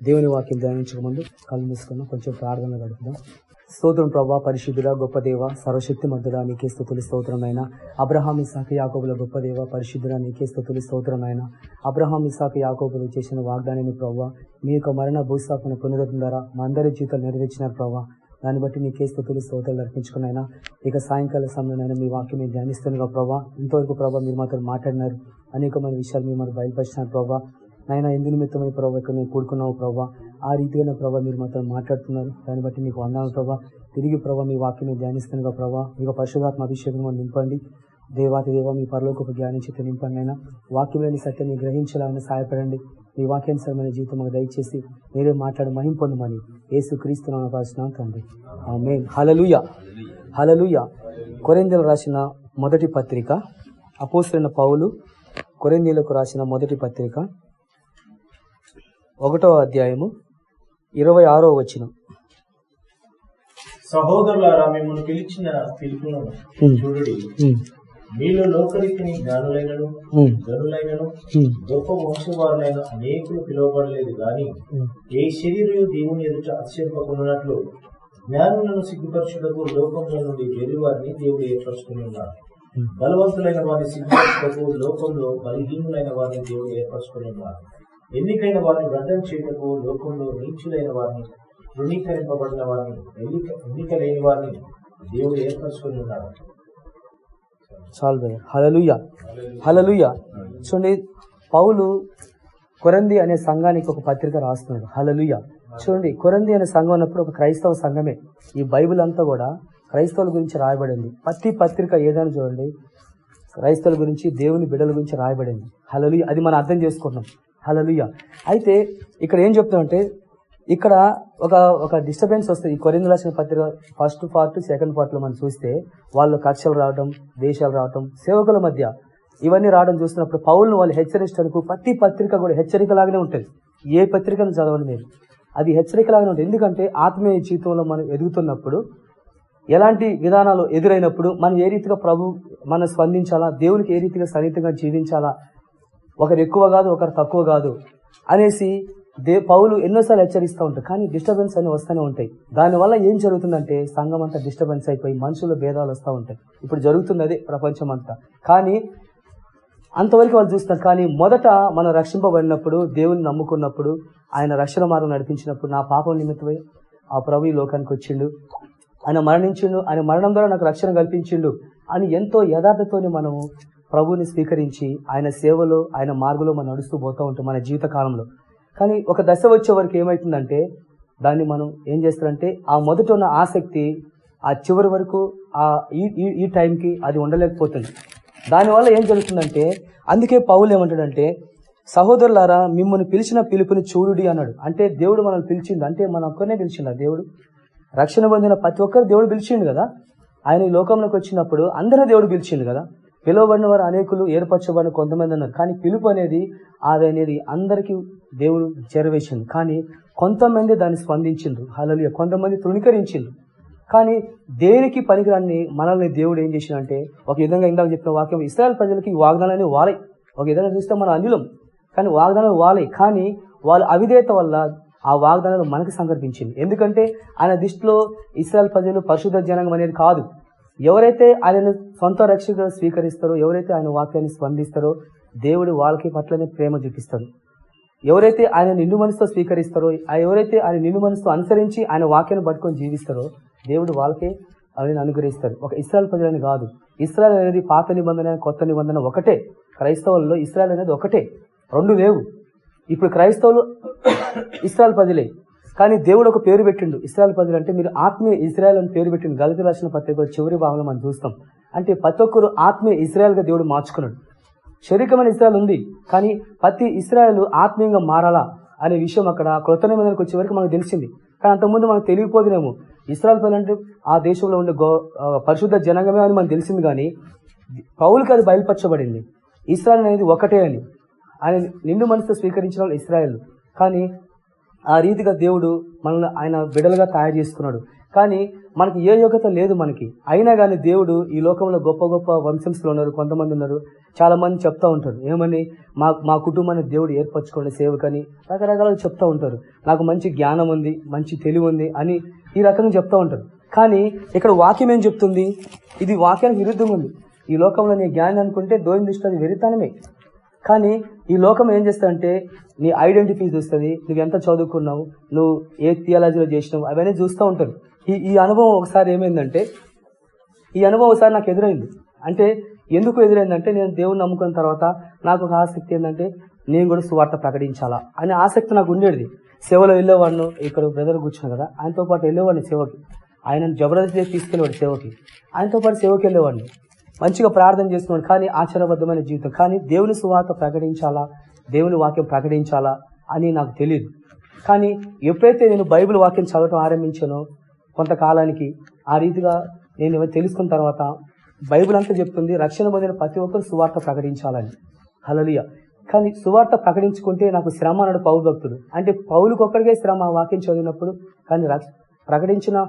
దేవుని వాక్యం ధ్యానించక ముందు కళ్ళు మూసుకున్నాం కొంచెం ప్రార్థన గడుపుదాం స్తోత్రం ప్రభా పరిశుద్ధుడ గొప్ప దేవ సర్వశక్తి మధ్యుడా నీకే స్థుతులు స్తోత్రమైన అబ్రహాం ఇసాకి యాకోబుల గొప్ప దేవ పరిశుద్ధుడ నీకే స్థుతులు స్తోత్రమైన అబ్రహాం ఇసాకి యాకోబులు చేసిన వాగ్దానాన్ని ప్రభావ మీ యొక్క మరణ భూస్థాపన పునరుద్ధం ద్వారా మా అందరి జీవితాలు నెరవేర్చినారు ప్రభా. దాన్ని బట్టి నీకే స్థుతులు స్తోత్రాలు అర్పించుకున్నాయినా ఇక సాయంకాల సమయంలో మీ వాక్యం మీరు ప్రభావ ఇంతవరకు ప్రభావ మీరు మాతో మాట్లాడినారు. అనేకమైన విషయాలు మీరు మరి బయలుపరిచినారు ప్రభావ నాయన ఎందు నిమిత్తమై ప్రభావ ఇక్కడ మేము కూడుకున్నావు ప్రభావ ఆ రీతిగా ప్రభావ మీరు మాతో మాట్లాడుతున్నారు. దాన్ని బట్టి మీకు వందాలు ప్రభావ తిరిగి ప్రభావ మీ వాక్యం ధ్యానిస్తుండగా ప్రభావ మీకు పరిశుధాత్మ అభిషేకం నింపండి. దేవాతి దేవ మీ పరలోకపు చేత నింపండి అయినా వాక్యంలోని సత్యాన్ని గ్రహించాలని సహాయపడండి. మీ వాక్యానుసరమైన జీవితం మాకు దయచేసి మీరే మాట్లాడి మహింపొందమని ఏసు యేసు క్రీస్తు నామకాల్సిన తండ్రి. హలలుయ హలలుయ కొరిందలు రాసిన మొదటి పత్రిక అపోసరైన పౌలు కొరెందీలకు రాసిన మొదటి పత్రిక ఒకటో అధ్యాయము ఇరవై ఆరో వచనం. సహోదరులారా మిమ్మల్ని పిలిచిన పిలుపును ఉమ్, చూడుడి. మీలో లోకరీతిని జ్ఞానులైనను గనులైనను గొప్ప వంశవారులైన అనేకులు పిలువబడలేదు గాని. ఏ శరీరం దేవుని ఎదుట అతిశయింపకున్నట్లు జ్ఞానులను సిగ్గుపరచుటకు లోకంలో నుండి వెరివారిని దేవుడు ఏర్పరచుకుని ఉన్నాడు ఉమ్. బలవంతులైన వారిని సిగ్గుపరచుటకు లోకంలో బలహీనులైన వారిని దేవుడు ఏర్పరచుకుని ఉన్నాడు ఎన్నికైన వారిని వ్యర్థం చేయుటకు లోకంలో నీచులైన వారిని ధృణీకరింపబడిన వారిని ఎన్నిక ఎన్నిక లేని వారిని దేవుడు ఏర్పరచుకొని ఉన్నాడు. హలలుయ హలలుయ చూడండి పౌలు కొరంది అనే సంఘానికి ఒక పత్రిక రాస్తున్నాడు. హలలుయ చూడండి కొరంది అనే సంఘం అన్నప్పుడు ఒక క్రైస్తవ సంఘమే. ఈ బైబిల్ అంతా కూడా క్రైస్తవుల గురించి రాయబడింది. ప్రతి పత్రిక ఏదైనా చూడండి క్రైస్తవుల గురించి దేవుని బిడ్డల గురించి రాయబడింది. హలలుయ అది మనం అర్థం చేసుకుంటున్నాం. హలలుయ అయితే ఇక్కడ ఏం చెప్తామంటే ఇక్కడ ఒక ఒక డిస్టర్బెన్స్ వస్తుంది ఈ కొరింద రాసిన పత్రిక ఫస్ట్ పార్ట్ సెకండ్ పార్ట్లో మనం చూస్తే వాళ్ళు కక్షలు రావడం దేశాలు రావడం సేవకుల మధ్య ఇవన్నీ రావడం చూస్తున్నప్పుడు పౌలను వాళ్ళు హెచ్చరించడానికి ప్రతి పత్రిక కూడా హెచ్చరికలాగానే ఉంటుంది. ఏ పత్రికను చదవండి మీరు? అది హెచ్చరికలాగానే ఉంటుంది. ఎందుకంటే ఆత్మీయ జీవితంలో మనం ఎదుగుతున్నప్పుడు ఎలాంటి విధానాలు ఎదురైనప్పుడు మనం ఏ రీతిగా ప్రభు మనం స్పందించాలా? దేవునికి ఏ రీతిగా సన్నిహితంగా జీవించాలా? ఒకరు ఎక్కువ కాదు ఒకరు తక్కువ కాదు అనేసి దే పౌలు ఎన్నోసార్లు హెచ్చరిస్తూ ఉంటారు కానీ డిస్టర్బెన్స్ అన్ని వస్తూనే ఉంటాయి. దానివల్ల ఏం జరుగుతుందంటే సంఘం అంతా డిస్టర్బెన్స్ అయిపోయి మనుషుల భేదాలు వస్తూ ఉంటాయి. ఇప్పుడు జరుగుతుంది ప్రపంచం అంతా కానీ అంతవరకు వాళ్ళు చూస్తారు కానీ మొదట మనం రక్షింపబడినప్పుడు దేవుని నమ్ముకున్నప్పుడు ఆయన రక్షణ మార్గం నడిపించినప్పుడు నా పాపం నిమిత్తమై ఆ ప్రభు ఈ లోకానికి వచ్చిండు. ఆయన మరణించిండు. ఆయన మరణం ద్వారా నాకు రక్షణ కల్పించిండు అని ఎంతో యథార్థతోనే మనము ప్రభువుని స్వీకరించి ఆయన సేవలో ఆయన మార్గంలో మనం నడుస్తూ పోతూ ఉంటాం మన జీవిత కాలంలో కానీ ఒక దశ వచ్చే వరకు ఏమవుతుందంటే దాన్ని మనం ఏం చేస్తారంటే ఆ మొదట ఉన్న ఆసక్తి ఆ చివరి వరకు ఆ ఈ ఈ- ఈ టైంకి అది ఉండలేకపోతుంది. దానివల్ల ఏం జరుగుతుందంటే అందుకే పౌలు ఏమంటాడంటే సహోదరులారా మిమ్మల్ని పిలిచిన పిలుపుని చూడుడి అన్నాడు. అంటే దేవుడు మనల్ని పిలిచిండు. అంటే మన ఒక్కరినే పిలిచిండు దేవుడు? రక్షణ పొందిన ప్రతి ఒక్కరు దేవుడు పిలిచిండు కదా? ఆయన ఈ లోకంలోకి వచ్చినప్పుడు అందరూ దేవుడు పిలిచిండు కదా? పిలువబడిన వారు అనేకులు ఏర్పరచబడిన కొంతమంది ఉన్నారు. కానీ పిలుపు అనేది అది అనేది అందరికీ దేవుడు చేరవేసింది కానీ కొంతమంది దాన్ని స్పందించిండ్రు. హలలియ కొంతమంది తృణీకరించిండ్రు. కానీ దేనికి పనికిరాన్ని మనల్ని దేవుడు ఏం చేసిందంటే ఒక విధంగా ఇందాక చెప్పిన వాక్యం ఇస్రాయల్ ప్రజలకి వాగ్దానాన్ని వాలై. ఒక విధంగా చూస్తే మన అనులం. కానీ వాగ్దానాలు వాలై. కానీ వాళ్ళ అవిధేయత వల్ల ఆ వాగ్దానాలు మనకి సంకల్పించింది. ఎందుకంటే ఆయన దృష్టిలో ఇస్రాయల్ ప్రజలు పరిశుద్ధ జనాంగం అనేది కాదు. ఎవరైతే ఆయనను సొంత రక్షకుగా స్వీకరిస్తారో ఎవరైతే ఆయన వాక్యాన్ని స్పందిస్తారో దేవుడు వాళ్ళకి పట్లనే ప్రేమ చూపిస్తాడు. ఎవరైతే ఆయన నిండు మనసుతో స్వీకరిస్తారో ఆ ఎవరైతే ఆయన నిండు మనసుతో అనుసరించి ఆయన వాక్యాన్ని పట్టుకొని జీవిస్తారో దేవుడు వాళ్ళకే ఆయన అనుగ్రహిస్తాడు. ఒక ఇస్రాయల్ ప్రజలని కాదు. ఇస్రాయల్ అనేది పాత నిబంధన కొత్త నిబంధన ఒకటే. క్రైస్తవుల్లో ఇస్రాయల్ అనేది ఒకటే. రెండు లేవు. ఇప్పుడు క్రైస్తవులు ఇస్రాయల్ ప్రజలే. కానీ దేవుడు ఒక పేరు పెట్టిండు. ఇస్రాయల్ ప్రజలు అంటే మీరు ఆత్మీయ ఇస్రాయల్ అని పేరు పెట్టిండు. గలిత రాసిన పత్రిక చివరి భాగంలో మనం చూస్తాం. అంటే ప్రతి ఒక్కరు ఆత్మీయ ఇజ్రాయల్గా దేవుడు మార్చుకున్నాడు. శరీరమైన ఇస్రాయల్ ఉంది. కానీ ప్రతి ఇస్రాయల్ ఆత్మీయంగా మారాలా అనే విషయం అక్కడ కృత నిబంధనకు వచ్చే వరకు మనకు తెలిసింది. కానీ అంతకుముందు మనకు తెలియకపోదునేమో ఇస్రాయల్ ప్రజలు అంటే ఆ దేశంలో ఉండే గో పరిశుద్ధ జనాంగమే అని మనకు తెలిసింది కానీ పౌలకి అది బయలుపరచబడింది. ఇస్రాయల్ అనేది ఒకటే అని. ఆయన నిండు మనసుతో స్వీకరించిన వాళ్ళు ఇస్రాయల్. కానీ ఆ రీతిగా దేవుడు మనల్ని ఆయన బిడలుగా తయారు చేసుకున్నాడు. కానీ మనకి ఏ యోగ్యత లేదు మనకి. అయినా కానీ దేవుడు ఈ లోకంలో గొప్ప గొప్ప వంశంస్లో ఉన్నారు కొంతమంది ఉన్నారు. చాలా మంది చెప్తా ఉంటారు ఏమని? మా మా కుటుంబాన్ని దేవుడు ఏర్పరచుకోండి సేవకని రకరకాలుగా చెప్తా ఉంటారు. నాకు మంచి జ్ఞానం ఉంది మంచి తెలివి ఉంది అని ఈ రకంగా చెప్తా ఉంటారు. కానీ ఇక్కడ వాక్యం ఏం చెప్తుంది? ఇది వాక్యానికి విరుద్ధం ఉంది. ఈ లోకంలో నీ జ్ఞానం అనుకుంటే దోయం దృష్టి అది వెరితనమే. కానీ ఈ లోకం ఏం చేస్తుందంటే నీ ఐడెంటిటీ చూస్తుంది నువ్వు ఎంత చదువుకున్నావు నువ్వు ఏ థియాలజీలో చేసినావు అవన్నీ చూస్తూ ఉంటారు. ఈ ఈ అనుభవం ఒకసారి ఏమైందంటే ఈ అనుభవం ఒకసారి నాకు ఎదురైంది. అంటే ఎందుకు ఎదురైందంటే నేను దేవుని నమ్ముకున్న తర్వాత నాకు ఒక ఆసక్తి ఏంటంటే నేను కూడా సువార్త ప్రకటించాలా అనే ఆసక్తి నాకు ఉండేది. సేవలో వెళ్ళేవాడిను ఇక్కడ బ్రదర్ కూర్చున్నా కదా ఆయనతో పాటు వెళ్ళేవాడిని సేవకి. ఆయన జబర్దస్త్ చేసి తీసుకెళ్ళేవాడు సేవకి. ఆయనతో పాటు సేవకి వెళ్ళేవాడిని. మంచిగా ప్రార్థన చేసుకున్నాడు. కానీ ఆచారబద్ధమైన జీవితం. కానీ దేవుని సువార్త ప్రకటించాలా? దేవుని వాక్యం ప్రకటించాలా? అని నాకు తెలియదు కానీ ఎప్పుడైతే నేను బైబిల్ వాక్యం చదవటం ఆరంభించానో కొంతకాలానికి ఆ రీతిగా నేను ఏమైనా తెలుసుకున్న తర్వాత బైబిల్ అంతా చెప్తుంది రక్షణ పొందిన ప్రతి ఒక్కరు సువార్త ప్రకటించాలని. హలలియ కానీ సువార్త ప్రకటించుకుంటే నాకు శ్రమ అన్నాడు పౌరు భక్తుడు. అంటే పౌలుకి శ్రమ వాక్యం చదివినప్పుడు. కానీ రక్ష- ప్రకటించిన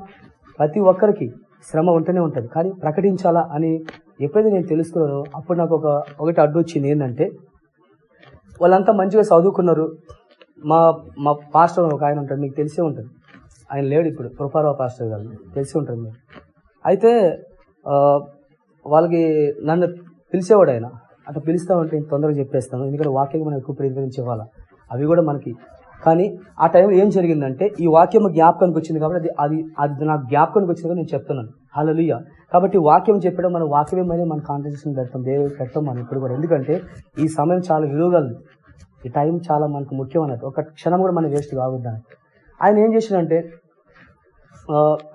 ప్రతి ఒక్కరికి శ్రమ ఉంటూనే ఉంటుంది. కానీ ప్రకటించాలా అని ఎప్పుడైతే నేను తెలుసుకున్నానో అప్పుడు నాకు ఒక ఒకటి అడ్డు వచ్చింది. ఏంటంటే వాళ్ళంతా మంచిగా చదువుకున్నారు. మా మా పాస్టర్ ఒక ఆయన ఉంటాడు మీకు తెలిసే ఉంటుంది. ఆయన లేడు ఇప్పుడు కృపారావు పాస్టర్ గారు తెలిసి ఉంటుంది మీరు అయితే వాళ్ళకి నన్ను పిలిచేవాడు ఆయన. అట్లా పిలుస్తా ఉంటే నేను తొందరగా చెప్పేస్తాను. ఎందుకంటే వాక్యం మనం ఎక్కువ ప్రేమించే వాళ్ళ అవి కూడా మనకి కానీ ఆ టైంలో ఏం జరిగిందంటే ఈ వాక్యం జ్ఞాపకానికి వచ్చింది కాబట్టి అది అది అది నాకు జ్ఞాపకానికి వచ్చింది నేను చెప్తున్నాను. హల్లెలూయా కాబట్టి వాక్యం చెప్పడం మన వాక్యం మీద మన కాన్సన్ట్రేషన్ పెడతాం దేవుడు పెడతాం మనం ఇప్పుడు కూడా. ఎందుకంటే ఈ సమయం చాలా విలువగలదు. ఈ టైం చాలా మనకు ముఖ్యం అన్నట్టు. ఒక క్షణం కూడా మనం వేస్ట్ కావద్దు అన్నట్టు. ఆయన ఏం చేసిందంటే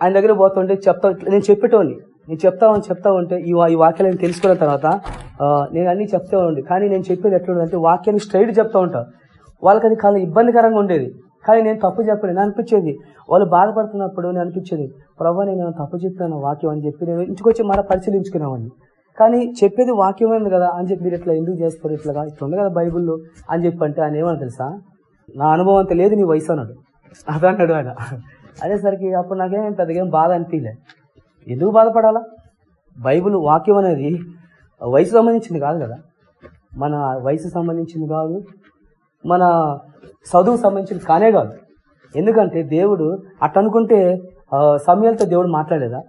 ఆయన దగ్గర పోతుంటే చెప్తా నేను చెప్పేటోని నేను చెప్తామని చెప్తా ఉంటే ఈ ఈ వాక్యాలు నేను తెలుసుకున్న తర్వాత నేను అన్ని చెప్తా ఉండి. కానీ నేను చెప్పేది ఎట్లుందంటే అంటే వాక్యాన్ని స్ట్రైట్ చెప్తా ఉంటాను వాళ్ళకి అది చాలా ఇబ్బందికరంగా ఉండేది. కానీ నేను తప్పు చెప్పలేను అనిపించేది. వాళ్ళు బాధపడుతున్నప్పుడు నేను అనిపించేది ప్రభావ నేను తప్పు చెప్పాను వాక్యం? అని చెప్పి నేను ఇంటికొచ్చి వచ్చి పరిశీలించుకునేవాడిని. కానీ చెప్పేది వాక్యమైంది కదా అని చెప్పి మీరు ఇట్లా ఎందుకు చేస్తారు ఇట్లా ఇట్లా ఉంది కదా బైబిల్లో అని చెప్పి అంటే ఆయన ఏమన్నా తెలుసా? నా అనుభవం అంత లేదు నీ వయసు అన్నాడు. అదన్నాడు ఆయన. అనేసరికి అప్పుడు నాకేం పెద్దగా ఏం బాధ అనిపించలే. ఎందుకు బాధపడాలా? బైబిల్ వాక్యం అనేది వయసు సంబంధించింది కాదు కదా. మన వయసు సంబంధించింది కాదు మన చదువు సంబంధించింది కానే కాదు. ఎందుకంటే దేవుడు అట్టనుకుంటే సమయాలతో దేవుడు మాట్లాడేదా?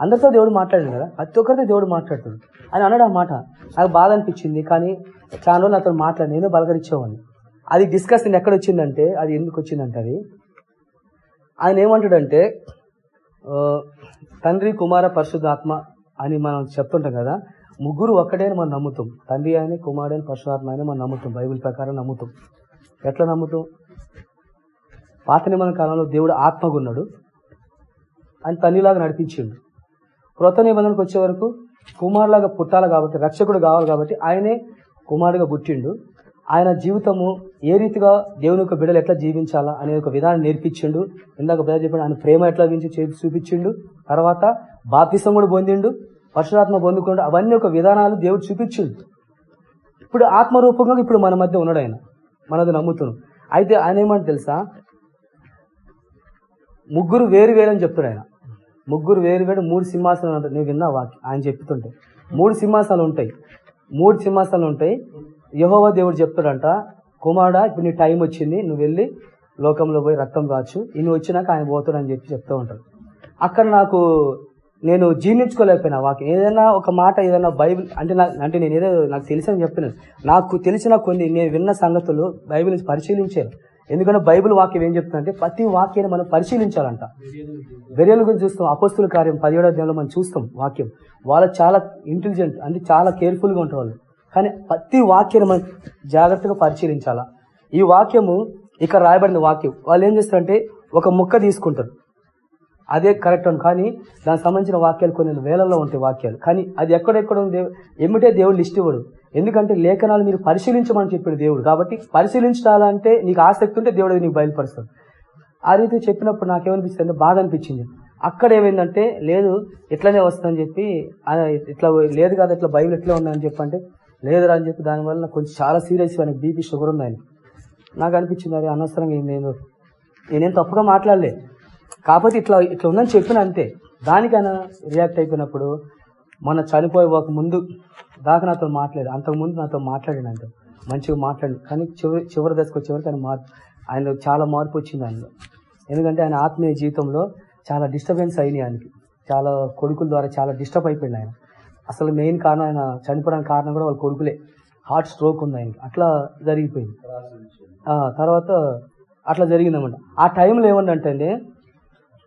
అందరితో దేవుడు మాట్లాడాడు కదా? ప్రతి ఒక్కరితో దేవుడు మాట్లాడుతుంది. అని అన్నాడు ఆ మాట. నాకు బాధ అనిపించింది కానీ చాలా రోజులు అతను మాట్లాడి నేను బలకరించేవాడిని. అది డిస్కషన్ ఎక్కడ వచ్చిందంటే అది ఎందుకు వచ్చిందంటే అది ఆయన ఏమంటాడంటే తండ్రి కుమార పరిశుద్ధాత్మ అని మనం చెప్తుంటాం కదా ముగ్గురు ఒక్కడే అని మనం నమ్ముతాం. తండ్రి ఆయన కుమారుడు పరశురాత్మ ఆయన మనం నమ్ముతాం. బైబిల్ ప్రకారం నమ్ముతాం. ఎట్లా నమ్ముతాం? పాత నిబంధన కాలంలో దేవుడు ఆత్మగున్నాడు అని ఆయన తండ్రిలాగా నడిపించిండు. క్రొత్త నిబంధనకు వచ్చే వరకు కుమారులాగా పుట్టాలి కాబట్టి రక్షకుడు కావాలి కాబట్టి ఆయనే కుమారుడిగా పుట్టిండు. ఆయన జీవితము ఏ రీతిగా దేవుని యొక్క బిడ్డలు ఎట్లా జీవించాలా అనే ఒక విధానం నేర్పించిండు. ఇందాక బిడ్డ చెప్పాడు ఆయన ప్రేమ ఎట్లా గురించి చూపించిండు. తర్వాత బాప్తిసం కూడా పొందిండు. పరశురాత్మ పొందుకుంటే అవన్నీ ఒక విధానాలు దేవుడు చూపించిండు. ఇప్పుడు ఆత్మరూపంగా ఇప్పుడు మన మధ్య ఉన్నాడు ఆయన. మనది నమ్ముతున్నాం. అయితే ఆయన ఏమంటే తెలుసా? ముగ్గురు వేరు వేరు అని చెప్తాడు ఆయన. ముగ్గురు వేరు వేరు మూడు సింహాసనాలు ఉంటాయి నేను విన్నా వాకి ఆయన చెప్తుంటే. మూడు సింహాసనాలు ఉంటాయి. మూడు సింహాసనాలు ఉంటాయి. యహోవ దేవుడు చెప్తాడంట కుమారుడా ఇప్పుడు నీ టైం వచ్చింది. నువ్వు వెళ్ళి లోకంలో పోయి రక్తం కావచ్చు ఇన్ని వచ్చినాక ఆయన పోతాడని చెప్పి చెప్తూ ఉంటాడు. అక్కడ నాకు నేను జీర్ణించుకోలేకపోయినా వాక్యం. ఏదైనా ఒక మాట ఏదైనా బైబిల్ అంటే నా అంటే నేను ఏదో నాకు తెలిసని చెప్పినాను నాకు తెలిసిన కొన్ని నేను విన్న సంగతులు బైబిల్ నుంచి పరిశీలించాను. ఎందుకంటే బైబిల్ వాక్యం ఏం చెప్తుందంటే ప్రతి వాక్యాన్ని మనం పరిశీలించాలంట. బెరియల గురించి చూస్తాం అపస్తుల కార్యం పదిహేడో దినంలో మనం చూస్తాం వాక్యం. వాళ్ళు చాలా ఇంటెలిజెంట్ అంటే చాలా కేర్ఫుల్గా ఉంటారు వాళ్ళు కానీ ప్రతి వాక్యాన్ని మనం జాగ్రత్తగా పరిశీలించాలా? ఈ వాక్యము ఇక్కడ రాయబడిన వాక్యం. వాళ్ళు ఏం చేస్తారంటే ఒక ముక్క తీసుకుంటారు. అదే కరెక్ట్ అని. కానీ దానికి సంబంధించిన వాక్యాలు కొన్ని వేలల్లో ఉంటాయి వాక్యాలు. కానీ అది ఎక్కడెక్కడ ఉంది ఎమ్మిటే దేవుడు లిస్ట్ ఇవ్వడు. ఎందుకంటే లేఖనాలు మీరు పరిశీలించమని చెప్పిన దేవుడు. కాబట్టి పరిశీలించాలంటే నీకు ఆసక్తి ఉంటే దేవుడు అది నీకు బయలుపరుస్తాడు. ఆ రీతి చెప్పినప్పుడు నాకేమనిపిస్తుంది అంటే బాధ అనిపించింది. అక్కడ ఏమైందంటే లేదు ఇట్లనే వస్తుందని చెప్పి ఇట్లా లేదు కదా ఇట్లా బైబిల్ ఎట్లా ఉందని చెప్పి అంటే లేదురా అని చెప్పి దానివల్ల కొంచెం చాలా సీరియస్ ఆయనకి బీపీ షుగర్ ఉంది ఆయన నాకు అనిపించింది అది అనవసరంగా ఏం నేను నేనేం తప్పుగా మాట్లాడలే. కాకపోతే ఇట్లా ఇట్లా ఉందని చెప్పిన అంతే. దానికైనా రియాక్ట్ అయిపోయినప్పుడు మొన్న చనిపోయేవాక ముందు దాకా నాతో మాట్లాడాడు అంతకుముందు నాతో మాట్లాడాడు అంతే మంచిగా మాట్లాడి. కానీ చివరి చివరి దశకు వచ్చేవరకు ఆయన మార్పు ఆయన చాలా మార్పు వచ్చింది ఆయనలో. ఎందుకంటే ఆయన ఆత్మీయ జీవితంలో చాలా డిస్టర్బెన్స్ అయినాయి ఆయనకి. చాలా కొడుకుల ద్వారా చాలా డిస్టర్బ్ అయిపోయింది ఆయన. అసలు మెయిన్ కారణం ఆయన చనిపోవడానికి కారణం కూడా వాళ్ళ కొడుకులే. హార్ట్ స్ట్రోక్ ఉంది ఆయనకి. అట్లా జరిగిపోయింది. తర్వాత అట్లా జరిగిందన్నమాట. ఆ టైంలో ఏమంటే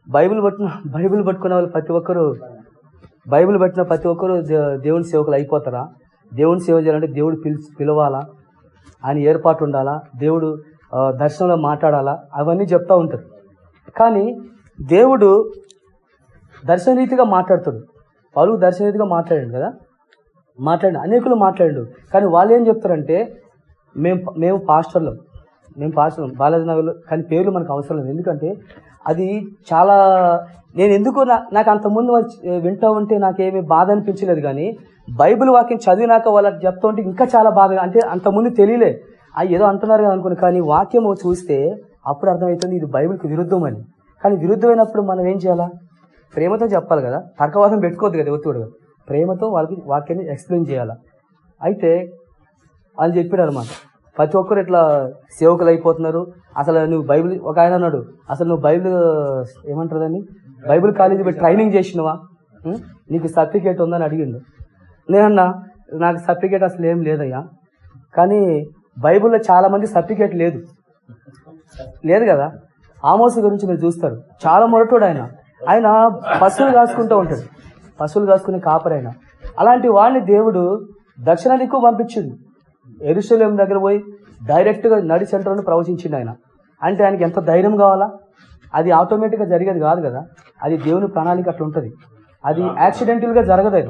బైబిల్ పట్టిన బైబిల్ పట్టుకున్న వాళ్ళు ప్రతి ఒక్కరు బైబిల్ పట్టిన ప్రతి ఒక్కరు దే- దేవుని సేవకులు అయిపోతారా? దేవుని సేవ చేయాలంటే దేవుడు పిలిచి పిలవాలా? ఆయన ఏర్పాటు ఉండాలా? దేవుడు దర్శనంలో మాట్లాడాలా? అవన్నీ చెప్తూ ఉంటారు. కానీ దేవుడు దర్శనరీతిగా మాట్లాడుతాడు. పలువు దర్శనరీతిగా మాట్లాడాడు కదా? మాట్లాడి అనేకులు మాట్లాడు కానీ వాళ్ళు ఏం చెప్తారంటే మేము మేము పాస్టర్లం. మేము పాస్టర్లం బాలాజీ నగర్ కానీ పేర్లు మనకు అవసరం లేదు. ఎందుకంటే అది చాలా నేను ఎందుకు నా- నాకు అంతకుముందు వింటూ వింటా ఉంటే నాకేమీ బాధ అనిపించలేదు కానీ బైబిల్ వాక్యం చదివినాక వాళ్ళకి చెప్తా ఉంటే ఇంకా చాలా బాధ అంటే అంతకుముందు తెలియలే. అవి ఏదో అంటున్నారు కదా అనుకుని కానీ వాక్యం చూస్తే అప్పుడు అర్థమవుతుంది ఇది బైబిల్కి విరుద్ధం అని. కానీ విరుద్ధమైనప్పుడు మనం ఏం చేయాలా? ప్రేమతో చెప్పాలి కదా. తర్కవాదం పెట్టుకోవద్దు కదా ఒత్తుడు ప్రేమతో వాళ్ళకి వాక్యాన్ని ఎక్స్ప్లెయిన్ చేయాలా? అయితే వాళ్ళు చెప్పారు అనమాట ప్రతి ఒక్కరు ఇట్లా సేవకులు అయిపోతున్నారు అసలు నువ్వు బైబిల్ ఒక ఆయన అన్నాడు అసలు నువ్వు బైబిల్ ఏమంటారు దాన్ని బైబిల్ కాలేజీ పోయి ట్రైనింగ్ చేసినవా? నీకు సర్టిఫికేట్ ఉందని అడిగిండు. నేనన్నా నాకు సర్టిఫికేట్ అసలు ఏం లేదయ్యా. కానీ బైబిల్లో చాలా మంది సర్టిఫికేట్ లేదు. లేదు కదా? ఆమోస గురించి మీరు చూస్తారు. చాలా మొరటోడు ఆయన. ఆయన పశువులు కాసుకుంటూ ఉంటాడు. పశువులు కాసుకునే కాపరైన అలాంటి వాడిని దేవుడు దక్షిణ దిక్కు పంపించింది ఎరుసలేం దగ్గర పోయి డైరెక్ట్గా నడి సెంటర్ను ప్రవచించిండు ఆయన. అంటే ఆయనకి ఎంత ధైర్యం కావాలా? అది ఆటోమేటిక్గా జరిగేది కాదు కదా. అది దేవుని ప్రణాళిక అట్లా ఉంటది. అది యాక్సిడెంటల్గా జరగదు అది.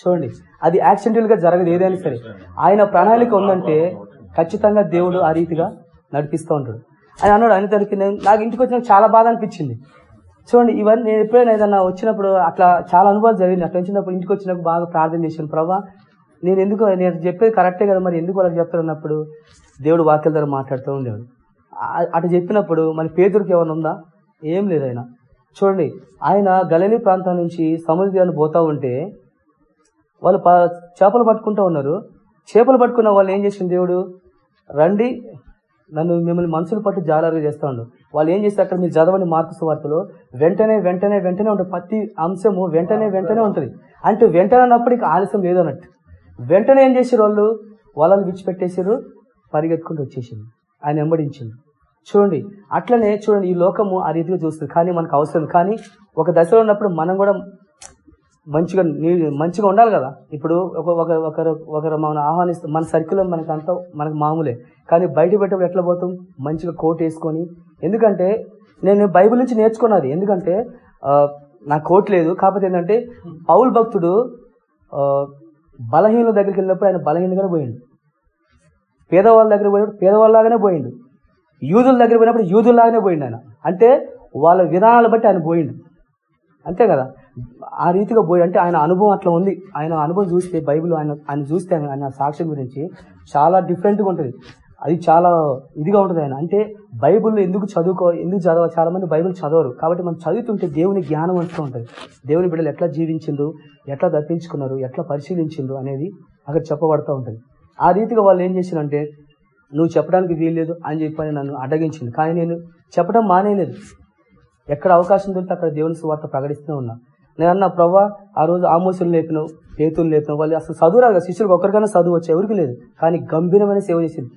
చూడండి. అది యాక్సిడెంటల్గా జరగదు ఏదైనా సరే. ఆయన ప్రణాళిక ఉందంటే ఖచ్చితంగా దేవుడు ఆ రీతిగా నడిపిస్తూ ఉంటాడు. ఆయన అన్నాడు ఆయన నేను నాకు ఇంటికి వచ్చిన చాలా బాధ అనిపించింది. చూడండి ఇవన్నీ నేను ఎప్పుడైనా ఏదన్నా వచ్చినప్పుడు అట్లా చాలా అనుభవాలు జరిగింది అట్లా వచ్చినప్పుడు ఇంటికి వచ్చినప్పుడు బాగా ప్రార్థన చేశాను ప్రభా నేను ఎందుకు నేను చెప్పేది కరెక్టే కదా మరి? ఎందుకు వాళ్ళకి చెప్తాను అన్నప్పుడు? దేవుడు వాక్యాల ద్వారా మాట్లాడుతూ ఉండేవాడు. అటు చెప్పినప్పుడు మరి పేదరికి ఏమైనా ఉందా? ఏం లేదు ఆయన. చూడండి ఆయన గలలి ప్రాంతం నుంచి సముద్రాన్ని పోతా ఉంటే వాళ్ళు ప- చేపలు పట్టుకుంటూ ఉన్నారు. చేపలు పట్టుకున్న వాళ్ళు ఏం చేసింది దేవుడు? రండి నన్ను మిమ్మల్ని మనుషులు పట్టి జాలరుగా చేస్తాడు వాళ్ళు ఏం చేస్తే అక్కడ మీరు చదవని మార్పుస్తూ వార్తలో వెంటనే వెంటనే వెంటనే ఉంటుంది. ప్రతి అంశము వెంటనే వెంటనే ఉంటుంది. అంటే వెంటనే అన్నప్పటికీ ఆలస్యం లేదన్నట్టు వెంటనే ఏం చేసారు వాళ్ళు వాళ్ళని విడిచిపెట్టేశారు పరిగెత్తుకుంటూ వచ్చేసింది ఆయన వెంబడించింది చూడండి అట్లనే చూడండి ఈ లోకము ఆ రీతిగా చూస్తుంది. కానీ మనకు అవసరం కానీ ఒక దశలో ఉన్నప్పుడు మనం కూడా మంచిగా నీ మంచిగా ఉండాలి కదా. ఇప్పుడు ఒక ఒకరు ఒకరు మనం ఆహ్వానిస్తే మన సర్కిల్లో మనకు అంతా మనకు మామూలే. కానీ బయట పెట్టేప్పుడు ఎట్లా పోతాం? మంచిగా కోట్ వేసుకొని. ఎందుకంటే నేను బైబిల్ నుంచి నేర్చుకున్నది. ఎందుకంటే నా నాకు కోట్ లేదు. కాకపోతే ఏంటంటే పౌల్ భక్తుడు బలహీనుల దగ్గరికి వెళ్ళినప్పుడు ఆయన బలహీనగానే పోయిండు. పేదవాళ్ళ దగ్గర పోయినప్పుడు పేదవాళ్ళలాగానే పోయిండు. యూదుల దగ్గర పోయినప్పుడు యూదుల్లాగానే పోయిండు ఆయన. అంటే వాళ్ళ విధానాలు బట్టి ఆయన పోయిండు. అంతే కదా? ఆ రీతిగా పోయి అంటే ఆయన అనుభవం అట్లా ఉంది. ఆయన అనుభవం చూస్తే బైబిల్ ఆయన ఆయన చూస్తే ఆయన ఆయన సాక్ష్యం గురించి చాలా డిఫరెంట్గా ఉంటుంది. అది చాలా ఇదిగా ఉంటుంది ఆయన. అంటే బైబిల్ ఎందుకు చదువుకో ఎందుకు చదవ చాలా మంది బైబిల్ చదవరు. కాబట్టి మనం చదువుతుంటే దేవుని జ్ఞానం అంటూ ఉంటుంది. దేవుని బిడ్డలు ఎట్లా జీవించిండు ఎట్లా తప్పించుకున్నారు ఎట్లా పరిశీలించిండు అనేది అక్కడ చెప్పబడుతూ ఉంటుంది. ఆ రీతిగా వాళ్ళు ఏం చేశారంటే నువ్వు చెప్పడానికి వీల్లేదు అని చెప్పని నన్ను అడ్డగించింది కానీ నేను చెప్పడం మానేయలేదు. ఎక్కడ అవకాశం దొరికితే అక్కడ దేవుని సువార్త ప్రకటిస్తూనే ఉన్నా. నేను అన్న ప్రవ్వా ఆ రోజు ఆమోసులు లేపినావు పేతులు లేపినావు వాళ్ళు అసలు చదువు కదా, శిష్యులకు ఒక్కరికైనా చదువు వచ్చి? ఎవరికి లేదు. కానీ గంభీరమైన సేవ చేసింది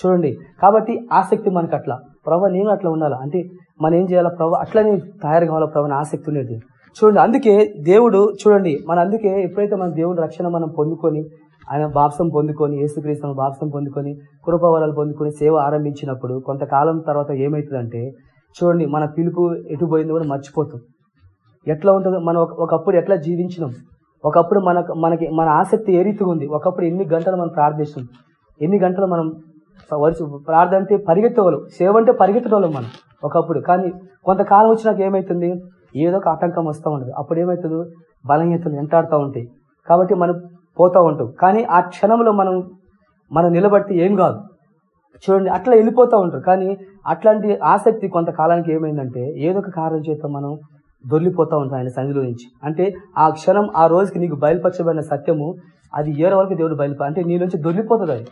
చూడండి. కాబట్టి ఆసక్తి మనకు అట్లా ప్రభా నేను అట్లా ఉండాలా? అంటే మనం ఏం చేయాలా? ప్రభా అట్లనే తయారు కావాలా ప్రభా ఆసక్తి ఉండేది. చూడండి అందుకే దేవుడు చూడండి మన అందుకే ఎప్పుడైతే మన దేవుడు రక్షణ మనం పొందుకొని ఆయన బాప్సం పొందుకొని యేసుక్రీస్తు బాప్సం పొందుకొని కృపవరాలు పొందుకొని సేవ ఆరంభించినప్పుడు కొంతకాలం తర్వాత ఏమవుతుందంటే చూడండి మన పిలుపు ఎటు పోయిందో కూడా మర్చిపోతాం. ఎట్లా ఉంటుందో? మనం ఒకప్పుడు ఎట్లా జీవించినాం? ఒకప్పుడు మనకు మనకి మన ఆసక్తి ఏ రీతిగా ఉంది? ఒకప్పుడు ఎన్ని గంటలు మనం ప్రార్థిస్తాం? ఎన్ని గంటలు మనం వరుస ప్రార్థన అంటే పరిగెత్తేవాళ్ళం సేవ అంటే పరిగెత్తేవాళ్ళం మనం ఒకప్పుడు. కానీ కొంతకాలం వచ్చినాక ఏమవుతుంది ఏదో ఒక ఆటంకం వస్తూ ఉంటుంది. అప్పుడు ఏమవుతుంది బలహీనతలు వెంటాడుతూ ఉంటాయి. కాబట్టి మనం పోతూ ఉంటాం. కానీ ఆ క్షణంలో మనం మనం నిలబడితే ఏం కాదు. చూడండి అట్లా వెళ్ళిపోతూ ఉంటారు. కానీ అట్లాంటి ఆసక్తి కొంతకాలానికి ఏమైందంటే ఏదో ఒక కారణం చేత మనం దొర్లిపోతూ ఉంటాం ఆయన సన్నిధిలో నుంచి. అంటే ఆ క్షణం ఆ రోజుకి నీకు బయలుపరచబడిన సత్యము అది ఏరో వరకు దేవుడు బయలుప అంటే నీ నుంచి దొర్లిపోతుంది అది.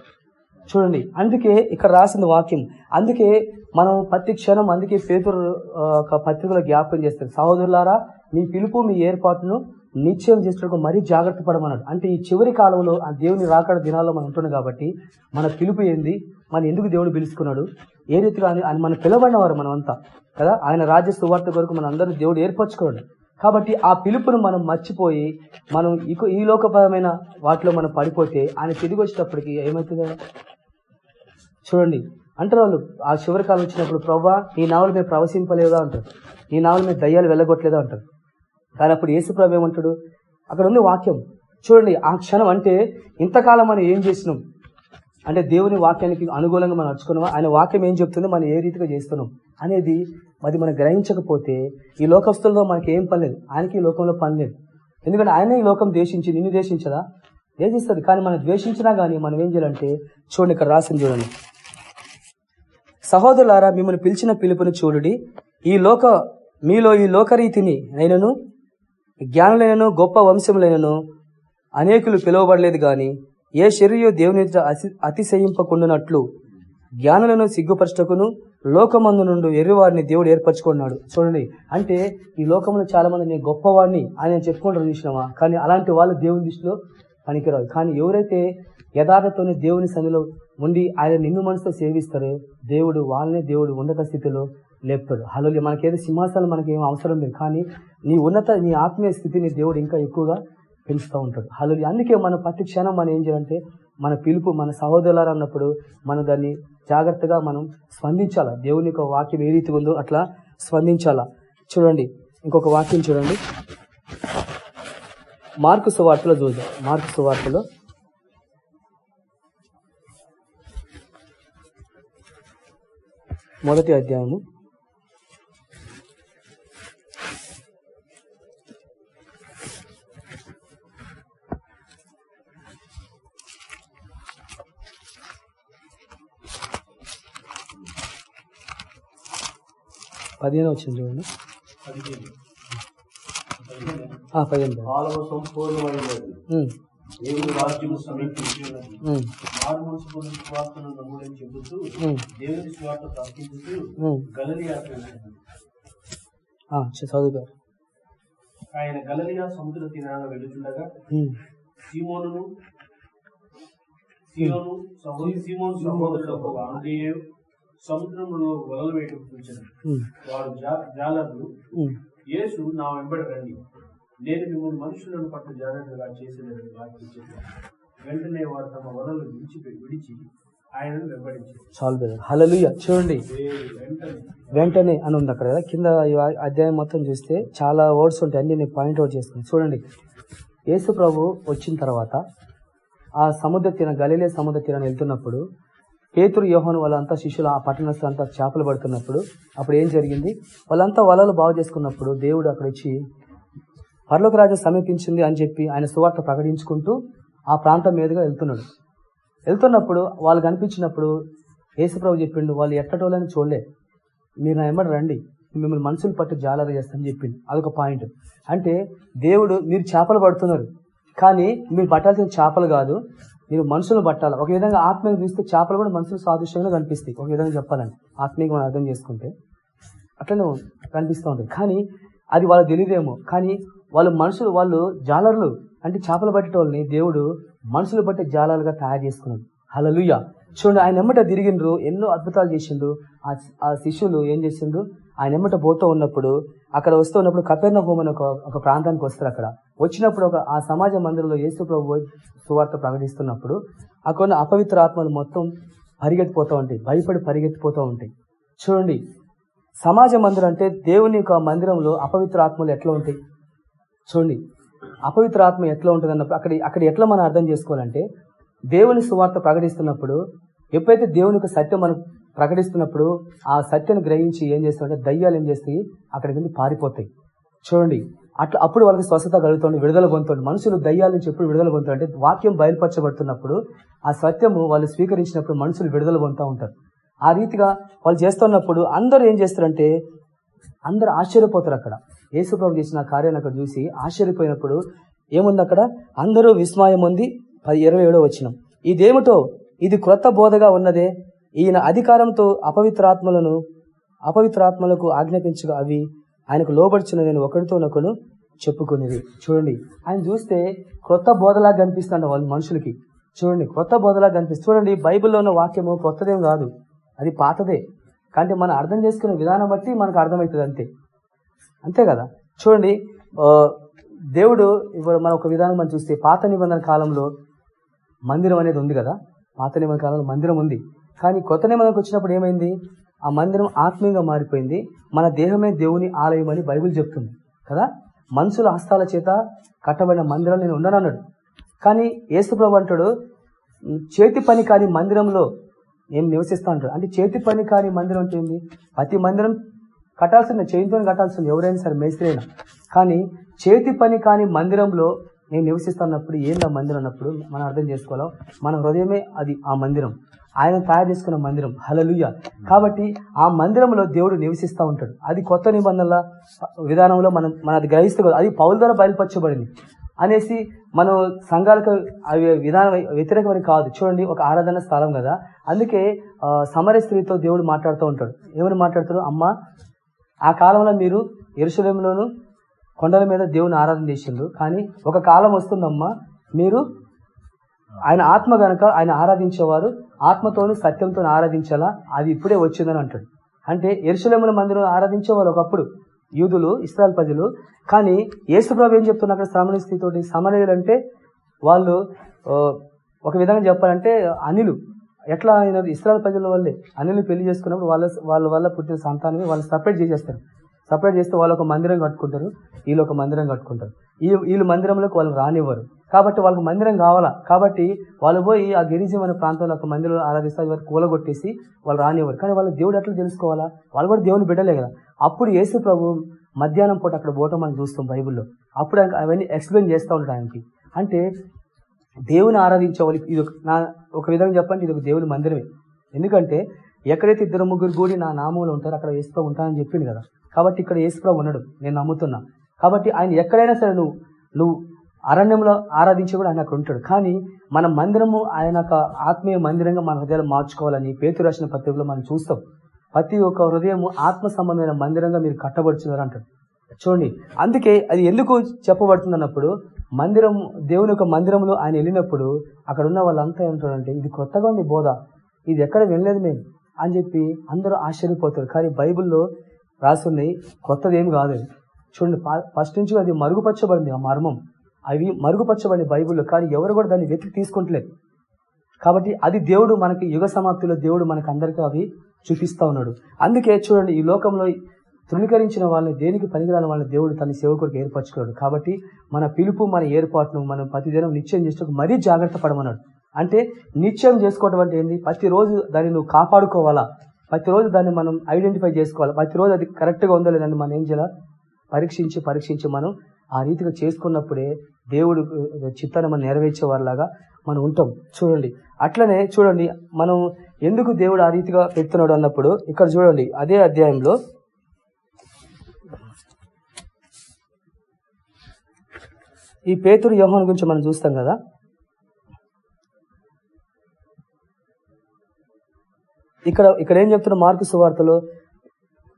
చూడండి. అందుకే ఇక్కడ రాసిన వాక్యం. అందుకే మనం ప్రతి క్షణం అందుకే పేతురు ఒక పత్రికలో జ్ఞాపకం చేస్తారు. సహోదరులారా మీ పిలుపు మీ ఏర్పాటును నిశ్చయం చేసేటప్పుడు మరీ జాగ్రత్త పడమన్నాడు అంటే ఈ చివరి కాలంలో ఆ దేవుని రాకడ దినాల్లో మనం ఉంటున్నాం కాబట్టి మన పిలుపు ఏంది? మన ఎందుకు దేవుడు పిలుచుకున్నాడు? ఏ రీతిలో అని మనం పిలవబడిన వారు మనమంతా కదా? ఆయన రాజ్య సువార్త కొరకు మన అందరినీ దేవుడు ఏర్పరచుకున్నాడు. కాబట్టి ఆ పిలుపును మనం మర్చిపోయి మనం ఈ లోకపరమైన వాటిలో మనం పడిపోతే ఆయన తిరిగి వచ్చేటప్పటికి ఏమవుతుంది? చూడండి. అంటారు వాళ్ళు ఆ చివరి కాలం వచ్చినప్పుడు ప్రవ్వా నీ నావలు మేము ప్రవశింపలేదా? అంటారు. నీ నావలు మీద దయ్యాలు వెళ్ళగొట్టలేదా? అంటారు. కానీ అప్పుడు యేసు ప్రభు ఏమంటాడు? అక్కడ ఉంది వాక్యం. చూడండి ఆ క్షణం అంటే ఇంతకాలం మనం ఏం చేసినాం? అంటే దేవుని వాక్యానికి అనుకూలంగా మనం నడుచుకున్నామా? ఆయన వాక్యం ఏం చెప్తుందో మనం ఏ రీతిగా చేస్తున్నాం అనేది అది మనం గ్రహించకపోతే ఈ లోకస్తులతో మనకి ఏం పని లేదు. ఆయనకి ఈ లోకంలో పని లేదు. ఎందుకంటే ఆయన ఈ లోకం ద్వేషించి నిన్ను ద్వేషించదా? ద్వేషిస్తుంది. కానీ మనం ద్వేషించినా కానీ మనం ఏం చేయాలంటే చూడండి ఇక్కడ రాసింది చూడండి. సహోదరులారా మిమ్మల్ని పిలిచిన పిలుపుని చూడుడి. ఈ లోక మీలో ఈ లోకరీతిని నైనను జ్ఞానులైనను గొప్ప వంశములైనను అనేకులు పిలువబడలేదు గాని ఏ శరీర దేవుని అతిశయింపకుండానట్లు జ్ఞానులను సిగ్గుపరచకును లోకమందు నుండి ఎర్రివారిని దేవుడు ఏర్పరచుకున్నాడు. చూడండి అంటే ఈ లోకంలో చాలా మంది నేను గొప్పవాడిని ఆయన చెప్పుకుంటారు చూసినామా కానీ అలాంటి వాళ్ళు దేవుని దృష్టిలో పనికిరాదు. కానీ ఎవరైతే యథార్థతోనే దేవుని సన్నిలో ఉండి ఆయన నిన్ను మనసుతో సేవిస్తారు దేవుడు వాళ్ళనే దేవుడు ఉన్నత స్థితిలో లేపుతాడు. హలో మనకేదో సింహాసనం మనకి ఏం అవసరం లేదు. కానీ నీ ఉన్నత నీ ఆత్మీయ స్థితిని దేవుడు ఇంకా ఎక్కువగా పెంచుతూ ఉంటాడు. హలో అందుకే మన ప్రతి క్షణం మనం ఏం చేయాలంటే మన పిలుపు మన సహోదరులు అన్నప్పుడు మనం దాన్ని జాగ్రత్తగా మనం స్పందించాలా? దేవుని యొక్క వాక్యం ఏ రీతి ఉందో అట్లా స్పందించాలా? చూడండి. ఇంకొక వాక్యం చూడండి. మార్కు సువార్తలో చూద్దాం. మార్కు సువార్తలో మొదటి అధ్యాయము. పదిహేను వచ్చింది చూడండి. పదిహేను. ఉమ్, దేవుని రాజ్యము సమీపించి ఉన్నది ఉమ్, మారు మనసు పొందిన స్వార్థను నమ్ముడని చెబుతూ దేవుని ప్రకటించుతూ. గలలియా ఆయన గలలియా సముద్ర తీరాన సీయోను సహో- సీమోను సహోదరుడు ఒక ఆంధ్రేయు సముద్రంలో వలలు వాడు జా- జాలర్లు. యేసు నా వెంబడి రండి. నేను మిమ్మల్ని మనుషులను పట్టు జాగ్రత్తగా చేసిన వాక్యం చెప్పాను. వెంటనే వారు తమ వలలు విడిచి విడిచి ఆయనను వెంబడించారు. చూడండి. వెంటనే. అని ఉంది అక్కడ కదా. కింద అధ్యాయం మొత్తం చూస్తే చాలా వర్డ్స్ ఉంటాయి. అన్ని నేను పాయింట్ అవుట్ చేస్తాను. చూడండి. యేసు ప్రభు వచ్చిన తర్వాత ఆ సముద్ర తీర గలీలే సముద్ర తీరాన్ని వెళ్తున్నప్పుడు పేతురు యోహను వాళ్ళంతా శిష్యులు ఆ పట్టణస్థులు అంతా చేపలు పడుతున్నప్పుడు అప్పుడు ఏం జరిగింది? వాళ్ళంతా వలలు బాగు చేసుకున్నప్పుడు దేవుడు అక్కడ వచ్చి పర్లోక రాజ్యం సమీపించింది అని చెప్పి ఆయన సువార్త ప్రకటించుకుంటూ ఆ ప్రాంతం మీదుగా వెళ్తున్నాడు. వెళ్తున్నప్పుడు వాళ్ళు కనిపించినప్పుడు యేసుప్రభు చెప్పిండు వాళ్ళు ఎట్టటోళ్ళని చూడలే. మీరు నా ఎమ్మడి రండి. మిమ్మల్ని మనుషులు పట్టు జాలర చేస్తాను చెప్పిండు. అదొక పాయింట్. అంటే దేవుడు మీరు చేపలు పడుతున్నారు. కానీ మీరు పట్టాల్సిన చేపలు కాదు మీరు మనుషులు పట్టాలి. ఒక విధంగా ఆత్మీయంగా చూస్తే చేపలు కూడా మనుషులు సాదృశ్యంగా కనిపిస్తాయి. ఒక విధంగా చెప్పాలని ఆత్మీయంగా మనం అర్థం చేసుకుంటే అట్లనే కనిపిస్తూ ఉంటుంది. కానీ అది వాళ్ళకి తెలియదేమో. కానీ వాళ్ళు మనుషులు వాళ్ళు జాలర్లు. అంటే చేపలు పట్టేటోళ్ళని దేవుడు మనుషులు పట్టే జాలాలుగా తయారు చేసుకున్నాడు. హలలుయ చూడండి ఆయన ఎమ్మట తిరిగిండ్రు ఎన్నో అద్భుతాలు చేసిండు ఆ శిష్యులు ఏం చేసిండ్రు? ఆయన ఎమ్మట పోతూ ఉన్నప్పుడు అక్కడ వస్తూ ఉన్నప్పుడు కపెర్ణ హోమన్ ఒక ఒక ప్రాంతానికి వస్తారు అక్కడ. వచ్చినప్పుడు ఒక ఆ సమాజ మందిరంలో యేసు ప్రభు సువార్త ప్రకటిస్తున్నప్పుడు అక్కడ అపవిత్ర ఆత్మలు మొత్తం పరిగెత్తిపోతూ ఉంటాయి. భయపడి పరిగెత్తిపోతూ ఉంటాయి. చూడండి సమాజ మందిరం అంటే దేవుని యొక్క మందిరంలో అపవిత్ర ఆత్మలు ఎట్లా ఉంటాయి? చూడండి అపవిత్ర ఆత్మ ఎట్లా ఉంటుంది అన్నప్పుడు అక్కడ అక్కడ ఎట్లా మనం అర్థం చేసుకోవాలంటే దేవుని సువార్త ప్రకటిస్తున్నప్పుడు ఎప్పుడైతే దేవుని సత్యం మనం ప్రకటిస్తున్నప్పుడు ఆ సత్యాన్ని గ్రహించి ఏం చేస్తామంటే దయ్యాలు ఏం చేస్తాయి? అక్కడికి వెళ్ళి పారిపోతాయి. చూడండి అట్లా అప్పుడు వాళ్ళకి స్వస్థత కలుగుతుంది విడుదల పొందుతుంది. మనుషులు దయ్యాల నుంచి ఎప్పుడు విడుదల పొందుతారు అంటే వాక్యం బయలుపరచబడుతున్నప్పుడు ఆ సత్యము వాళ్ళు స్వీకరించినప్పుడు మనుషులు విడుదల పొందుతూ ఉంటారు. ఆ రీతిగా వాళ్ళు చేస్తున్నప్పుడు అందరూ ఏం చేస్తారంటే అందరు ఆశ్చర్యపోతారు అక్కడ. యేసుప్రభు చేసిన కార్యాన్ని అక్కడ చూసి ఆశ్చర్యపోయినప్పుడు ఏముంది అక్కడ? అందరూ విస్మయం ఉంది పది ఇరవై ఏడో వచ్చినం ఇదేమిటో ఇది క్రొత్త బోధగా ఉన్నదే. ఈయన అధికారంతో అపవిత్రాత్మలను అపవిత్రాత్మలకు ఆజ్ఞాపించగా అవి ఆయనకు లోబడుచున్న నేను ఒకరితోనొకడు చెప్పుకునేది చూడండి ఆయన చూస్తే క్రొత్త బోధలా కనిపిస్తుంట వాళ్ళ మనుషులకి. చూడండి క్రొత్త బోధలా కనిపిస్తుంది. చూడండి బైబిల్లో ఉన్న వాక్యము క్రొత్తదేం కాదు. అది పాతదే. కానీ మనం అర్థం చేసుకునే విధానం బట్టి మనకు అర్థమవుతుంది అంతే. అంతే కదా? చూడండి దేవుడు ఇప్పుడు మన ఒక విధానం మనం చూస్తే పాత నిబంధన కాలంలో మందిరం అనేది ఉంది కదా? పాత నిబంధన కాలంలో మందిరం ఉంది. కానీ కొత్త నిబంధనకు వచ్చినప్పుడు ఏమైంది? ఆ మందిరం ఆత్మీయంగా మారిపోయింది. మన దేహమే దేవుని ఆలయం అని బైబిల్ చెప్తుంది కదా? మనుషుల హస్తాల చేత కట్టబడిన మందిరం నేను ఉండనన్నాడు. కానీ యేసుప్రభు అంటాడు చేతి పని కాని మందిరంలో నేను నివసిస్తా అంటాడు. అంటే చేతి పని కాని మందిరం అంటే ఏంది? ప్రతి మందిరం కట్టాల్సింది చేతితో కట్టాల్సింది ఎవరైనా సరే మేస్త్రి అయినా కానీ చేతి పని కాని మందిరంలో నేను నివసిస్తున్నప్పుడు ఏంది ఆ మందిరం అన్నప్పుడు మనం అర్థం చేసుకోవాలి? మన హృదయమే అది ఆ మందిరం. ఆయన తయారు చేసుకున్న మందిరం. హలలుయ కాబట్టి ఆ మందిరంలో దేవుడు నివసిస్తూ ఉంటాడు. అది కొత్త నిబంధనల విధానంలో మనం మన అది గ్రహిస్తూ అది పౌల ద్వారా బయలుపరచబడింది. అనేసి మనం సంఘాలకు అవి విధానం వ్యతిరేకమని కాదు. చూడండి ఒక ఆరాధన స్థలం కదా. అందుకే సమర స్త్రీతో దేవుడు మాట్లాడుతూ ఉంటాడు. ఏమని మాట్లాడుతాడు? అమ్మ ఆ కాలంలో మీరు ఎరుసలేంలోను కొండల మీద దేవుని ఆరాధన చేసిండ్రు. కానీ ఒక కాలం వస్తుందమ్మా మీరు ఆయన ఆత్మ గనక ఆయన ఆరాధించేవారు ఆత్మతోను సత్యంతో ఆరాధించాలా? అది ఇప్పుడే వచ్చిందని అంటాడు. అంటే ఎరుసలేముల మందిరం ఆరాధించేవారు ఒకప్పుడు. యూదులు ఇస్రాయల్ ప్రజలు. కానీ యేసుప్రభు ఏం చెప్తున్నా అక్కడ సామాన్య స్థితితోటి? సామాన్యులు అంటే వాళ్ళు ఒక విధంగా చెప్పాలంటే అనిలు. ఎట్లా ఆయన ఇస్రాయల్ ప్రజల వల్లే అనిలు పెళ్ళి చేసుకున్నప్పుడు వాళ్ళ వాళ్ళ వల్ల పుట్టిన సంతానమే వాళ్ళు సపరేట్ చేసేస్తారు. సపరేట్ చేస్తే వాళ్ళు ఒక మందిరం కట్టుకుంటారు వీళ్ళు ఒక మందిరం కట్టుకుంటారు. ఈ వీళ్ళు మందిరంలోకి వాళ్ళు రానివ్వరు. కాబట్టి వాళ్ళకి మందిరం కావాలా? కాబట్టి వాళ్ళు పోయి ఆ గిరిజం అనే ప్రాంతంలో ఒక మందిరం ఆరాధిస్తారు వారు కూలగొట్టేసి వాళ్ళు రానివ్వరు. కానీ వాళ్ళు దేవుడు ఎట్లా తెలుసుకోవాలా? వాళ్ళు కూడా దేవుని బిడ్డలే కదా. అప్పుడు యేసు ప్రభు మధ్యాహ్నం పూట అక్కడ పోవటం మనం చూస్తాం బైబిల్లో. అప్పుడు అవన్నీ ఎక్స్ప్లెయిన్ చేస్తూ ఉంటాడు ఆయనకి. అంటే దేవుని ఆరాధించేవాళ్ళు ఇది నా ఒక విధంగా చెప్పండి ఇది ఒక దేవుని మందిరమే. ఎందుకంటే ఎక్కడైతే ఇద్దరు ముగ్గురు కూడి నా నామంలో ఉంటారో అక్కడ వేస్తూ ఉంటానని చెప్పింది కదా. కాబట్టి ఇక్కడ యేసుప్రభు ఉన్నాడు. నేను నమ్ముతున్నా. కాబట్టి ఆయన ఎక్కడైనా సరే నువ్వు నువ్వు అరణ్యంలో ఆరాధించి కూడా ఆయన అక్కడ ఉంటాడు. కానీ మన మందిరము ఆయన యొక్క ఆత్మీయ మందిరంగా మన హృదయాలు మార్చుకోవాలని పేతు రాసిన పత్రికలో మనం చూస్తాం. ప్రతి ఒక్క హృదయము ఆత్మ సంబంధమైన మందిరంగా మీరు కట్టబడుచున్నారు అంటాడు. చూడండి. అందుకే అది ఎందుకు చెప్పబడుతుంది అన్నప్పుడు మందిరం దేవుని యొక్క మందిరంలో ఆయన వెళ్ళినప్పుడు అక్కడ ఉన్న వాళ్ళంతా ఏమంటారంటే ఇది కొత్తగా ఉంది బోధ. ఇది ఎక్కడ వినలేదు మేము అని చెప్పి అందరూ ఆశ్చర్యపోతారు. కానీ బైబిల్లో రాసున్నాయి కొత్తది ఏం కాదు. చూడండి పా- ఫస్ట్ నుంచి అది మరుగుపరచబడింది ఆ మర్మం. అవి మరుగుపరచబడి బైబిల్లో కానీ ఎవరు కూడా దాన్ని వెతికి తీసుకుంటలేదు. కాబట్టి అది దేవుడు మనకి యుగ సమాప్తిలో దేవుడు మనకి అందరికీ అవి చూపిస్తా ఉన్నాడు. అందుకే చూడండి ఈ లోకంలో తృణీకరించిన వాళ్ళని దేనికి పనికిరాని వాళ్ళని దేవుడు తన సేవకుడికి ఏర్పరచుకున్నాడు. కాబట్టి మన పిలుపు మన ఏర్పాటును మనం ప్రతిదినం నిత్యం చేసేటప్పుడు మరీ జాగ్రత్త పడమన్నాడు. అంటే నిత్యం చేసుకోవడం అంటే ఏంది? ప్రతిరోజు దాన్ని నువ్వు కాపాడుకోవాలా? ప్రతిరోజు దాన్ని మనం ఐడెంటిఫై చేసుకోవాలి. ప్రతిరోజు అది కరెక్ట్గా ఉందో లేదని మనం ఏం చేయాలి? పరీక్షించి పరీక్షించి మనం ఆ రీతిగా చేసుకున్నప్పుడే దేవుడు చిత్తాన్ని మనం నెరవేర్చే వారిలాగా మనం ఉంటాం. చూడండి. అట్లనే చూడండి మనం ఎందుకు దేవుడు ఆ రీతిగా పెడుతున్నాడు అన్నప్పుడు ఇక్కడ చూడండి అదే అధ్యాయంలో ఈ పేతురు యోహాను గురించి మనం చూస్తాం కదా? ఇక్కడ ఇక్కడ ఏం చెప్తున్న మార్కు సువార్తలో?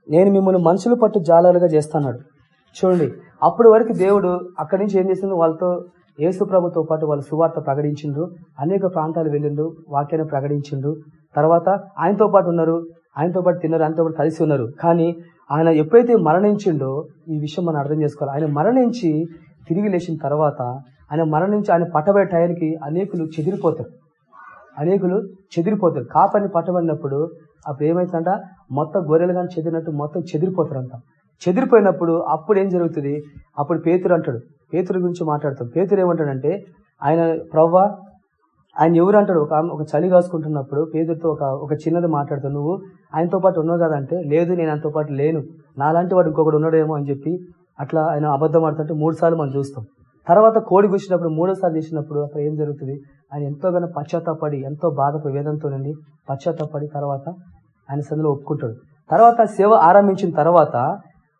నేను మిమ్మల్ని మనుషులు పట్టు జాలాలుగా చేస్తున్నాడు చూడండి అప్పటి వరకు దేవుడు అక్కడి నుంచి ఏం చేసిండు? వాళ్ళతో యేసు ప్రభుతో పాటు వాళ్ళు సువార్త ప్రకటించిండ్రు. అనేక ప్రాంతాలు వెళ్ళిండు వాక్యాన్ని ప్రకటించిండ్రు. తర్వాత ఆయనతో పాటు ఉన్నారు ఆయనతో పాటు తిన్నారు ఆయనతో పాటు కలిసి ఉన్నారు. కానీ ఆయన ఎప్పుడైతే మరణించిండో ఈ విషయం మనం అర్థం చేసుకోవాలి. ఆయన మరణించి తిరిగి లేచిన తర్వాత ఆయన మరణించి ఆయన పట్టబడే టయానికి అనేకులు చెదిరిపోతారు. అనేకులు చెదిరిపోతారు. కాపని పట్టబడినప్పుడు అప్పుడు ఏమైతుందంట? మొత్తం గొర్రెలు కానీ చెదిరినట్టు మొత్తం చెదిరిపోతారంట. చెదిరిపోయినప్పుడు అప్పుడు ఏం జరుగుతుంది? అప్పుడు పేతురు అంటాడు. పేతురు గురించి మాట్లాడతాం. పేతురు ఏమంటాడంటే ఆయన ప్రవ్వ ఆయన ఎవరు అంటాడు? ఒక ఒక చలి కాసుకుంటున్నప్పుడు పేదరితో ఒక ఒక చిన్నది మాట్లాడుతావు నువ్వు ఆయనతో పాటు ఉన్నావు కదా అంటే లేదు నేను ఆయనతో పాటు లేను. నాలాంటి వాడు ఇంకొకడు ఉన్నాడేమో అని చెప్పి అట్లా ఆయన అబద్ధం ఆడుతుంటే మూడు సార్లు మనం చూస్తాం. తర్వాత కోడి కూర్చున్నప్పుడు మూడోసారి చేసినప్పుడు అక్కడ ఏం జరుగుతుంది? ఆయన ఎంతోగానో పశ్చాత్తాపడి ఎంతో బాధపడి వేదంతో నుండి పశ్చాత్తాపడి తర్వాత ఆయన సందులో ఒప్పుకుంటాడు. తర్వాత సేవ ఆరంభించిన తర్వాత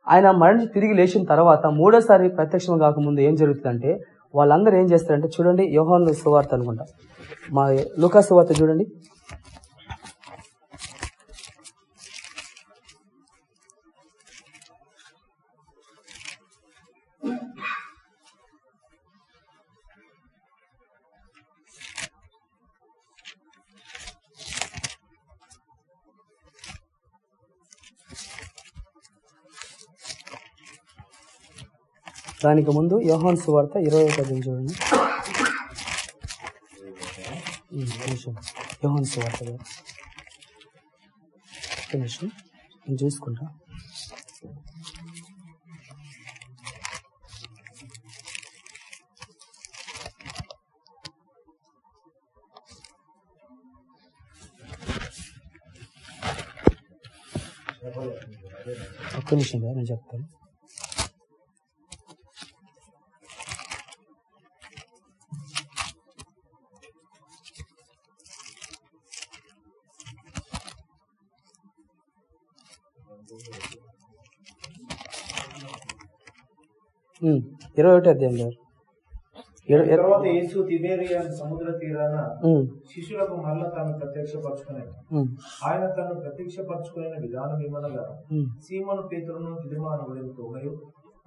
ఆయన మరణించి తిరిగి లేచిన తర్వాత మూడోసారి ప్రత్యక్షం కాకముందు ఏం జరుగుతుందంటే వాళ్ళందరూ ఏం చేస్తారంటే చూడండి యోహాన్ సువార్త అనుకుంటా. మా లుకా సువార్త చూడండి. దానికి ముందు యోహాన్ సువార్త ఇరవై ఒకటి చూడండి. యోహాన్ సువార్త ఒక్క నిమిషం. నేను చూసుకుంటా. ఒక్క నిమిషం గారు నేను చెప్తాను. ఇరవై ఒకటి అధ్యాయం తర్వాత యేసు తిబేరియా సముద్ర తీరాన శిష్యులకు మరల తాను ఆయన తను ప్రత్యక్షపరచుకునే విధానం ఏమనగా సీమను తోమయు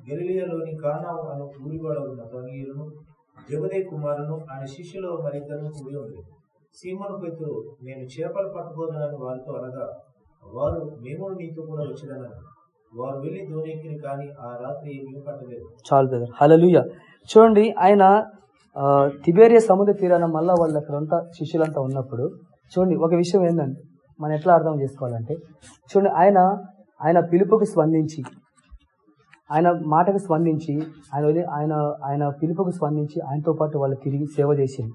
గలిలియలోని కానావు అను ఊరివాడవు నతనీయులను జగదే కుమారును ఆయన శిష్యులు మరిద్దరు కూడి ఉంది సీమను పేతురు నేను చేపలు పట్టుకోదనని వారితో అనగా వారు మేము నీతో కూడా వచ్చిదనని వారు వెళ్ళి దోనెక్కిని కానీ ఆ రాత్రి ఏమీ పట్టలేదు. చాలు బ్రదర్. హలలుయ చూడండి ఆయన తిబేరియ సముద్ర తీరాన మళ్ళా వాళ్ళు అక్కడ అంతా శిష్యులంతా ఉన్నప్పుడు చూడండి ఒక విషయం ఏంటంటే మనం ఎట్లా అర్థం చేసుకోవాలంటే చూడండి ఆయన ఆయన పిలుపుకు స్పందించి ఆయన మాటకు స్పందించి ఆయన వదిలి- ఆయన ఆయన పిలుపుకు స్పందించి ఆయనతో పాటు వాళ్ళు తిరిగి సేవ చేసింది.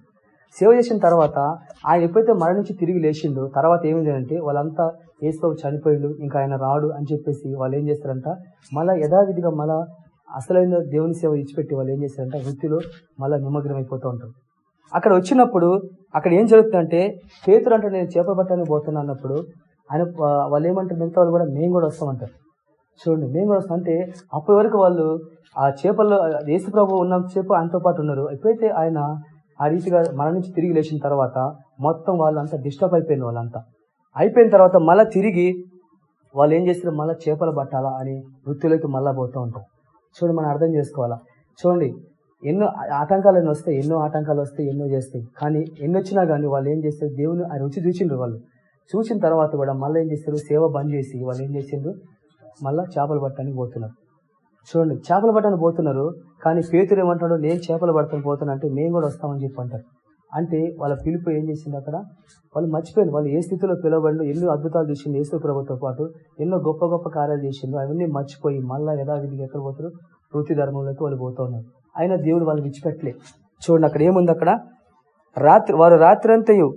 సేవ చేసిన తర్వాత ఆయన ఎప్పుడైతే మరణించి తిరిగి లేచిండో తర్వాత ఏమైందంటే వాళ్ళంతా ఏసుబాబు చనిపోయిండు ఇంకా ఆయన రాడు అని చెప్పేసి వాళ్ళు ఏం చేస్తారంట మళ్ళీ యథావిధిగా మళ్ళీ అసలైన దేవుని సేవ ఇచ్చిపెట్టి వాళ్ళు ఏం చేస్తారంటే వృత్తిలో మళ్ళీ నిమగ్నం అయిపోతూ ఉంటారు. అక్కడ వచ్చినప్పుడు అక్కడ ఏం జరుగుతుందంటే పేతురు అంటే నేను చేపలు పట్టడానికి పోతున్నా అన్నప్పుడు ఆయన వాళ్ళు ఏమంటారు మిగతా వాళ్ళు కూడా మేము కూడా వస్తామంటారు చూడండి మేము కూడా వస్తాం. అంటే అప్పటి వరకు వాళ్ళు ఆ చేపల్లో యేసు ప్రభు ఉన్నంతసేపు ఆయనతో పాటు ఉన్నారు. ఎప్పుడైతే ఆయన ఆ రీతిగా మన నుంచి తిరిగి లేచిన తర్వాత మొత్తం వాళ్ళంతా డిస్టర్బ్ అయిపోయింది వాళ్ళంతా. అయిపోయిన తర్వాత మళ్ళీ తిరిగి వాళ్ళు ఏం చేస్తారు? మళ్ళీ చేపలు పట్టాలా అని వృత్తిలోకి మళ్ళీ పోతూ ఉంటారు. చూడండి మనం అర్థం చేసుకోవాలా? చూడండి ఎన్నో ఆటంకాలు ఎన్నో వస్తాయి ఎన్నో ఆటంకాలు వస్తాయి ఎన్నో చేస్తాయి. కానీ ఎన్ని వచ్చినా కానీ వాళ్ళు ఏం చేస్తారు? దేవుని ఆ రుచి చూసిండ్రు వాళ్ళు. చూసిన తర్వాత కూడా మళ్ళీ ఏం చేస్తారు? సేవ బంద్ చేసి వాళ్ళు ఏం చేసిండ్రు? మళ్ళీ చేపలు పట్టడానికి పోతున్నారు. చూడండి చేపలు పట్టని పోతున్నారు కానీ పేతురు ఏమంటాడు నేను చేపలు పడతాను పోతున్నా అంటే మేము కూడా వస్తామని చెప్పి అంటారు. అంటే వాళ్ళ పిలుపు ఏం చేసింది అక్కడ? వాళ్ళు మర్చిపోయింది వాళ్ళు ఏ స్థితిలో పిలవబడి ఎన్నో అద్భుతాలు చూసింది యేసు ప్రభుతో పాటు ఎన్నో గొప్ప గొప్ప కార్యాలు చేసింది అవన్నీ మర్చిపోయి మళ్ళా యథావిధిగా ఎక్కడ పోతారు? వృత్తి ధర్మంలోకి వాళ్ళు పోతూ ఉన్నారు. అయినా దేవుడు వాళ్ళు విచ్చిపెట్టలే చూడండి అక్కడ ఏముంది అక్కడ? రాత్రి వారు రాత్రి అంతయు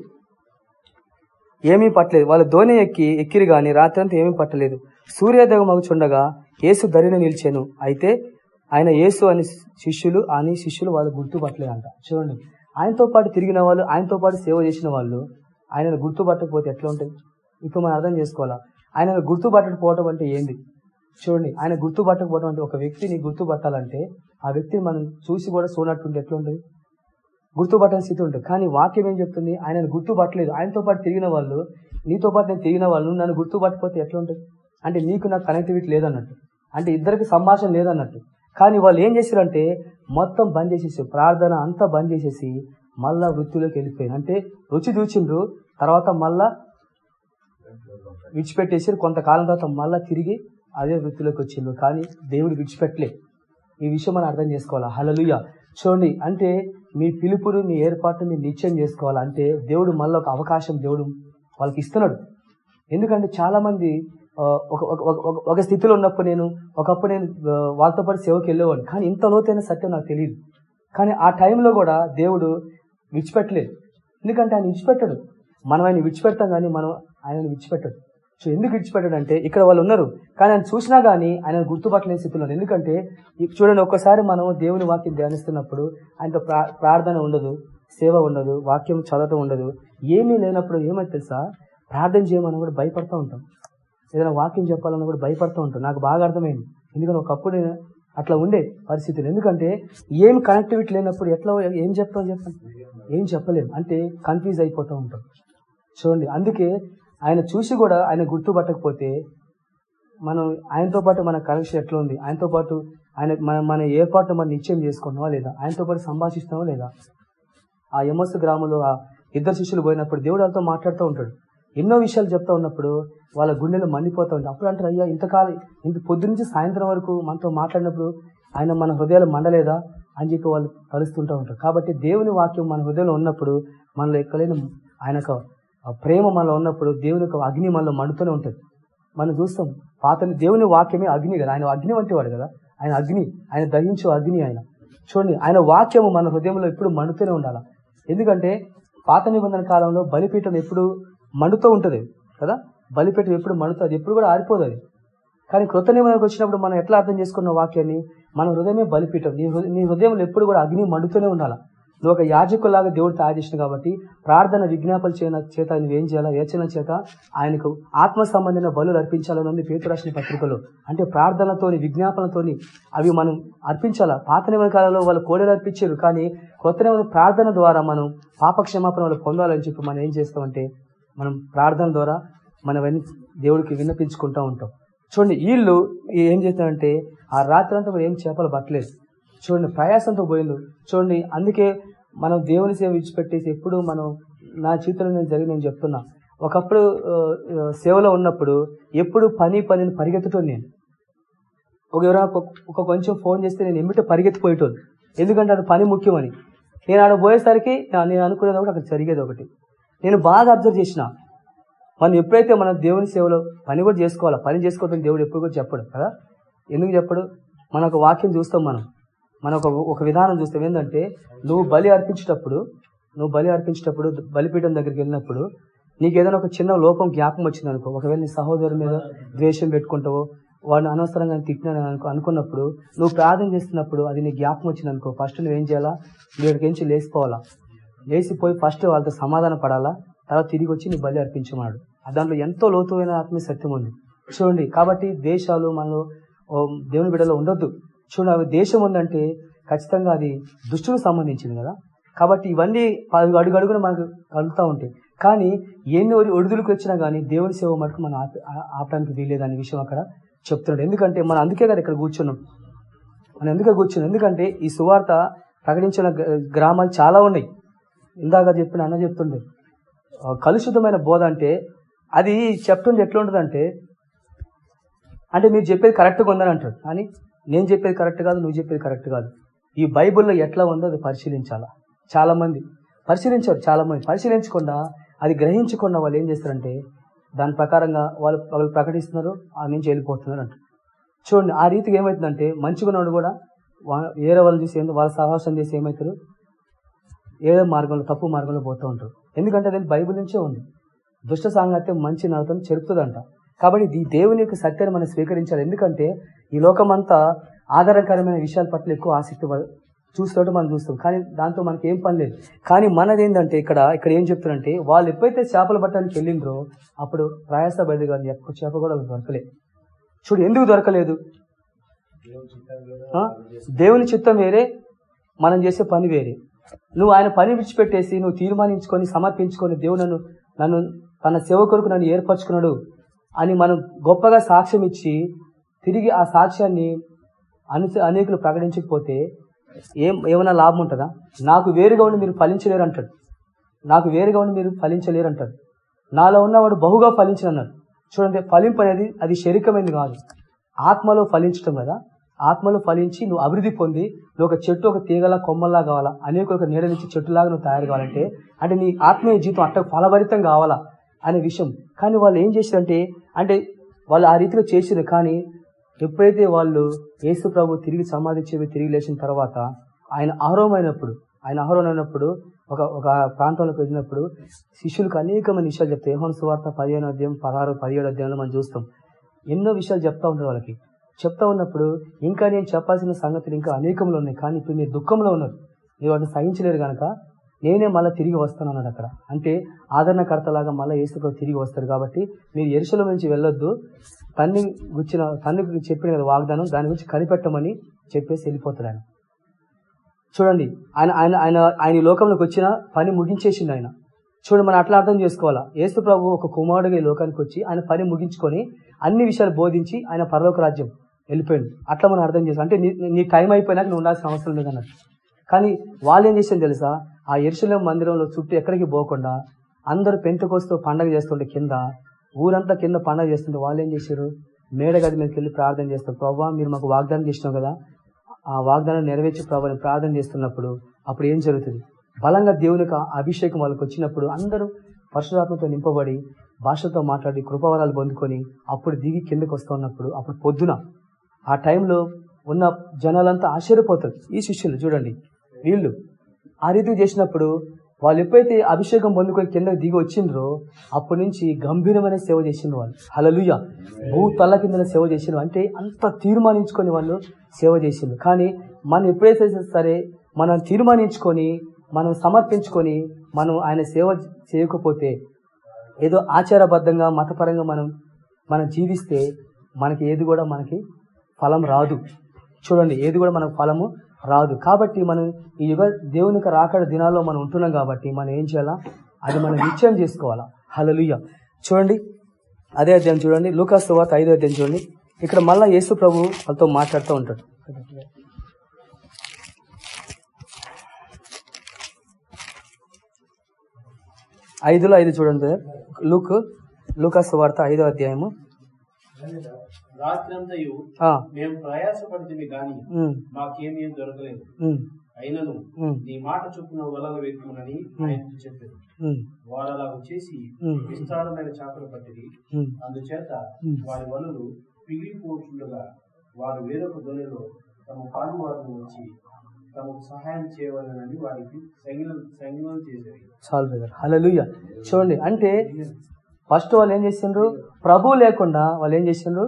ఏమీ పట్టలేదు. వాళ్ళు ధోని ఎక్కి ఎక్కిరి కానీ రాత్రంతా ఏమీ పట్టలేదు. సూర్యోదయం మగుచుండగా యేసు ధరిని నిలిచాను. అయితే ఆయన యేసు అని శిష్యులు అని శిష్యులు వాళ్ళు గుర్తుపట్టలేదంట. చూడండి. ఆయనతో పాటు తిరిగిన వాళ్ళు ఆయనతో పాటు సేవ చేసిన వాళ్ళు ఆయనను గుర్తుపట్టకపోతే ఎట్లా ఉంటుంది ఇప్పుడు మనం అర్థం చేసుకోవాలా? ఆయనను గుర్తుపట్టకపోవటం అంటే ఏంది? చూడండి. ఆయన గుర్తుపట్టకపోవడం అంటే ఒక వ్యక్తిని గుర్తుపట్టాలంటే ఆ వ్యక్తిని మనం చూసి కూడా చూడనట్టుంటే ఎట్లా ఉంటుంది? గుర్తుపట్టని స్థితి ఉంటుంది. కానీ వాక్యం ఏం చెప్తుంది? ఆయనను గుర్తుపట్టలేదు. ఆయనతో పాటు తిరిగిన వాళ్ళు నీతో పాటు నేను తిరిగిన వాళ్ళు నన్ను గుర్తుపట్టకపోతే ఎట్లా ఉంటుంది? అంటే నీకు నాకు కనెక్టివిటీ లేదన్నట్టు. అంటే ఇద్దరికి సంభాషణ లేదన్నట్టు. కానీ వాళ్ళు ఏం చేశారంటే మొత్తం బంద్ చేసేసి ప్రార్థన అంతా బంద్ చేసేసి మళ్ళా వృత్తిలోకి వెళ్ళిపోయింది అంటే రుచి చూచిండ్రు తర్వాత మళ్ళా విడిచిపెట్టేసి కొంతకాలం తర్వాత మళ్ళా తిరిగి అదే వృత్తిలోకి వచ్చిండ్రు. కానీ దేవుడు విడిచిపెట్టలే. ఈ విషయం మనం అర్థం చేసుకోవాలా? హలలుయ చూడండి అంటే మీ పిలుపును మీ ఏర్పాటు మీరు నిశ్చయం చేసుకోవాలంటే దేవుడు మళ్ళీ ఒక అవకాశం దేవుడు వాళ్ళకి ఇస్తున్నాడు. ఎందుకంటే చాలామంది ఒక ఒక- ఒక- ఒక- స్థితిలో ఉన్నప్పుడు నేను ఒకప్పుడు నేను వాళ్ళతో పాటు సేవకి వెళ్ళేవాడిని. కానీ ఇంత లోతైన సత్యం నాకు తెలియదు. కానీ ఆ టైంలో కూడా దేవుడు విడిచిపెట్టలేదు. ఎందుకంటే ఆయన విడిచిపెట్టడు. మనం ఆయన విడిచిపెడతాం కానీ మనం ఆయనను విడిచిపెట్టడు. సో ఎందుకు విడిచిపెట్టాడంటే ఇక్కడ వాళ్ళు ఉన్నారు. కానీ ఆయన చూసినా కానీ ఆయన గుర్తుపట్టలేని స్థితిలో ఎందుకంటే చూడండి ఒక్కసారి మనం దేవుని వాక్యం ధ్యానిస్తున్నప్పుడు ఆయనతో ప్రా ప్రార్థన ఉండదు సేవ ఉండదు వాక్యం చదవటం ఉండదు. ఏమీ లేనప్పుడు ఏమైతే తెలుసా? ప్రార్థన చేయమని కూడా భయపడతూ ఉంటాం. ఏదైనా వాక్యం చెప్పాలని కూడా భయపడుతూ ఉంటాం నాకు బాగా అర్థమైంది. ఎందుకంటే ఒకప్పుడు అట్లా ఉండే పరిస్థితులు. ఎందుకంటే ఏం కనెక్టివిటీ లేనప్పుడు ఎట్లా ఏం చెప్తాం చెప్పండి ఏం చెప్పలేం. అంటే కన్ఫ్యూజ్ అయిపోతూ ఉంటాం. చూడండి అందుకే ఆయన చూసి కూడా ఆయన గుర్తుపట్టకపోతే మనం ఆయనతో పాటు మన కనెక్షన్ ఎట్లా ఉంది? ఆయనతో పాటు ఆయన మన మన ఏర్పాటు మనం నిశ్చయం చేసుకున్నావా లేదా? ఆయనతో పాటు సంభాషిస్తున్నావా లేదా? ఆ యమస్ గ్రామంలో ఆ ఇద్దరు శిష్యులు పోయినప్పుడు దేవుడు వాళ్ళతో మాట్లాడుతూ ఉంటాడు. ఎన్నో విషయాలు చెప్తా ఉన్నప్పుడు వాళ్ళ గుండెలు మండిపోతూ ఉంటాయి. అప్పుడు అంటారు అయ్యా ఇంతకాలం ఇంత పొద్దు నుంచి సాయంత్రం వరకు మనతో మాట్లాడినప్పుడు ఆయన మన హృదయాలు మండలేదా? అని చెప్పి వాళ్ళు తలుస్తుంటూ ఉంటారు. కాబట్టి దేవుని వాక్యం మన హృదయంలో ఉన్నప్పుడు మనలో ఎక్కడైనా ఆయన యొక్క ప్రేమ మనలో ఉన్నప్పుడు దేవుని యొక్క అగ్ని మనలో మండుతూనే ఉంటుంది. మనం చూస్తాం పాత దేవుని వాక్యమే అగ్ని కదా. ఆయన అగ్ని వంటి వాడు కదా. ఆయన అగ్ని ఆయన దహించు అగ్ని ఆయన. చూడండి ఆయన వాక్యము మన హృదయంలో ఎప్పుడు మండుతూనే ఉండాలి? ఎందుకంటే పాత నిబంధన కాలంలో బలిపీఠం ఎప్పుడు మండుతూ ఉంటుంది కదా? బలిపెట్టి ఎప్పుడు మండుతుంది అది ఎప్పుడు కూడా ఆరిపోదు అది. కానీ కృత నిబంధనకు వచ్చినప్పుడు మనం ఎట్లా అర్థం చేసుకున్న వాక్యాన్ని? మన హృదయమే బలిపీఠం. నీ నీ హృదయంలో ఎప్పుడు కూడా అగ్ని మండుతూనే ఉండాలి. నువ్వు ఒక యాజకులాగా దేవుడు తయారు చేసిన కాబట్టి ప్రార్థన విజ్ఞాపన చేయన చేత నువ్వేం చేయాలా? ఏచన చేత ఆయనకు ఆత్మ సంబంధించిన బలు అర్పించాలని ఉంది పత్రికలు రాసిన అంటే ప్రార్థనతోని విజ్ఞాపనతోని అవి మనం అర్పించాలా? పాత నిబంధన కాలంలో వాళ్ళు కోడలు అర్పించారు. కానీ కొత్త నిబంధన ప్రార్థన ద్వారా మనం పాపక్షమాపణ వాళ్ళు పొందాలని చెప్పి మనం ఏం చేస్తామంటే మనం ప్రార్థన ద్వారా మనం దేవుడికి విన్నపించుకుంటూ ఉంటాం. చూడండి వీళ్ళు ఏం చేస్తారంటే ఆ రాత్రి అంతా ఏం చేపలు పట్టలేదు. చూడండి ప్రయాసంతో పోయిండు చూడండి అందుకే మనం దేవుని సేవ విడిచిపెట్టేసి ఎప్పుడు మనం నా జీవితంలో నేను జరిగి నేను చెప్తున్నా. ఒకప్పుడు సేవలో ఉన్నప్పుడు ఎప్పుడు పని పనిని పరిగెత్తటం నేను. ఒక ఎవరైనా ఒక- కొంచెం ఫోన్ చేస్తే నేను ఎమ్మిట పరిగెత్తిపోయేటోళ్ళు ఎందుకంటే అది పని ముఖ్యమని. నేను ఆడ పోయేసరికి నేను అనుకునేది ఒకటి అక్కడ జరిగేది ఒకటి. నేను బాగా అబ్జర్వ్ చేసిన. మనం ఎప్పుడైతే మనం దేవుని సేవలో పని కూడా చేసుకోవాలా పని చేసుకోవడం దేవుడు ఎప్పుడు కూడా చెప్పడు కదా? ఎందుకు చెప్పడు? మన ఒక వాక్యం చూస్తాం మనం. మన ఒక ఒక విధానం చూస్తాం. ఏంటంటే నువ్వు బలి అర్పించేటప్పుడు నువ్వు బలి అర్పించేటప్పుడు బలిపీఠం దగ్గరికి వెళ్ళినప్పుడు నీకు ఏదైనా ఒక చిన్న లోపం జ్ఞాపకం వచ్చింది అనుకో ఒకవేళ నీ సహోదరు మీద ద్వేషం పెట్టుకుంటావో వాడిని అనవసరంగా తిట్టినాను అనుకో అనుకున్నప్పుడు నువ్వు ప్రార్థన చేస్తున్నప్పుడు అది నీ జ్ఞాపకం వచ్చింది అనుకో ఫస్ట్ నువ్వేం చేయాలా? నువ్వు ఇక్కడికి నుంచి లేచిపోవాలా? లేచిపోయి ఫస్ట్ వాళ్ళతో సమాధాన పడాలా? తర్వాత తిరిగి వచ్చి నీ బలి అర్పించమన్నాడు. ఆ దాంట్లో ఎంతో లోతువైన ఆత్మీయ సత్యం ఉంది. చూడండి కాబట్టి దేశాలు మనలో దేవుని బిడ్డలో ఉండొద్దు. చూడండి అవి దేశం ఉందంటే ఖచ్చితంగా అది దుష్టుకు సంబంధించింది కదా. కాబట్టి ఇవన్నీ అడుగు అడుగు అడుగున మనకు కలుగుతూ ఉంటాయి. కానీ ఎన్ని ఒడి- ఒడిదులకు వచ్చినా కానీ దేవుని సేవ మటుకు మనం ఆప- ఆపడానికి వీల్లేదు అనే విషయం అక్కడ చెప్తున్నాడు. ఎందుకంటే మనం అందుకే కదా ఇక్కడ కూర్చున్నాం. మనం ఎందుకే కూర్చున్నాం? ఎందుకంటే ఈ సువార్త ప్రకటించిన గ్రామాలు చాలా ఉన్నాయి. ఇందాక చెప్పిన అన్న చెప్తుండే. కలుషితమైన బోధ అంటే అది చెప్తుండే ఎట్లుంటుందంటే అంటే మీరు చెప్పేది కరెక్ట్గా ఉందని అంటాడు. కానీ నేను చెప్పేది కరెక్ట్ కాదు నువ్వు చెప్పేది కరెక్ట్ కాదు. ఈ బైబిల్లో ఎట్లా ఉందో అది పరిశీలించాలా. చాలామంది పరిశీలించారు చాలా మంది పరిశీలించకుండా అది గ్రహించకుండా వాళ్ళు ఏం చేస్తారంటే దాని ప్రకారంగా వాళ్ళు వాళ్ళు ప్రకటిస్తున్నారు ఆ నుంచి వెళ్ళిపోతున్నారు అంటారు. చూడండి ఆ రీతికి ఏమవుతుందంటే మంచిగా ఉన్నాడు కూడా వా- ఏరే వాళ్ళు చూసి ఏందో వాళ్ళ సహవాసం చేసి ఏమవుతారు ఏదో మార్గంలో తప్పు మార్గంలో పోతూ ఉంటారు. ఎందుకంటే అది బైబిల్ నుంచే ఉంది. దుష్ట సాంగత్యం మంచి నడతను చెరుపుతుందంట. కాబట్టి ఈ దేవుని యొక్క సత్యాన్ని మనం స్వీకరించాలి. ఎందుకంటే ఈ లోకమంతా ఆధారకరమైన విషయాల పట్ల ఎక్కువ ఆసక్తి చూసినట్టు మనం చూస్తాం. కానీ దాంతో మనకి ఏం పని లేదు. కానీ మనది ఏంటంటే ఇక్కడ ఇక్కడ ఏం చెప్తున్నారంటే వాళ్ళు ఎప్పుడైతే చేపలు పట్టడానికి వెళ్ళిండ్రో అప్పుడు ప్రయాస బయట కానీ ఎక్కువ చేప కూడా దొరకలేదు చూడు ఎందుకు దొరకలేదు? దేవుని చిత్తం వేరే మనం చేసే పని వేరే. నువ్వు ఆయన పని విడిచిపెట్టేసి నువ్వు తీర్మానించుకొని సమర్పించుకొని దేవుడు నన్ను నన్ను తన కొరకు నన్ను ఏర్పరచుకున్నాడు అని మనం గొప్పగా సాక్ష్యం ఇచ్చి తిరిగి ఆ సాక్ష్యాన్ని అను అనేకులు ప్రకటించకపోతే ఏం ఏమైనా లాభం ఉంటుందా? నాకు వేరుగా ఉండి మీరు ఫలించలేరు అంటాడు నాకు వేరుగా ఉండి మీరు ఫలించలేరు అంటాడు నాలో ఉన్నవాడు బహుగా ఫలించిన అన్నాడు చూడండి ఫలింపు అనేది అది శరీరమైనది కాదు. ఆత్మలో ఫలించటం కదా. ఆత్మలో ఫలించి నువ్వు అభివృద్ధి పొంది నువ్వు ఒక చెట్టు ఒక తీగలా కొమ్మల్లా కావాలా? అనేకులకు నీడనిచ్చి చెట్టులాగా నువ్వు తయారు కావాలంటే అంటే నీ ఆత్మీయ జీవితం అట్ట ఫలభరితం కావాలా అనే విషయం. కానీ వాళ్ళు ఏం చేశారంటే అంటే వాళ్ళు ఆ రీతిలో చేసారు కానీ ఎప్పుడైతే వాళ్ళు యేసు ప్రభు తిరిగి సమాధి చెవి తిరిగి లేచిన తర్వాత ఆయన ఆహారమైనప్పుడు ఆయన ఆహారమైనప్పుడు ఒక ఒక ప్రాంతంలోకి వెళ్ళినప్పుడు శిష్యులకు అనేకమైన విషయాలు చెప్తాయి యోహాను సువార్త పదిహేను అధ్యాయం పదహారు పదిహేడు అధ్యాయంలో మనం చూస్తాం. ఎన్నో విషయాలు చెప్తా ఉంటారు వాళ్ళకి. చెప్తా ఉన్నప్పుడు ఇంకా నేను చెప్పాల్సిన సంగతులు ఇంకా అనేకములు ఉన్నాయి కానీ ఇప్పుడు మీరు దుఃఖంలో ఉన్నారు. మీరు వాటిని సహించలేరు కనుక నేనే మళ్ళీ తిరిగి వస్తాను అన్నాడు అక్కడ. అంటే ఆదరణకర్తలాగా మళ్ళీ ఏసుప్రభు తిరిగి వస్తారు కాబట్టి మీరు ఎరుసల నుంచి వెళ్ళొద్దు. తన్ని గుచ్చిన తన్నికి చెప్పిన కదా వాగ్దానం దాని గురించి కనిపెట్టమని చెప్పేసి వెళ్ళిపోతాడు ఆయన. చూడండి ఆయన ఆయన ఆయన ఆయన లోకంలోకి వచ్చిన పని ముగించేసిండు ఆయన. చూడండి మనం అట్లా అర్థం చేసుకోవాలా? ఏసు ప్రభు ఒక కుమారుడిగా ఈ లోకానికి వచ్చి ఆయన పని ముగించుకొని అన్ని విషయాలు బోధించి ఆయన పరలోక రాజ్యం వెళ్ళిపోయాడు. అట్లా మనం అర్థం చేసాం అంటే నీ నీ టైం అయిపోయినాక నువ్వు ఉండాల్సిన అవసరం లేదన్నట్టు. కానీ వాళ్ళు ఏం చేసాను తెలుసా? ఆ ఎరుశలం మందిరంలో చుట్టూ ఎక్కడికి పోకుండా అందరూ పెంతకోస్తూ పండగ చేస్తుంటే కింద ఊరంతా కింద పండగ చేస్తుంటే వాళ్ళు ఏం చేశారు? మేడగది మీదకి వెళ్ళి ప్రార్థన చేస్తారు. ప్రభావ మీరు మాకు వాగ్దానం చేసినాం కదా? ఆ వాగ్దానం నెరవేర్చి ప్రభావం ప్రార్థన చేస్తున్నప్పుడు అప్పుడు ఏం జరుగుతుంది? బలంగా దేవునికి అభిషేకం వాళ్ళకి వచ్చినప్పుడు అందరూ పరశురాత్మతో నింపబడి భాషతో మాట్లాడి కృపవరాలు పొందుకొని అప్పుడు దిగి కిందకు వస్తూ ఉన్నప్పుడు అప్పుడు పొద్దున ఆ టైంలో ఉన్న జనాలంతా ఆశ్చర్యపోతారు. ఈ శిష్యులు చూడండి వీళ్ళు ఆ రీతి చేసినప్పుడు వాళ్ళు ఎప్పుడైతే అభిషేకం పొందుకొని కిందకి దిగి వచ్చిండ్రో అప్పటి నుంచి గంభీరమైన సేవ చేసిండ్రు వాళ్ళు. హలలుయ భూ తల్ల కింద సేవ చేసిండ్రు. అంటే అంత తీర్మానించుకొని వాళ్ళు సేవ చేసిండ్రు. కానీ మనం ఎప్పుడైతే సరే మనం తీర్మానించుకొని మనం సమర్పించుకొని మనం ఆయన సేవ చేయకపోతే ఏదో ఆచారబద్ధంగా మతపరంగా మనం మనం జీవిస్తే మనకి ఏది కూడా మనకి ఫలం రాదు. చూడండి ఏది కూడా మనకు ఫలము రాదు. కాబట్టి మనం ఈ యుగ దేవునికి రాకడ దినాల్లో మనం ఉంటున్నాం కాబట్టి మనం ఏం చేయాలా? అది మనం నిశ్చయం చేసుకోవాలా. హలలుయ్య చూడండి అదే అధ్యాయం చూడండి. లూకాస్ తర్వాత ఐదో అధ్యాయం చూడండి. ఇక్కడ మళ్ళా యేసు ప్రభు వాళ్ళతో మాట్లాడుతూ ఉంటాడు. ఐదులో ఐదు చూడండి. లూక్ లూకాస్ వార్త ఐదో అధ్యాయము. రాత్రంతయు మేము ప్రయాసపడితే గాని ఉమ్, మాకేమీ దొరకలేదు. ఉమ్, అయినను ఉమ్, నీ మాట చొప్పున వలలు వేద్దామని చెప్పారు వారు అలాగ చేసి ఉమ్, విస్తారమైన చేపలు. అందుచేత. వారి వలలు పిగిలిపోతుండగా వారు వేరొక దొరలో తమ పాలు వారిని వచ్చి తమకు సహాయం చేయవాలని వారికి చేసేది చాలు బ్రదర్. చూడండి అంటే ఫస్ట్ వాళ్ళు ఏం చేసిండ్రు? ప్రభు లేకుండా వాళ్ళు ఏం చేసిండ్రు?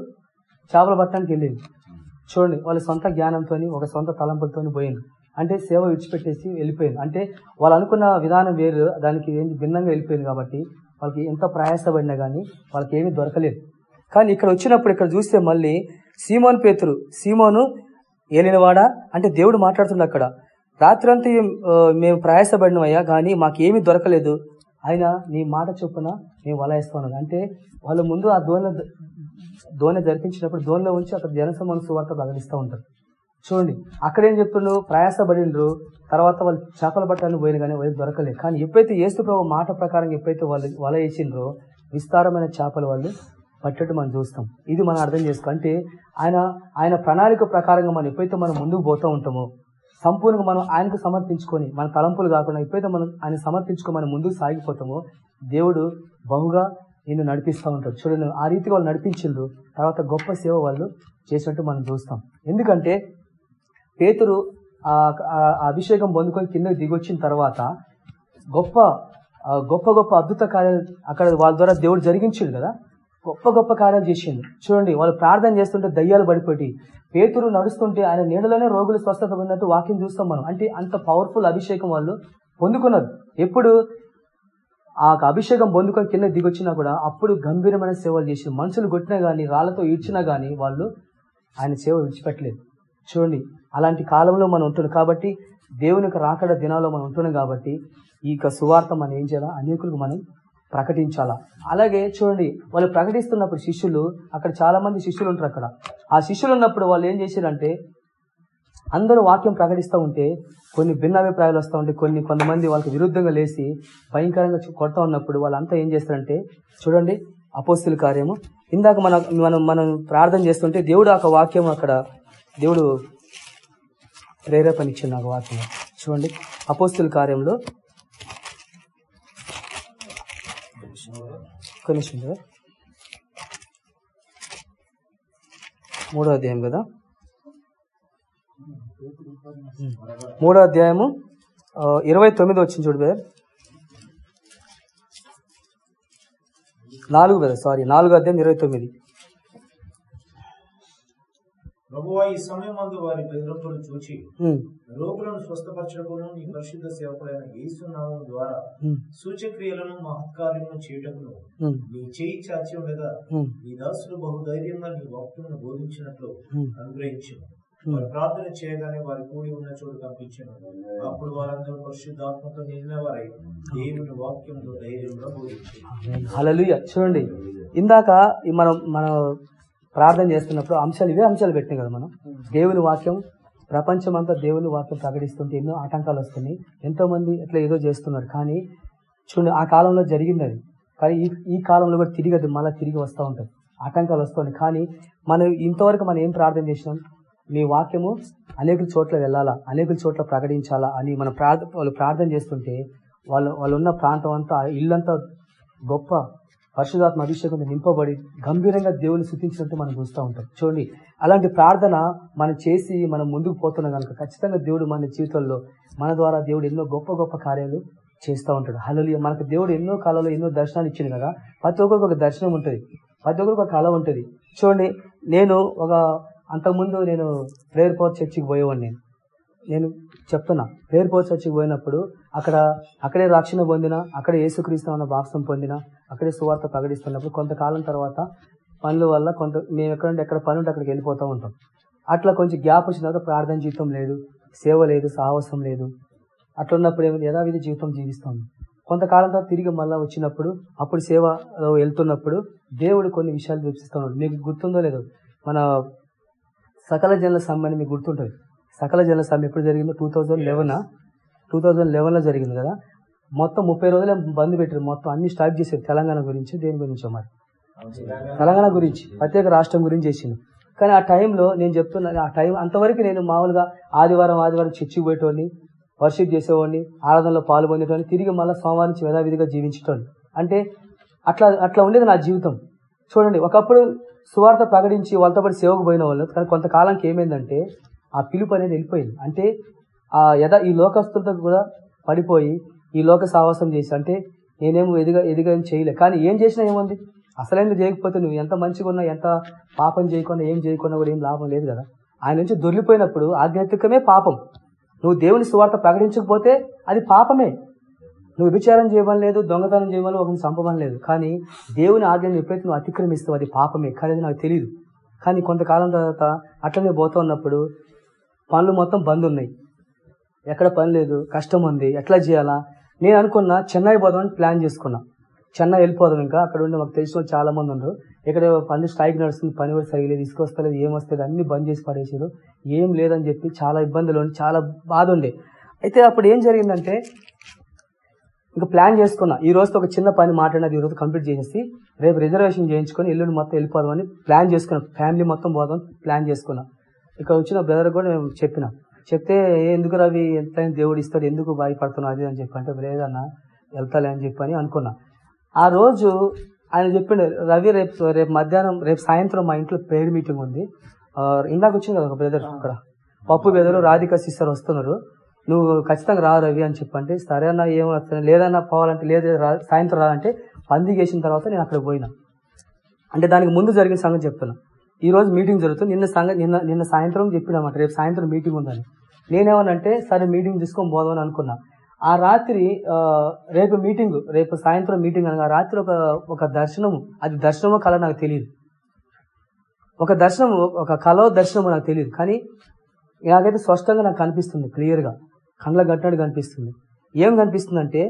చేపల పట్టడానికి వెళ్ళింది చూడండి వాళ్ళ సొంత జ్ఞానంతో ఒక సొంత తలంపులతో పోయింది అంటే సేవ విడిచిపెట్టేసి వెళ్ళిపోయింది అంటే వాళ్ళు అనుకున్న విధానం వేరు దానికి ఏంటి భిన్నంగా వెళ్ళిపోయింది కాబట్టి వాళ్ళకి ఎంత ప్రయాసపడినా కానీ వాళ్ళకి ఏమీ దొరకలేదు. కానీ ఇక్కడ వచ్చినప్పుడు ఇక్కడ చూస్తే మళ్ళీ సీమోన్ పేతురు సీమోను ఏలినవాడా? అంటే దేవుడు మాట్లాడుతుంది అక్కడ. రాత్రంతా మేము ప్రయాసపడినవయ్యా కానీ మాకేమీ దొరకలేదు. ఆయన నీ మాట చొప్పున మేము వల వేస్తున్నాం అంటే వాళ్ళ ముందు ఆ దోణి దోణి జరిపించినప్పుడు దోణిలో ఉంచి అక్కడ జనసమన సువార్త ప్రకటిస్తూ ఉంటారు. చూడండి అక్కడ ఏం చెప్తుండ్రు? ప్రయాసపడిండ్రు. తర్వాత వాళ్ళు చేపలు పట్టాలని పోయిన కానీ వాళ్ళు దొరకలేదు. కానీ ఎప్పుడైతే ఏసు ప్రభు మాట ప్రకారం ఎప్పుడైతే వాళ్ళు వల వేసిండ్రో విస్తారమైన చేపలు వాళ్ళు పట్టేట్టు మనం చూస్తాం. ఇది మనం అర్థం చేసుకో అంటే ఆయన ఆయన ప్రణాళిక ప్రకారంగా మనం ఎప్పుడైతే మనం ముందుకు పోతూ ఉంటామో సంపూర్ణంగా మనం ఆయనకు సమర్పించుకొని మన తలంపులు కాకుండా ఎప్పుడైతే మనం ఆయన సమర్పించుకొని మనం ముందుకు సాగిపోతామో దేవుడు బహుగా నిన్ను నడిపిస్తూ ఉంటాడు. చూడండి ఆ రీతిగా వాళ్ళు నడిపించిండ్రు. తర్వాత గొప్ప సేవ వాళ్ళు చేసినట్టు మనం చూస్తాం. ఎందుకంటే పేతురు ఆ అభిషేకం పొందుకొని కిందకి దిగొచ్చిన తర్వాత గొప్ప గొప్ప గొప్ప అద్భుత కార్యాలు అక్కడ వాళ్ళ ద్వారా దేవుడు జరిగించిండు కదా? గొప్ప గొప్ప కార్యాలు చేసిండు. చూడండి వాళ్ళు ప్రార్థన చేస్తుంటే దయ్యాలు పడిపోయి పేతురు నడుస్తుంటే ఆయన నీడలోనే రోగులు స్వస్థత పొందినట్టు వాక్యం చూస్తాం మనం. అంటే అంత పవర్ఫుల్ అభిషేకం వాళ్ళు పొందుకున్నారు. ఎప్పుడు ఆ అభిషేకం పొందుకొని కింద దిగొచ్చినా కూడా అప్పుడు గంభీరమైన సేవలు చేసి మనుషులు కొట్టినా కానీ రాళ్ళతో ఈడ్చినా కానీ వాళ్ళు ఆయన సేవ విడిచిపెట్టలేదు. చూడండి అలాంటి కాలంలో మనం ఉంటున్నాం కాబట్టి దేవునికి రాకడ దినాల్లో మనం ఉంటున్నాం కాబట్టి ఈ యొక్క సువార్త మనం ఏం చేయాలా? అనేకులకు మనం ప్రకటించాలా? అలాగే చూడండి వాళ్ళు ప్రకటిస్తున్నప్పుడు శిష్యులు అక్కడ చాలా మంది శిష్యులు ఉంటారు అక్కడ. ఆ శిష్యులు ఉన్నప్పుడు వాళ్ళు ఏం చేశారంటే అందరూ వాక్యం ప్రకటిస్తూ ఉంటే కొన్ని భిన్నాభిప్రాయాలు వస్తూ ఉంటే కొన్ని కొంతమంది వాళ్ళకి విరుద్ధంగా లేచి భయంకరంగా కొడతా ఉన్నప్పుడు వాళ్ళంతా ఏం చేస్తారంటే చూడండి అపోస్తుల కార్యము. ఇందాక మన మనం మనం ప్రార్థన చేస్తుంటే దేవుడు ఒక వాక్యం అక్కడ దేవుడు ప్రేరేపణ ఇచ్చింది నాకు వాక్యం. చూడండి అపోస్తుల కార్యంలో కనీసం నిమిషం కదా మూడో అధ్యాయం కదా? మూడో అధ్యాయము ఇరవై తొమ్మిది వచ్చింది చూడు బ్రదర్. నాలుగు బ్రదర్ సారీ నాలుగు అధ్యాయం ఇరవై తొమ్మిది. ప్రభువా ఈ సమయం మందు వారి బెదిరింపులు చూచి రోగులను స్వస్థపరచడకును నీ పరిశుద్ధ సేవకుడైన యేసు నామం ద్వారా సూచక్రియలను మహత్కార్యములను చేయటకును ఉమ్, నీ చేయి చాచి ఉండగా నీ దాసులు బహుధైర్యంగా నీ వాక్యమును బోధించినట్లు ఉమ్. అనుగ్రహించు వారు ప్రార్థన చేయగానే వారి కూడి ఉన్న చోటు కనిపించను. అప్పుడు వారందరూ పరిశుద్ధాత్మతో నిండిన వారై దేవుని వాక్యమును ధైర్యంగా బోధించారు హల్లెలూయా చూడండి. ఇందాక ఈ మనం మనం ప్రార్థన చేస్తున్నప్పుడు అంశాలు ఇవే అంశాలు పెట్టినాయి కదా మనం. దేవుని వాక్యం ప్రపంచం అంతా దేవుని వాక్యం ప్రకటిస్తుంటే ఎన్నో ఆటంకాలు వస్తున్నాయి. ఎంతో మంది ఇట్లా ఏదో చేస్తున్నారు. కానీ చూడండి ఆ కాలంలో జరిగింది అది. కానీ ఈ ఈ కాలంలో కూడా తిరిగి అది మళ్ళీ తిరిగి వస్తూ ఉంటుంది. ఆటంకాలు వస్తున్నాయి. కానీ మనం ఇంతవరకు మనం ఏం ప్రార్థన చేసినాం? మీ వాక్యము అనేక చోట్ల వెళ్ళాలా? అనేక చోట్ల ప్రకటించాలా? అని మనం ప్రార్థ వాళ్ళు ప్రార్థన చేస్తుంటే వాళ్ళు వాళ్ళు ఉన్న ప్రాంతం అంతా ఇల్లంతా గొప్ప పరిశుధాత్మ అభిషేకంతో నింపబడి గంభీరంగా దేవుని స్థుతించినట్టు మనం చూస్తూ ఉంటాం. చూడండి అలాంటి ప్రార్థన మనం చేసి మనం ముందుకు పోతున్నాం కనుక ఖచ్చితంగా దేవుడు మన జీవితంలో మన ద్వారా దేవుడు ఎన్నో గొప్ప గొప్ప కార్యాలు చేస్తూ ఉంటాడు. హలో మనకు దేవుడు ఎన్నో కాలంలో ఎన్నో దర్శనాలు ఇచ్చింది కదా. ప్రతి ఒక్కరికి ఒక దర్శనం ఉంటుంది. ప్రతి ఒక్కరికి ఒక కళ ఉంటుంది. చూడండి నేను ఒక అంతకుముందు నేను ప్రేయర్ పవర్ చర్చికి పోయేవాడిని. నేను నేను చెప్తున్నా ప్రేయర్ పవర్ చర్చికి పోయినప్పుడు అక్కడ అక్కడే రక్షణ పొందిన అక్కడే యేసుక్రీస్తు అన్న బాప్సం పొందిన అక్కడే సువార్త ప్రకటిస్తున్నప్పుడు కొంతకాలం తర్వాత పనుల వల్ల కొంత మేము ఎక్కడంటే ఎక్కడ పని ఉంటే అక్కడికి వెళ్ళిపోతూ ఉంటాం. అట్లా కొంచెం గ్యాప్ వచ్చిన తర్వాత ప్రార్థన జీవితం లేదు సేవ లేదు సాహసం లేదు. అట్లా ఉన్నప్పుడు ఏమైంది? యథావిధి జీవితం జీవిస్తాం. కొంతకాలం తర్వాత తిరిగి మళ్ళీ వచ్చినప్పుడు అప్పుడు సేవలో వెళ్తున్నప్పుడు దేవుడు కొన్ని విషయాలు చూపిస్తున్నాడు మీకు గుర్తుందో లేదో? మన సకల జనుల సమ్మెని మీకు గుర్తుంటుంది. సకల జనుల సమ్మె ఎప్పుడు జరిగిందో? Two thousand eleven two thousand లెవెన్లో జరిగింది కదా? మొత్తం ముప్పై రోజులే బంద్ పెట్టారు. మొత్తం అన్ని స్టాప్ చేశారు తెలంగాణ గురించి దేని గురించో మరి. తెలంగాణ గురించి ప్రత్యేక రాష్ట్రం గురించి చేసింది కానీ ఆ టైంలో నేను చెప్తున్నా ఆ టైం అంతవరకు నేను మామూలుగా ఆదివారం ఆదివారం చర్చికి పోయేటోడిని వర్షిప్ చేసేవాడిని ఆరాధనలో పాల్గొనేటోని తిరిగి మళ్ళీ సోమవారం నుంచి యథావిధిగా జీవించేటోని అంటే అట్లా అట్లా ఉండేది నా జీవితం. చూడండి ఒకప్పుడు సువార్త ప్రకటించి వాళ్ళతో పాటు సేవకు పోయిన వాళ్ళు కానీ కొంతకాలానికి ఏమైందంటే ఆ పిలుపు అనేది వెళ్ళిపోయింది. అంటే ఆ యథా ఈ లోకస్తులతో కూడా పడిపోయి ఈ లోక సావాసం చేసి అంటే నేనేమో ఎదిగా ఎదిగా ఏం చేయలే. కానీ ఏం చేసినా ఏముంది? అసలైంది చేయకపోతే నువ్వు ఎంత మంచిగా ఉన్నా ఎంత పాపం చేయకుండా ఏం చేయకుండా కూడా ఏం లాభం లేదు కదా. ఆయన నుంచి దొరికిపోయినప్పుడు ఆధ్యాత్మికమే పాపం. నువ్వు దేవుని సువార్త ప్రకటించకపోతే అది పాపమే. నువ్వు విచారం చేయమని లేదు దొంగతనం చేయమని ఒకరిని సంపమని లేదు. కానీ దేవుని ఆజ్ఞను ఎప్పుడైతే నువ్వు అతిక్రమిస్తావు అది పాపమే. కానీ నాకు తెలియదు కానీ కొంతకాలం తర్వాత అట్లనే పోతూ ఉన్నప్పుడు పనులు మొత్తం బంద్ ఉన్నాయి. ఎక్కడ పని లేదు కష్టం ఉంది. ఎట్లా చేయాలా? నేను అనుకున్నా చెన్నై పోదామని ప్లాన్ చేసుకున్నా. చెన్నై వెళ్ళిపోదాం ఇంకా. అక్కడ ఉండి మాకు తెలిసిన చాలా మంది ఉన్నారు. ఇక్కడ పని స్ట్రైక్ నడుస్తుంది పని కూడా సరిగ్గా తీసుకొస్తలేదు ఏం వస్తుంది అన్ని బంద్ చేసి పడేసారు ఏం లేదని చెప్పి చాలా ఇబ్బందులు ఉండి చాలా బాధ ఉండే. అయితే అప్పుడు ఏం జరిగిందంటే ఇంకా ప్లాన్ చేసుకున్నా. ఈ రోజుతో ఒక చిన్న పని మాట్లాడినది ఈ రోజు కంప్లీట్ చేసేసి రేపు రిజర్వేషన్ చేయించుకొని ఎల్లుండి మొత్తం వెళ్ళిపోదామని ప్లాన్ చేసుకున్నాం. ఫ్యామిలీ మొత్తం పోదాం ప్లాన్ చేసుకున్నాం. ఇక్కడ వచ్చిన బ్రదర్ కూడా మేము చెప్పినాం. చెప్తే "ఏ, ఎందుకు రవి? ఎంత దేవుడు ఇస్తాడు. ఎందుకు భయపడుతున్నావు అది అని చెప్పి అంటే లేదన్న వెళ్తాలే అని చెప్పి అని అనుకున్నా. ఆ రోజు ఆయన చెప్పిండు రవి రేపు రేపు మధ్యాహ్నం రేపు సాయంత్రం మా ఇంట్లో ప్రేయర్ మీటింగ్ ఉంది. ఇందాక వచ్చింది కదా ఒక బ్రదర్ అక్కడ పప్పు బ్రదర్ రాధిక సిస్టర్ వస్తున్నారు. నువ్వు ఖచ్చితంగా రా రవి అని చెప్పంటే సరే అన్న ఏం వస్తాను లేదన్నా పోవాలంటే లేదు సాయంత్రం రాదంటే పందికి వేసిన తర్వాత నేను అక్కడికి పోయినా. అంటే దానికి ముందు జరిగిన సంగతి చెప్తున్నా. ఈ రోజు మీటింగ్ జరుగుతుంది. నిన్న సంగతి నిన్న నిన్న సాయంత్రం చెప్పినమాట. రేపు సాయంత్రం మీటింగ్ ఉందని. నేనేమనంటే సరే మీటింగ్ తీసుకొని పోదామని అనుకున్నా. ఆ రాత్రి రేపు మీటింగ్ రేపు సాయంత్రం మీటింగ్ అనగా రాత్రి ఒక ఒక దర్శనము. అది దర్శనమో కళ నాకు తెలియదు ఒక దర్శనం ఒక కళ దర్శనము నాకు తెలియదు కానీ నాకైతే స్పష్టంగా నాకు కనిపిస్తుంది క్లియర్గా. కళ్ళ గట్టినట్టు కనిపిస్తుంది. ఏం కనిపిస్తుందంటే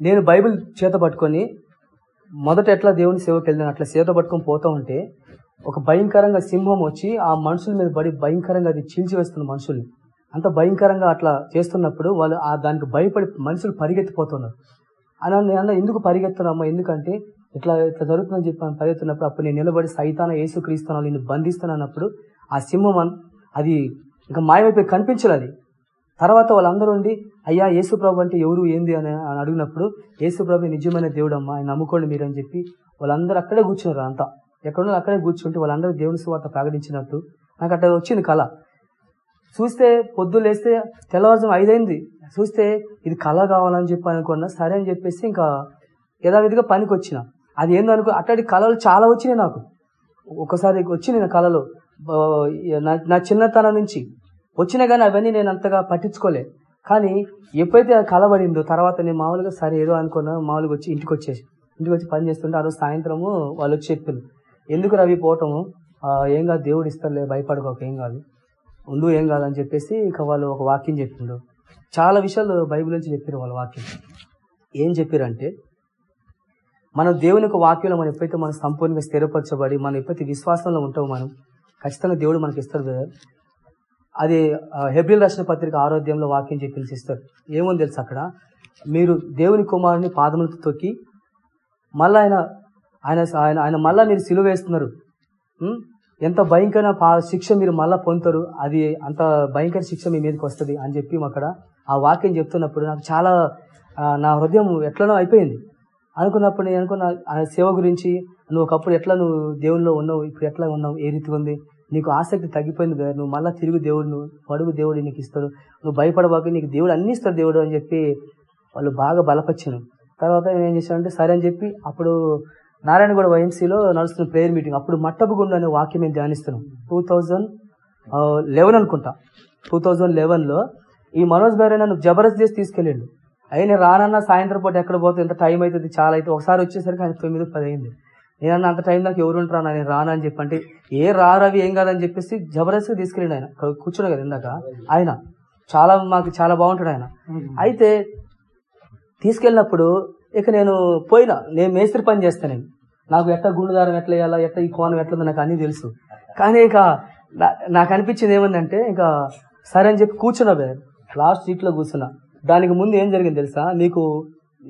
నేను బైబిల్ చేత పట్టుకొని మొదట ఎట్లా దేవుని సేవకి వెళ్ళాను అట్లా సేత పట్టుకొని పోతూ ఉంటే ఒక భయంకరంగా సింహం వచ్చి ఆ మనుషుల మీద పడి భయంకరంగా అది చీల్చివేస్తున్న మనుషుల్ని. అంత భయంకరంగా అట్లా చేస్తున్నప్పుడు వాళ్ళు ఆ దానికి భయపడి మనుషులు పరిగెత్తిపోతున్నారు. అని నేను అన్న ఎందుకు పరిగెత్తున్నామా ఎందుకంటే ఇట్లా ఇట్లా జరుగుతుందని చెప్పి పరిగెత్తున్నప్పుడు అప్పుడు నేను నిలబడి సైతాన యేసు క్రీస్తాను నిన్ను బంధిస్తాను అన్నప్పుడు ఆ సింహం అది ఇంకా మాయమైపోయి కనిపించలేదు. అది తర్వాత వాళ్ళందరూ ఉండి అయ్యా యేసుప్రభు అంటే ఎవరు ఏంది? అని అని అడిగినప్పుడు యేసుప్రభు నిజమైన దేవుడు అమ్మా ఆయన నమ్ముకోండి మీరు అని చెప్పి వాళ్ళందరూ అక్కడే కూర్చున్నారు అంతా. ఎక్కడున్నా అక్కడే కూర్చుంటే వాళ్ళందరూ దేవుని సువార్త ప్రకటించినట్టు. నాకు అట్లా వచ్చింది కళ. చూస్తే పొద్దు లేస్తే తెల్లవారుజాము ఐదైంది. చూస్తే ఇది కళ కావాలని చెప్పి అనుకున్నా సరే అని చెప్పేసి ఇంకా యథావిధిగా పనికి వచ్చిన అది ఏందనుకో అట్లాంటి కళలు చాలా వచ్చినాయి నాకు. ఒకసారి వచ్చినాయి నా కళలు. నా నా చిన్నతనం నుంచి. వచ్చినా కానీ అవన్నీ నేను అంతగా పట్టించుకోలే. కానీ ఎప్పుడైతే అది కలబడిందో తర్వాత నేను మామూలుగా సరే ఏదో అనుకున్నా మామూలుగా వచ్చి ఇంటికి వచ్చేసి. ఇంటికి వచ్చి పని చేస్తుంటే ఆ రోజు సాయంత్రము వాళ్ళు వచ్చి చెప్పింది ఎందుకు రవి పోవటము? ఏం కాదు దేవుడు ఇస్తారులే భయపడుకోక ఏం కాదు. ఉండు ఏం కాదని చెప్పేసి ఇక వాళ్ళు ఒక వాక్యం చెప్పిండు చాలా విషయాలు బైబిల్ నుంచి చెప్పారు వాళ్ళ వాక్యం. ఏం చెప్పారంటే మనం దేవుని యొక్క వాక్యంలో మనం ఎప్పుడైతే మనం సంపూర్ణంగా స్థిరపరచబడి మనం ఎప్పుడైతే విశ్వాసంలో ఉంటామో మనం ఖచ్చితంగా దేవుడు మనకి ఇస్తారు అది హెబ్రిల్ రాసిన పత్రిక ఆరోగ్యంలో వాక్యం చెప్పి పిలిచిస్తారు ఏముంది తెలుసు అక్కడ? మీరు దేవుని కుమారుని పాదములతో తొక్కి మళ్ళీ ఆయన ఆయన ఆయన ఆయన మీరు సిలువ వేస్తున్నారు. ఎంత భయంకర పా- శిక్ష మీరు మళ్ళీ పొందుతారు అది అంత భయంకర శిక్ష మీ మీదకి వస్తుంది అని చెప్పి అక్కడ ఆ వాక్యం చెప్తున్నప్పుడు నాకు చాలా నా హృదయం ఎట్లనో అయిపోయింది. అనుకున్నప్పుడు నేను అనుకున్న ఆయన సేవ గురించి నువ్వు ఒకప్పుడు ఎట్లా నువ్వు దేవుల్లో ఉన్నావు ఇప్పుడు ఎట్లా ఉన్నావు ఏ రీతిగా ఉంది? నీకు ఆసక్తి తగ్గిపోయింది కదా నువ్వు మళ్ళీ తిరుగు దేవుడు నువ్వు పడుగు దేవుడు నీకు ఇస్తాడు. నువ్వు భయపడబాక నీకు దేవుడు అన్ని ఇస్తాడు దేవుడు అని చెప్పి వాళ్ళు బాగా బలపరిచాను తర్వాత నేను ఏం చేశానంటే సరే అని చెప్పి అప్పుడు నారాయణగూడ వైఎంసీలో నడుస్తున్న ప్రేయర్ మీటింగ్ అప్పుడు మట్టపుగుండు అనే వాక్యం మేము ధ్యానిస్తున్నాం. టూ థౌజండ్ లెవెన్ అనుకుంటా. టూ థౌజండ్ లెవెన్లో ఈ మనోజ్ బారే నన్ను జబర్దస్త్ చేసి తీసుకెళ్ళిండు. అయినా రానన్నా సాయంత్రం పూట ఎక్కడ పోతే ఎంత టైం అవుతుంది చాలా అయితే ఒకసారి వచ్చేసరికి ఆయన తొమ్మిది పది అయింది. నేనన్నా అంత టైం నాకు ఎవరు ఉంటారా నేను రానా అని చెప్పి అంటే ఏ రారవి ఏం కాదని చెప్పేసి జబర్దస్త్గా తీసుకెళ్ళిండు ఆయన. కూర్చున్నా కదా ఇందాక. ఆయన. చాలా మాకు చాలా బాగుంటాడు ఆయన. అయితే తీసుకెళ్ళినప్పుడు ఇక నేను పోయినా. నేను మేస్త్రి పని చేస్తాను నేను. నాకు ఎట్లా గుండుదారం ఎట్లా వేయాలా ఎట్లా ఈ కోణం ఎట్లా నాకు అన్నీ తెలుసు. కానీ ఇక నాకు అనిపించింది ఏమందంటే ఇక సరే అని చెప్పి కూర్చున్నా లాస్ట్ సీట్లో కూర్చున్నా. దానికి ముందు ఏం జరిగింది తెలుసా? మీకు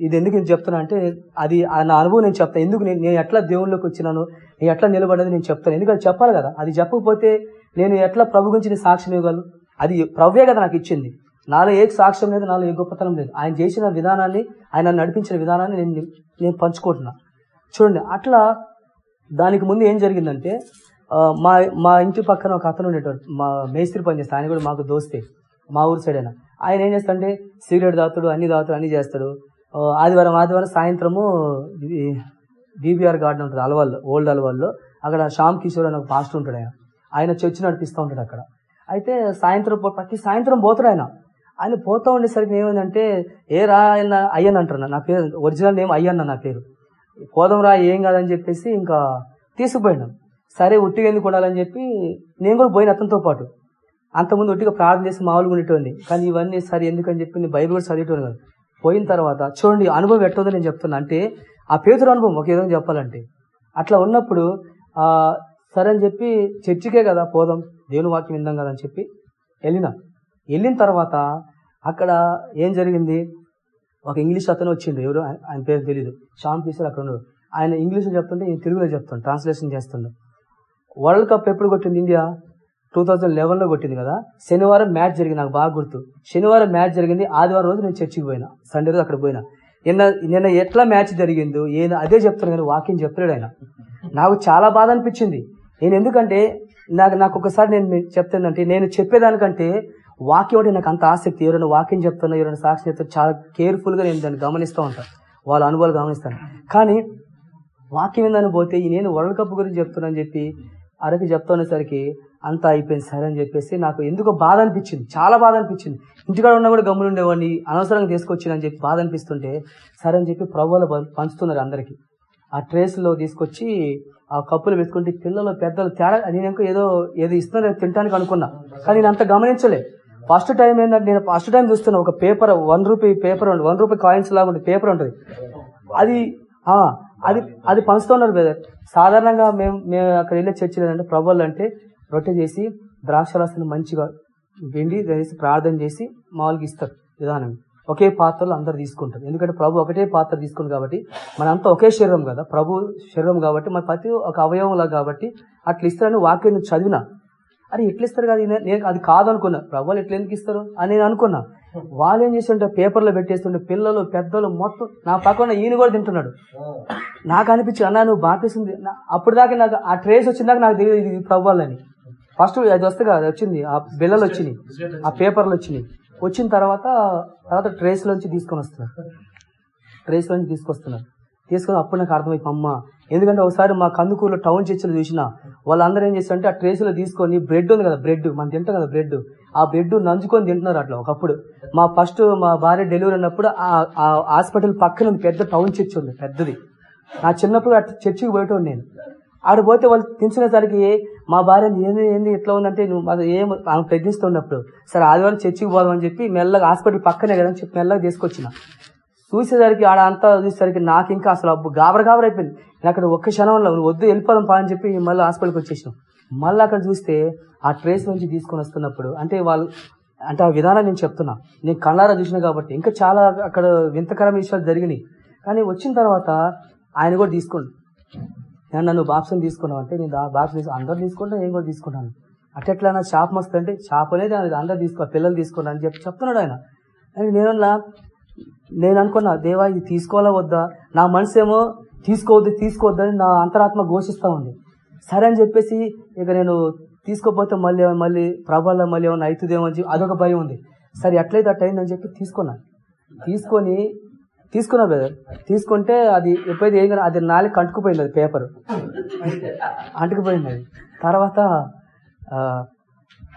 ఇది ఎందుకు నేను చెప్తున్నా అంటే అది నా అనుభవం నేను చెప్తాను ఎందుకు నేను నేను ఎట్లా దేవుళ్ళకి వచ్చినాను నేను ఎట్లా నిలబడేది నేను చెప్తాను. ఎందుకంటే చెప్పాలి కదా. అది చెప్పకపోతే నేను ఎట్లా ప్రభు గురించి నేను సాక్ష్యం ఇవ్వగలను? అది ప్రభువే కదా నాకు ఇచ్చింది. నాలో ఏ సాక్ష్యం లేదు నాలో ఏ గొప్పతనం లేదు. ఆయన చేసిన విధానాన్ని ఆయన నడిపించిన విధానాన్ని నేను నేను పంచుకుంటున్నా. చూడండి అట్లా దానికి ముందు ఏం జరిగిందంటే మా మా ఇంటి పక్కన ఒక అతను ఉండేటోడు. మా మేస్త్రి పని చేస్తాడు ఆయన కూడా మాకు దోస్తే మా ఊరు సైడ్ అయినా ఆయన ఏం చేస్తాడంటే సిగరెట్ తాగుతాడు అన్ని తాగుతాడు అన్ని చేస్తాడు. ఆదివారం ఆదివారం సాయంత్రము బీబీఆర్ గార్డెన్ ఉంటుంది అలవాళ్ళు ఓల్డ్ అలవాళ్ళు అక్కడ శ్యామ్ కిషోర్ అని ఒక పాస్టర్ ఉంటాడు ఆయన. ఆయన చర్చి నడిపిస్తూ ఉంటాడు అక్కడ. అయితే సాయంత్రం ప్రతి సాయంత్రం పోతాడు ఆయన. ఆయన పోతా ఉండేసరికి ఏమైందంటే ఏ రా ఆయన అయ్యన్ అంటారు నా పేరు ఒరిజినల్ నేమ్ అయ్యన్న నా పేరు. పోదాం రా ఏం కాదని చెప్పేసి ఇంకా తీసుకుపోయినాం. సరే ఉట్టిగా ఎందుకు ఉండాలని చెప్పి నేను కూడా పోయిన అతనితో పాటు. అంతకుముందు ఉట్టిగా ప్రార్థన చేసి మామూలుగా ఉండేటోని కానీ ఇవన్నీ సరే ఎందుకని చెప్పి నేను బైబిల్ కూడా చదివేటోని కాదు. పోయిన తర్వాత చూడండి అనుభవం ఎట్టుందో నేను చెప్తున్నా. అంటే ఆ పేదరు అనుభవం ఒక విధంగా చెప్పాలంటే. అట్లా ఉన్నప్పుడు ఆ సరే అని చెప్పి చర్చికే కదా పోదాం దేవుని వాక్యం విందాం కదా అని చెప్పి వెళ్ళిన. వెళ్ళిన తర్వాత అక్కడ ఏం జరిగింది? ఒక ఇంగ్లీష్ అతను వచ్చిండు ఎవరు? ఆయన పేరు తెలియదు షామ్ పీసర్ అక్కడ ఉన్నాడు. ఆయన ఇంగ్లీష్లో చెప్తుంటే నేను తెలుగులో చెప్తాను ట్రాన్స్లేషన్ చేస్తున్నాను వరల్డ్ కప్ ఎప్పుడు కొట్టింది ఇండియా? టూ థౌజండ్ లెవెన్లో కొట్టింది కదా. శనివారం మ్యాచ్ జరిగింది. నాకు బాగా గుర్తు. శనివారం మ్యాచ్ జరిగింది. ఆదివారం రోజు నేను చర్చికి పోయినా. సండే రోజు అక్కడ పోయినా. నిన్న నిన్న ఎట్లా మ్యాచ్ జరిగిందో ఈయన అదే చెప్తాను కానీ వాక్యం చెప్పలేడు ఆయన. నాకు చాలా బాధ అనిపించింది. నేను ఎందుకంటే నాకు నాకు ఒకసారి నేను చెప్తానంటే నేను చెప్పేదానికంటే వాక్యం అంటే నాకు అంత ఆసక్తి. ఎవరైనా వాక్యం చెప్తున్నా ఎవరైనా సాక్షి చెప్తా చాలా కేర్ఫుల్గా నేను దాన్ని గమనిస్తూ ఉంటాను వాళ్ళ అనుభవాలు గమనిస్తాను. కానీ వాక్యం ఏందని పోతే ఈ నేను వరల్డ్ కప్ గురించి చెప్తున్నాను చెప్పి అరకు చెప్తున్నసరికి అంతా అయిపోయింది సరే అని చెప్పేసి నాకు ఎందుకో బాధ అనిపించింది. చాలా బాధ అనిపించింది. ఇంటికాడ ఉన్నా కూడా గమ్ములు ఉండేవాడిని అనవసరంగా తీసుకొచ్చిందని చెప్పి బాధ అనిపిస్తుంటే సరే అని చెప్పి ప్రభువులు పంచుతున్నారు అందరికీ. ఆ ట్రేస్లో తీసుకొచ్చి ఆ కప్పులు పెట్టుకుంటే పిల్లలు పెద్దలు తేడా నేను ఇంకా ఏదో ఏదో ఇస్తున్నారు తినడానికి అనుకున్నా. కానీ నేను అంత గమనించలే. ఫస్ట్ టైం ఏంటంటే నేను ఫస్ట్ టైం చూస్తున్నా ఒక పేపర్ వన్ రూపీ పేపర్ ఉంటుంది వన్ రూపీ కాయిన్స్ లాగా ఉంటుంది పేపర్ ఉంటుంది. అది అది అది పంచుతున్నారు బ్రదర్. సాధారణంగా మేము మేము అక్కడ వెళ్ళే చర్చ ఏంటంటే ప్రభుళ్ళు అంటే రొట్టె చేసి ద్రాక్షరసాన్ని మంచిగా వెండి వేసి ప్రార్థన చేసి మామూలుగా ఇస్తారు విధానం. ఒకే పాత్రలో అందరు తీసుకుంటారు. ఎందుకంటే ప్రభు ఒకటే పాత్ర తీసుకుంది కాబట్టి మనంతా ఒకే శరీరం కదా. ప్రభు శరీరం కాబట్టి మన ప్రతి ఒక అవయవంలా కాబట్టి అట్లా ఇస్తారని వాక్యం చదివినా. అరే ఎట్లా ఇస్తారు కదా? నేను అది కాదు అనుకున్నా ప్రభులు ఎట్లా ఎందుకు ఇస్తారు అని నేను అనుకున్నా. వాళ్ళు ఏం చేస్తుంటే పేపర్లో పెట్టేస్తుంటే పిల్లలు పెద్దలు మొత్తం నా పక్కన ఈయన కూడా తింటున్నాడు. నాకు అనిపించింది అన్న నువ్వు బాపేసింది అప్పుడు దాకా నాకు ఆ ట్రేస్ వచ్చిందాక నాకు తెలియదు ఇది ప్రభువాలని ఫస్ట్ అది వస్తే కదా వచ్చింది. ఆ బిల్లలు వచ్చినాయి. ఆ పేపర్లు వచ్చినాయి. వచ్చిన తర్వాత తర్వాత ట్రేస్ లోంచి తీసుకొని వస్తున్నారు. ట్రేస్ లోంచి తీసుకొస్తున్నారు. తీసుకొని అప్పుడు నాకు అర్థమైపోయి అమ్మ ఎందుకంటే ఒకసారి మా కందుకూరులో టౌన్ చర్చలు చూసిన వాళ్ళందరూ ఏం చేస్తారంటే ఆ ట్రేస్లో తీసుకొని బ్రెడ్ ఉంది కదా బ్రెడ్ మనం తింటాం కదా బ్రెడ్ ఆ బ్రెడ్ నంచుకొని తింటున్నారు అట్లా ఒకప్పుడు. మా ఫస్ట్ మా భార్య డెలివరీ అయినప్పుడు ఆ- ఆ హాస్పిటల్ పక్కన పెద్ద టౌన్ చర్చ్ ఉంది పెద్దది. నా చిన్నప్పుడు చర్చికి పోయేటోడు నేను. ఆడ పోతే వాళ్ళు తినేసరికి మా భార్య ఏంది ఏంది ఎట్లా ఉందంటే నువ్వు అది ఏం ఆమె ప్రజ్ఞిస్తున్నప్పుడు సరే ఆదివారం చర్చికి పోదామని చెప్పి మెల్లగా హాస్పిటల్ పక్కనే కదా అని చెప్పి మెల్లగా తీసుకొచ్చిన. చూసేసరికి ఆడ అంతా చూసేసరికి నాకు ఇంకా అసలు అబ్బు గాబర గాబర అయిపోయింది. నేను అక్కడ ఒక్క క్షణంలో "నువ్వు వద్దు వెళ్ళిపోదాం పా అని చెప్పి మళ్ళీ హాస్పిటల్కి వచ్చేసాం మళ్ళీ అక్కడ చూస్తే ఆ ట్రేస్ నుంచి తీసుకొని వస్తున్నప్పుడు అంటే వాళ్ళు అంటే ఆ విధానం నేను చెప్తున్నా. నేను కళ్ళారా చూసిన కాబట్టి ఇంకా చాలా అక్కడ వింతకరమైన విషయాలు జరిగినాయి. కానీ వచ్చిన తర్వాత ఆయన కూడా తీసుకోండి నేను నన్ను బాప్సం తీసుకున్నావు అంటే నేను ఆ తీసుకు అందరు తీసుకుంటే నేను కూడా తీసుకున్నాను అట్లా నా షాప్ మస్తు అంటే షాప్ అనేది అందరు తీసుకో పిల్లలు తీసుకున్నా అని చెప్పి చెప్తున్నాడు ఆయన. అని నేను నేను అనుకున్నా దేవా ఇది తీసుకోవాలా వద్దా? నా మనసు ఏమో తీసుకోవద్దు తీసుకోవద్దని నా అంతరాత్మ ఘోషిస్తూ ఉంది. సరే అని చెప్పేసి ఇక నేను తీసుకోపోతే మళ్ళీ మళ్ళీ ప్రభావం మళ్ళీ ఏమైనా అవుతుందేమో అని చెప్పి అదొక భయం ఉంది. సరే ఎట్లయితే అట్ట అయిందని చెప్పి తీసుకున్నాను తీసుకొని తీసుకున్నా బ్రదర్ తీసుకుంటే అది ఎప్పుడైతే ఏం అది నాలుగు అంటుకుపోయింది అది పేపర్ అంటుకుపోయింది అది. తర్వాత ఆ,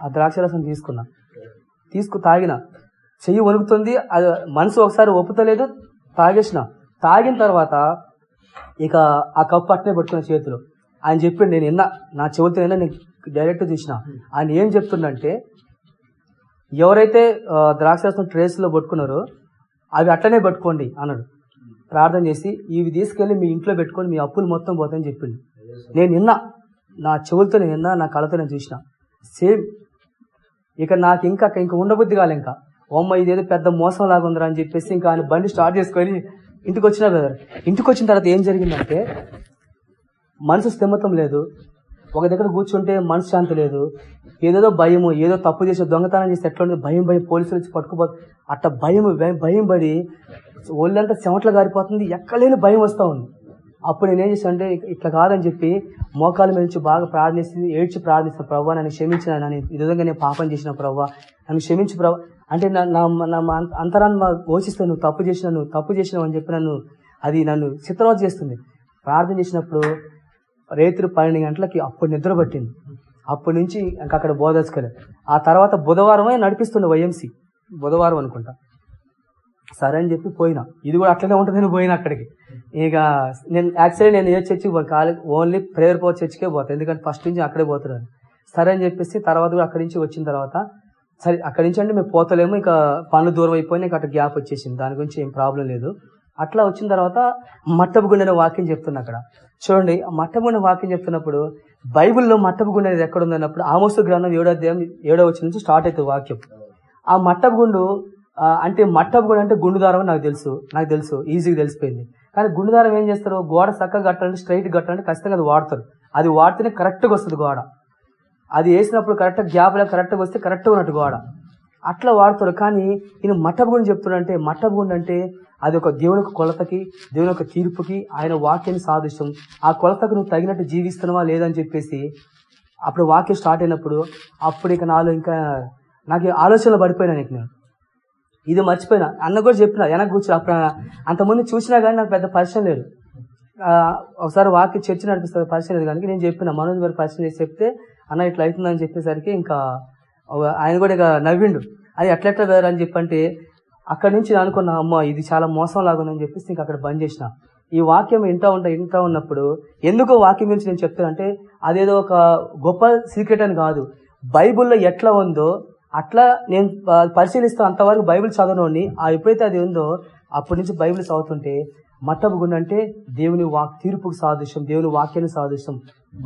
ద్రాక్షరసం తీసుకున్నా. తీసుకు తాగిన. చెయ్యి వణుకుతుంది అది మనసు ఒకసారి ఒప్పుతలేదు తాగేసిన. తాగిన తర్వాత ఇక ఆ కప్పు అట్నే పట్టుకున్న చేతిలో. ఆయన చెప్పిండు నేను ఎన్న నా చెవులతో నిన్న నేను డైరెక్ట్ చూసిన ఆయన ఏం చెప్తుండంటే ఎవరైతే ద్రాక్షరసం ట్రేస్లో పట్టుకున్నారో అవి అట్లనే పట్టుకోండి అన్నాడు. ప్రార్థన చేసి ఇవి తీసుకెళ్ళి మీ ఇంట్లో పెట్టుకొని మీ అప్పులు మొత్తం పోతాయని చెప్పిండు. నేను నిన్న నా చెవులతో నేను నా కళ్ళతో నేను చూసిన. సేమ్ ఇక నాకు ఇంకా ఇంకా ఉండబుద్ధి కాలే ఇంకా. ఓమ్మ ఇదేదో పెద్ద మోసం లాగా ఉందిరా అని చెప్పేసి ఇంకా ఆయన బండి స్టార్ట్ చేసుకొని ఇంటికి వచ్చిన బ్రదర్. ఇంటికి వచ్చిన తర్వాత ఏం జరిగిందంటే మనసు స్థిమతం లేదు. ఒక దగ్గర కూర్చుంటే మనశ్శాంతి లేదు. ఏదేదో భయము ఏదో తప్పు చేసి దొంగతనం చేసి ఎట్లా ఉండదు భయం భయం పోలీసులు వచ్చి పట్టుకుపో అట్ట భయం భయం- పడి ఒళ్ళంతా చెమట్లు గారిపోతుంది. ఎక్కలేని భయం వస్తూ ఉంది. అప్పుడు నేనేం చేశాను అంటే ఇట్లా కాదని చెప్పి మోకాల మీద నుంచి బాగా ప్రార్థిస్తుంది ఏడ్చి ప్రార్థిస్తాను ప్రవ్వా నన్ను క్షమించిన నన్ను ఈ విధంగా నేను పాపం చేసిన ప్రవ్వా. నన్ను క్షమించు ప్రవ్వ. అంటే నా నా మా- అంతరాన్ని ఘోషిస్తే నువ్వు తప్పు చేసినాను నువ్వు తప్పు చేసినావు అని చెప్పి నన్ను అది నన్ను చిత్రవత చేస్తుంది. ప్రార్థన చేసినప్పుడు రేత్రి పన్నెండు గంటలకి అప్పుడు నిద్ర పట్టింది. అప్పటి నుంచి ఇంకా అక్కడ బోధర్చుకోలేదు ఆ తర్వాత బుధవారమే నడిపిస్తుండే వైఎంసి బుధవారం అనుకుంటా. సరే అని చెప్పి పోయినా. ఇది కూడా అట్లనే ఉంటుందని పోయినా అక్కడికి. ఇక నేను యాక్చువల్లీ నేను ఏ చర్చికి పోను. కాలే ఓన్లీ ప్రేయర్ పో చర్చికే పోతాను ఎందుకంటే ఫస్ట్ నుంచి అక్కడే పోతున్నాను సరే అని చెప్పేసి తర్వాత కూడా అక్కడి నుంచి వచ్చిన తర్వాత సరే అక్కడి నుంచి అంటే మేము పోతలేము. ఇక పనులు దూరం అయిపోయినా ఇక అక్కడ గ్యాప్ వచ్చేసింది. దాని గురించి ఏం ప్రాబ్లం లేదు. అట్లా వచ్చిన తర్వాత మట్టపు గుండె అనే వాక్యం చెప్తున్నా అక్కడ. చూడండి ఆ వాక్యం చెప్తున్నప్పుడు బైబిల్లో మట్టపుగుండ అనేది ఎక్కడ ఉందన్నప్పుడు ఆమోసు గ్రంథం ఏడో అధ్యాయం ఏడో వచ్చి నుంచి స్టార్ట్ అవుతుంది వాక్యం. ఆ మట్టపు గుండు అంటే మట్టపు గుండు అంటే గుండు దారం నాకు తెలుసు నాకు తెలుసు ఈజీగా తెలిసిపోయింది. కానీ గుండు దారం ఏం చేస్తారు? గోడ చక్కగా కట్టాలంటే స్ట్రైట్ కట్టాలంటే ఖచ్చితంగా అది వాడతారు. అది వాడితేనే కరెక్ట్గా వస్తుంది గోడ. అది వేసినప్పుడు కరెక్ట్గా గ్యాప్లో కరెక్ట్గా వస్తే కరెక్ట్గా ఉన్నట్టు గోడ. అట్లా వాడతారు. కానీ ఈయన మట్టపు గుండు చెప్తున్నాడంటే మట్టపు గుండు అంటే అది ఒక దేవుని యొక్క కొలతకి దేవుని యొక్క తీర్పుకి ఆయన వాక్యాన్ని సాదృశ్యం. ఆ కొలతకు నువ్వు తగినట్టు జీవిస్తున్నావా లేదని చెప్పేసి అప్పుడు వాక్యం స్టార్ట్ అయినప్పుడు అప్పుడు ఇక నాలో ఇంకా నాకు ఆలోచనలు పడిపోయినా నీకు నేను. ఇది మర్చిపోయినా. అన్న కూడా చెప్పిన వెనక కూర్చో అప్పుడు అంతమంది చూసినా కానీ నాకు పెద్ద పరిచయం లేదు. ఒకసారి వాక్య చర్చ నడిపిస్తుంది పరిచయం లేదు. కానీ నేను చెప్పిన మనోజ్ గారు పరిచయం చేసి చెప్తే అన్న ఇట్లా అవుతుందని చెప్పేసరికి ఇంకా ఆయన కూడా ఇక నవ్విండు. అది ఎట్లా ఎట్లా వేరు అని చెప్పంటే అక్కడి నుంచి నేను అమ్మ ఇది చాలా మోసం లాగుందని ఉందని చెప్పేసి ఇంకా అక్కడ బంద్ చేసిన. ఈ వాక్యం ఇంటా ఉంటా ఇంటా ఉన్నప్పుడు ఎందుకో వాక్యం గురించి నేను చెప్తాను అంటే అదేదో ఒక గొప్ప సీక్రెట్ అని కాదు. బైబిల్లో ఎట్లా ఉందో అట్లా నేను పరిశీలిస్తా అంతవరకు బైబిల్ చదవనోని ఆ ఎప్పుడైతే అది ఉందో అప్పటి నుంచి బైబిల్ చదువుతుంటే మట్టపు అంటే దేవుని వాక్ తీర్పుకు సాదృశ్యం దేవుని వాక్యానికి సాదృశ్యం.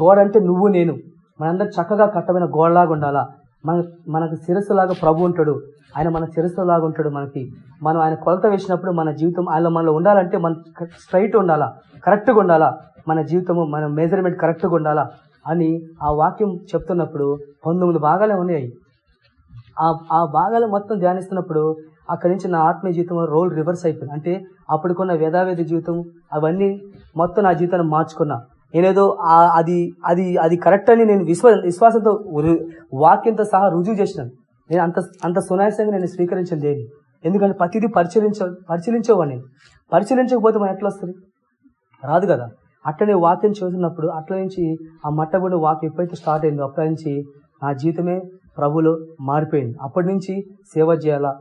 గోడ అంటే నువ్వు నేను. మనందరూ చక్కగా కట్టమైన గోడలాగా ఉండాలా? మన మనకు శిరస్సులాగా ప్రభు ఉంటాడు. ఆయన మన శిరస్సులాగా ఉంటాడు మనకి. మనం ఆయన కొలత వేసినప్పుడు మన జీవితం ఆయన మనలో ఉండాలంటే మన స్ట్రైట్ ఉండాలా? కరెక్ట్గా ఉండాలా? మన జీవితము మన మెజర్మెంట్ కరెక్ట్గా ఉండాలా? అని ఆ వాక్యం చెప్తున్నప్పుడు పంతొమ్మిది భాగాలే ఉన్నాయి. ఆ ఆ భాగాలు మొత్తం ధ్యానిస్తున్నప్పుడు అక్కడి నుంచి నా ఆత్మీయ జీవితం రోల్ రివర్స్ అయిపోయింది. అంటే అప్పుడుకున్న వేదావేద జీవితం అవన్నీ మొత్తం నా జీవితాన్ని మార్చుకున్నా. నేనేదో అది అది అది కరెక్ట్ అని నేను విశ్వ విశ్వాసంతో వాక్యంతో సహా రుజువు చేసినాను. నేను అంత అంత సునాయాసంగా నేను స్వీకరించను దేని ఎందుకంటే ప్రతిదీ పరిశీలించ పరిశీలించేవాడిని నేను. పరిశీలించకపోతే మనం ఎట్లా వస్తుంది? రాదు కదా. అట్లనే వాక్యం చూసినప్పుడు అట్ల నుంచి ఆ మట్టబడి వాక్యం ఎప్పుడైతే స్టార్ట్ అయిందో అప్పటి నుంచి నా జీవితమే ప్రభులో మారిపోయింది. అప్పటి నుంచి సేవ చేయాలా?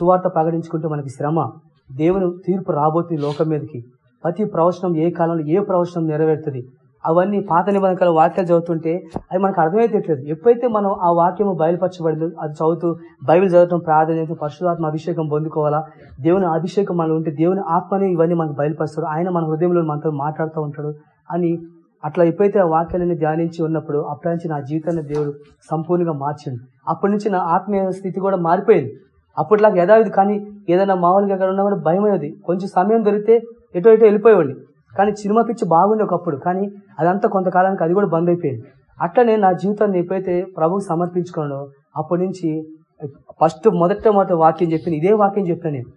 సువార్త ప్రకటించుకుంటే మనకి శ్రమ. దేవుని తీర్పు రాబోతుంది లోకం మీదకి. ప్రతి ప్రవచనం ఏ కాలంలో ఏ ప్రవచనం నెరవేరుతుంది? అవన్నీ పాత నిబంధనల వాక్యాలు చదువుతుంటే అది మనకు అర్థమైతేట్లేదు ఎప్పుడైతే మనం ఆ వాక్యము బయలుపరచబడిందో అది చదువుతూ బైబిల్ చదవటం ప్రార్థన చేస్తూ పరిశుధాత్మ అభిషేకం పొందుకోవాలా? దేవుని అభిషేకం మనలో ఉంటే దేవుని ఆత్మని ఇవన్నీ మనకు బయలుపరుస్తాడు. ఆయన మన హృదయంలో మనతో మాట్లాడుతూ ఉంటాడు అని అట్లా ఎప్పుడైతే ఆ వాక్యాలని ధ్యానించి ఉన్నప్పుడు అప్పటి నుంచి నా జీవితాన్ని దేవుడు సంపూర్ణంగా మార్చిండు. అప్పటి నుంచి నా ఆత్మీయ స్థితి కూడా మారిపోయింది. అప్పట్లాగా యథావిధి కానీ ఏదైనా మామూలుగా అక్కడ ఉన్నా కూడా భయమైనది కొంచెం సమయం దొరికితే ఎటో ఎటో వెళ్ళిపోయేవాడిని. కానీ సినిమా పిచ్చి బాగుండే ఒకప్పుడు. కానీ అదంతా కొంతకాలానికి అది కూడా బంద్ అయిపోయింది. అట్లనే నా జీవితాన్ని ఎప్పుడైతే ప్రభుకు సమర్పించుకున్నానో అప్పటి నుంచి ఫస్ట్ మొదట మొదట వాక్యం చెప్పిన ఇదే వాక్యం చెప్పిన నేను.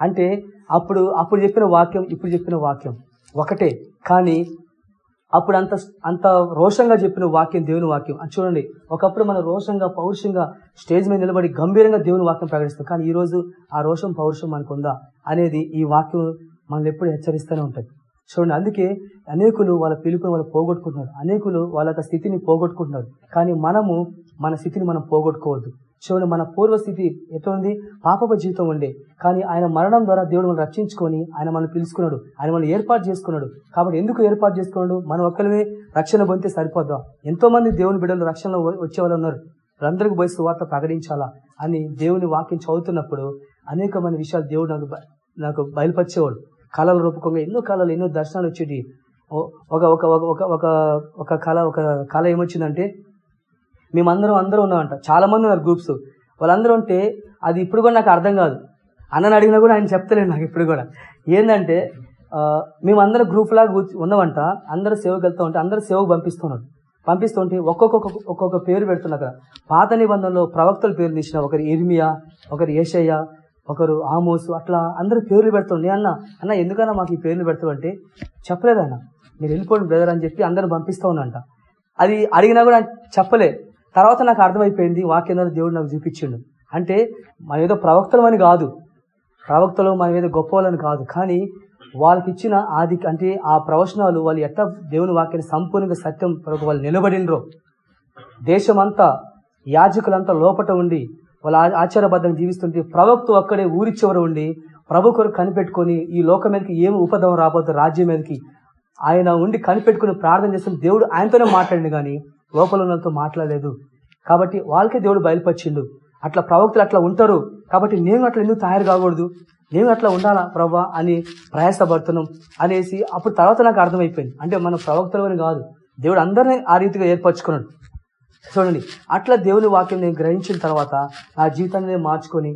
అంటే అప్పుడు అప్పుడు చెప్పిన వాక్యం ఇప్పుడు చెప్పిన వాక్యం ఒకటే. కానీ అప్పుడు అంత అంత రోషంగా చెప్పిన వాక్యం దేవుని వాక్యం. అది చూడండి. ఒకప్పుడు మనం రోషంగా పౌరుషంగా స్టేజ్ మీద నిలబడి గంభీరంగా దేవుని వాక్యం ప్రకటిస్తాం. కానీ ఈ రోజు ఆ రోషం పౌరుషం మనకు ఉందా అనేది ఈ వాక్యం మనల్ని ఎప్పుడు హెచ్చరిస్తూనే ఉంటుంది చూడండి అందుకే అనేకులు వాళ్ళ పిలుపుని వాళ్ళు పోగొట్టుకుంటున్నారు. అనేకులు వాళ్ళ యొక్క స్థితిని పోగొట్టుకుంటున్నారు. కానీ మనము మన స్థితిని మనం పోగొట్టుకోవద్దు. చూడండి మన పూర్వస్థితి ఎట్లా ఉంది పాపపు జీవితం ఉండే. కానీ ఆయన మరణం ద్వారా దేవుడు మనం రక్షించుకొని ఆయన మనం పిలుచుకున్నాడు. ఆయన మనం ఏర్పాటు చేసుకున్నాడు. కాబట్టి ఎందుకు ఏర్పాటు చేసుకున్నాడు? మనం ఒక్కరిమే రక్షణ పొందితే సరిపోద్దాం? ఎంతో మంది దేవుని బిడ్డలు రక్షణలో వచ్చేవాళ్ళు వచ్చే వాళ్ళు ఉన్నారు. వాళ్ళందరికీ పోయి సువార్త ప్రకటించాలా? అని దేవుని వాక్యం చదువుతున్నప్పుడు అనేకమైన విషయాలు దేవుడు నాకు నాకు బయలుపరిచేవాడు. కళల రూపకంగా ఎన్నో కళలు ఎన్నో దర్శనాలు వచ్చేటి ఒక ఒక ఒక ఒక ఒక ఒక కళ ఒక కళ ఏమొచ్చిందంటే మేమందరం అందరూ ఉన్నామంట. చాలా మంది ఉన్నారు గ్రూప్స్. వాళ్ళందరూ ఉంటే అది ఇప్పుడు కూడా నాకు అర్థం కాదు. అన్నని అడిగినా కూడా ఆయన చెప్తలేదు నాకు ఇప్పుడు కూడా. ఏంటంటే ఆ, మేమందరం గ్రూప్ లాగా కూర్చు- ఉన్నామంట. అందరూ సేవకు వెళ్తూ ఉంటే అందరూ సేవకు పంపిస్తున్నాడు పంపిస్తుంటే ఒక్కొక్క ఒక్కొక్క పేరు పెడుతున్నా అక్కడ. పాత నిబంధనలో ప్రవక్తల పేరు తీసిన ఒకరు ఇర్మియా ఒకరు ఏషయ్య ఒకరు ఆమోసు అట్లా అందరూ పేర్లు పెడుతుండే. అన్న అన్న ఎందుకన్నా మాకు ఈ పేర్లు పెడతావు అంటే చెప్పలేదు మీరు వెళ్ళిపోండి బ్రదర్ అని చెప్పి అందరూ పంపిస్తూ ఉన్నంట అది అడిగినా కూడా చెప్పలే. తర్వాత నాకు అర్థమైపోయింది వాక్యం దేవుడు నాకు చూపించిండు. అంటే మన ఏదో ప్రవక్తలమని కాదు. ప్రవక్తలు మన ఏదో గొప్ప వాళ్ళని కాదు. కానీ వాళ్ళకి ఇచ్చిన ఆది అంటే ఆ ప్రవచనాలు వాళ్ళు ఎట్లా దేవుని వాక్యాన్ని సంపూర్ణంగా సత్యం కొరకు వాళ్ళు నిలబడినరో. దేశమంతా యాజకులంతా లోపట ఉండి వాళ్ళ ఆచారబద్ధంగా జీవిస్తుంటే ప్రవక్త అక్కడే ఊరి చివర ఉండి ప్రభు కొరకు కనిపెట్టుకొని ఈ లోకం మీదకి ఏమి ఉపదం రాబోతుంది రాజ్యం మీదకి ఆయన ఉండి కనిపెట్టుకుని ప్రార్థన చేస్తున్న దేవుడు ఆయనతోనే మాట్లాడింది కానీ లోపల ఉన్నతో మాట్లాడలేదు. కాబట్టి వాళ్ళకే దేవుడు బయలుపరిచిండు. అట్లా ప్రవక్తలు అట్లా ఉంటారు. కాబట్టి నేను అట్లా ఎందుకు తయారు కాకూడదు? నేను అట్లా ఉండాలా ప్రభా అని ప్రయాసపడుతున్నాం అనేసి అప్పుడు తర్వాత నాకు అర్థమైపోయింది. అంటే మన ప్రవక్తలు కాదు. దేవుడు అందరినీ ఆ రీతిగా ఏర్పరచుకున్నాడు. చూడండి అట్లా దేవుని వాక్యం నేను గ్రహించిన తర్వాత నా జీవితాన్ని నేను మార్చుకొని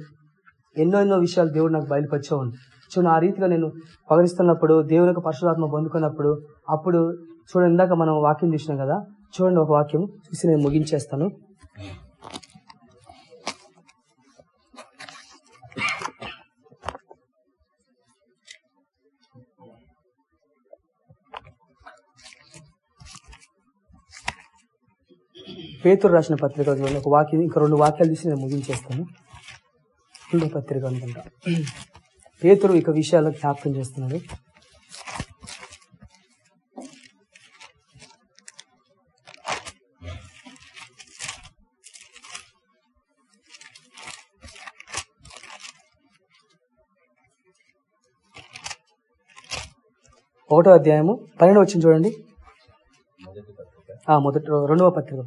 ఎన్నో ఎన్నో విషయాలు దేవుడు నాకు బయలుపరిచేవాడు. చూడండి ఆ రీతిగా నేను పగరిస్తున్నప్పుడు దేవుని యొక్క పరశురాత్మ పొందుకున్నప్పుడు అప్పుడు చూడండి ఇందాక మనం వాక్యం చూసినాం కదా? చూడండి ఒక వాక్యం చూసి నేను ముగించేస్తాను. పేతురు రాసిన పత్రిక ఒక వాక్యం ఇంకా రెండు వాక్యాలు తీసి నేను ముగించేస్తాను. రెండో పత్రిక అనుకుంటా. పేతురు ఇక విషయాలు జ్ఞాపకం చేస్తున్నాడు. ఒకటో అధ్యాయము పన్నెండు వచ్చింది చూడండి. మొదటి రెండవ పత్రిక.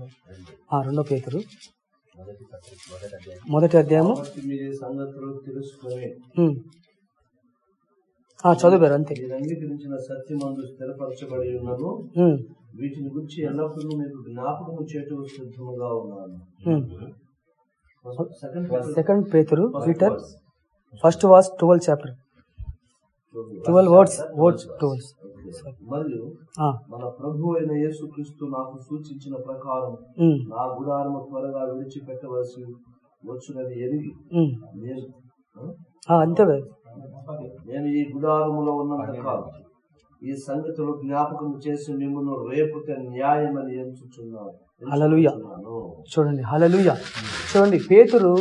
రెండో పేతురు. మొదటి అధ్యాయము. చదువుగారు అంతే. సత్యమందు స్థిరపరచబడి ఉన్నను. వీటిని గురించి ఎల్లప్పుడూ మీకు జ్ఞాపకము చేయటం సిద్ధముగా ఉన్నాను. సెకండ్ పేతురు Peter first was twelve chapter twelve words words twelve మరియు మన ప్రభు అయిన యేసుక్రీస్తు నాకు సూచించిన ప్రకారం నా గుడారము త్వరగా విడిచిపెట్టవలసి వచ్చునని ఎరిగి నేను ఆ? అంతే కదా నేను ఈ గుడారములో ఉన్నంత కాలం ఈ సంగతులు జ్ఞాపకం చేసి మిమ్మల్ని రేపుట న్యాయమని ఎంచుచున్నాను. హల్లెలూయా. ఎంచుచున్నాను. చూడండి హలలుయ చూడండి పేతురు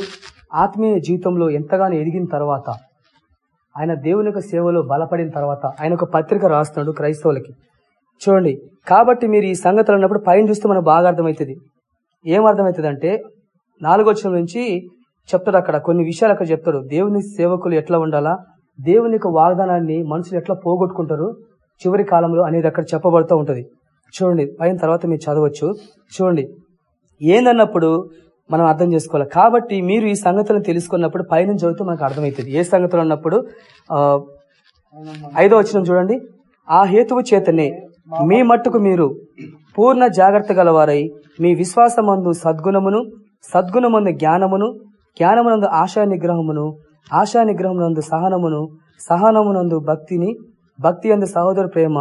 ఆత్మీయ జీవితంలో ఎంతగానో ఎదిగిన తర్వాత ఆయన దేవుని యొక్క సేవలో బలపడిన తర్వాత ఆయన ఒక పత్రిక రాస్తున్నాడు క్రైస్తవులకి. చూడండి కాబట్టి మీరు ఈ సంగతులు అన్నప్పుడు పైన చూస్తే మనకు బాగా అర్థమవుతుంది. ఏం అర్థమవుతుంది అంటే నాలుగో నుంచి చెప్తాడు అక్కడ కొన్ని విషయాలు అక్కడ చెప్తాడు. దేవుని సేవకులు ఎట్లా ఉండాలా? దేవుని యొక్క వాగ్దానాన్ని మనుషులు ఎట్లా పోగొట్టుకుంటారు? చివరి కాలంలో అనేది అక్కడ చెప్పబడుతూ ఉంటుంది. చూడండి పైన తర్వాత మీరు చదవచ్చు. చూడండి ఏందన్నప్పుడు మనం అర్థం చేసుకోవాలి. కాబట్టి మీరు ఈ సంగతులను తెలుసుకున్నప్పుడు పైనుంచి చదివితే మనకు అర్థమవుతుంది. ఏ సంగతులు అన్నప్పుడు ఐదో వచ్చిన చూడండి. ఆ హేతువు చేతనే మీ మట్టుకు మీరు పూర్ణ జాగ్రత్త గలవారై మీ విశ్వాసమందు సద్గుణమును సద్గుణమందు జ్ఞానమును జ్ఞానమునందు ఆశా నిగ్రహమును ఆశా నిగ్రహమునందు సహనమును సహనమునందు భక్తిని భక్తి అందు సహోదర ప్రేమ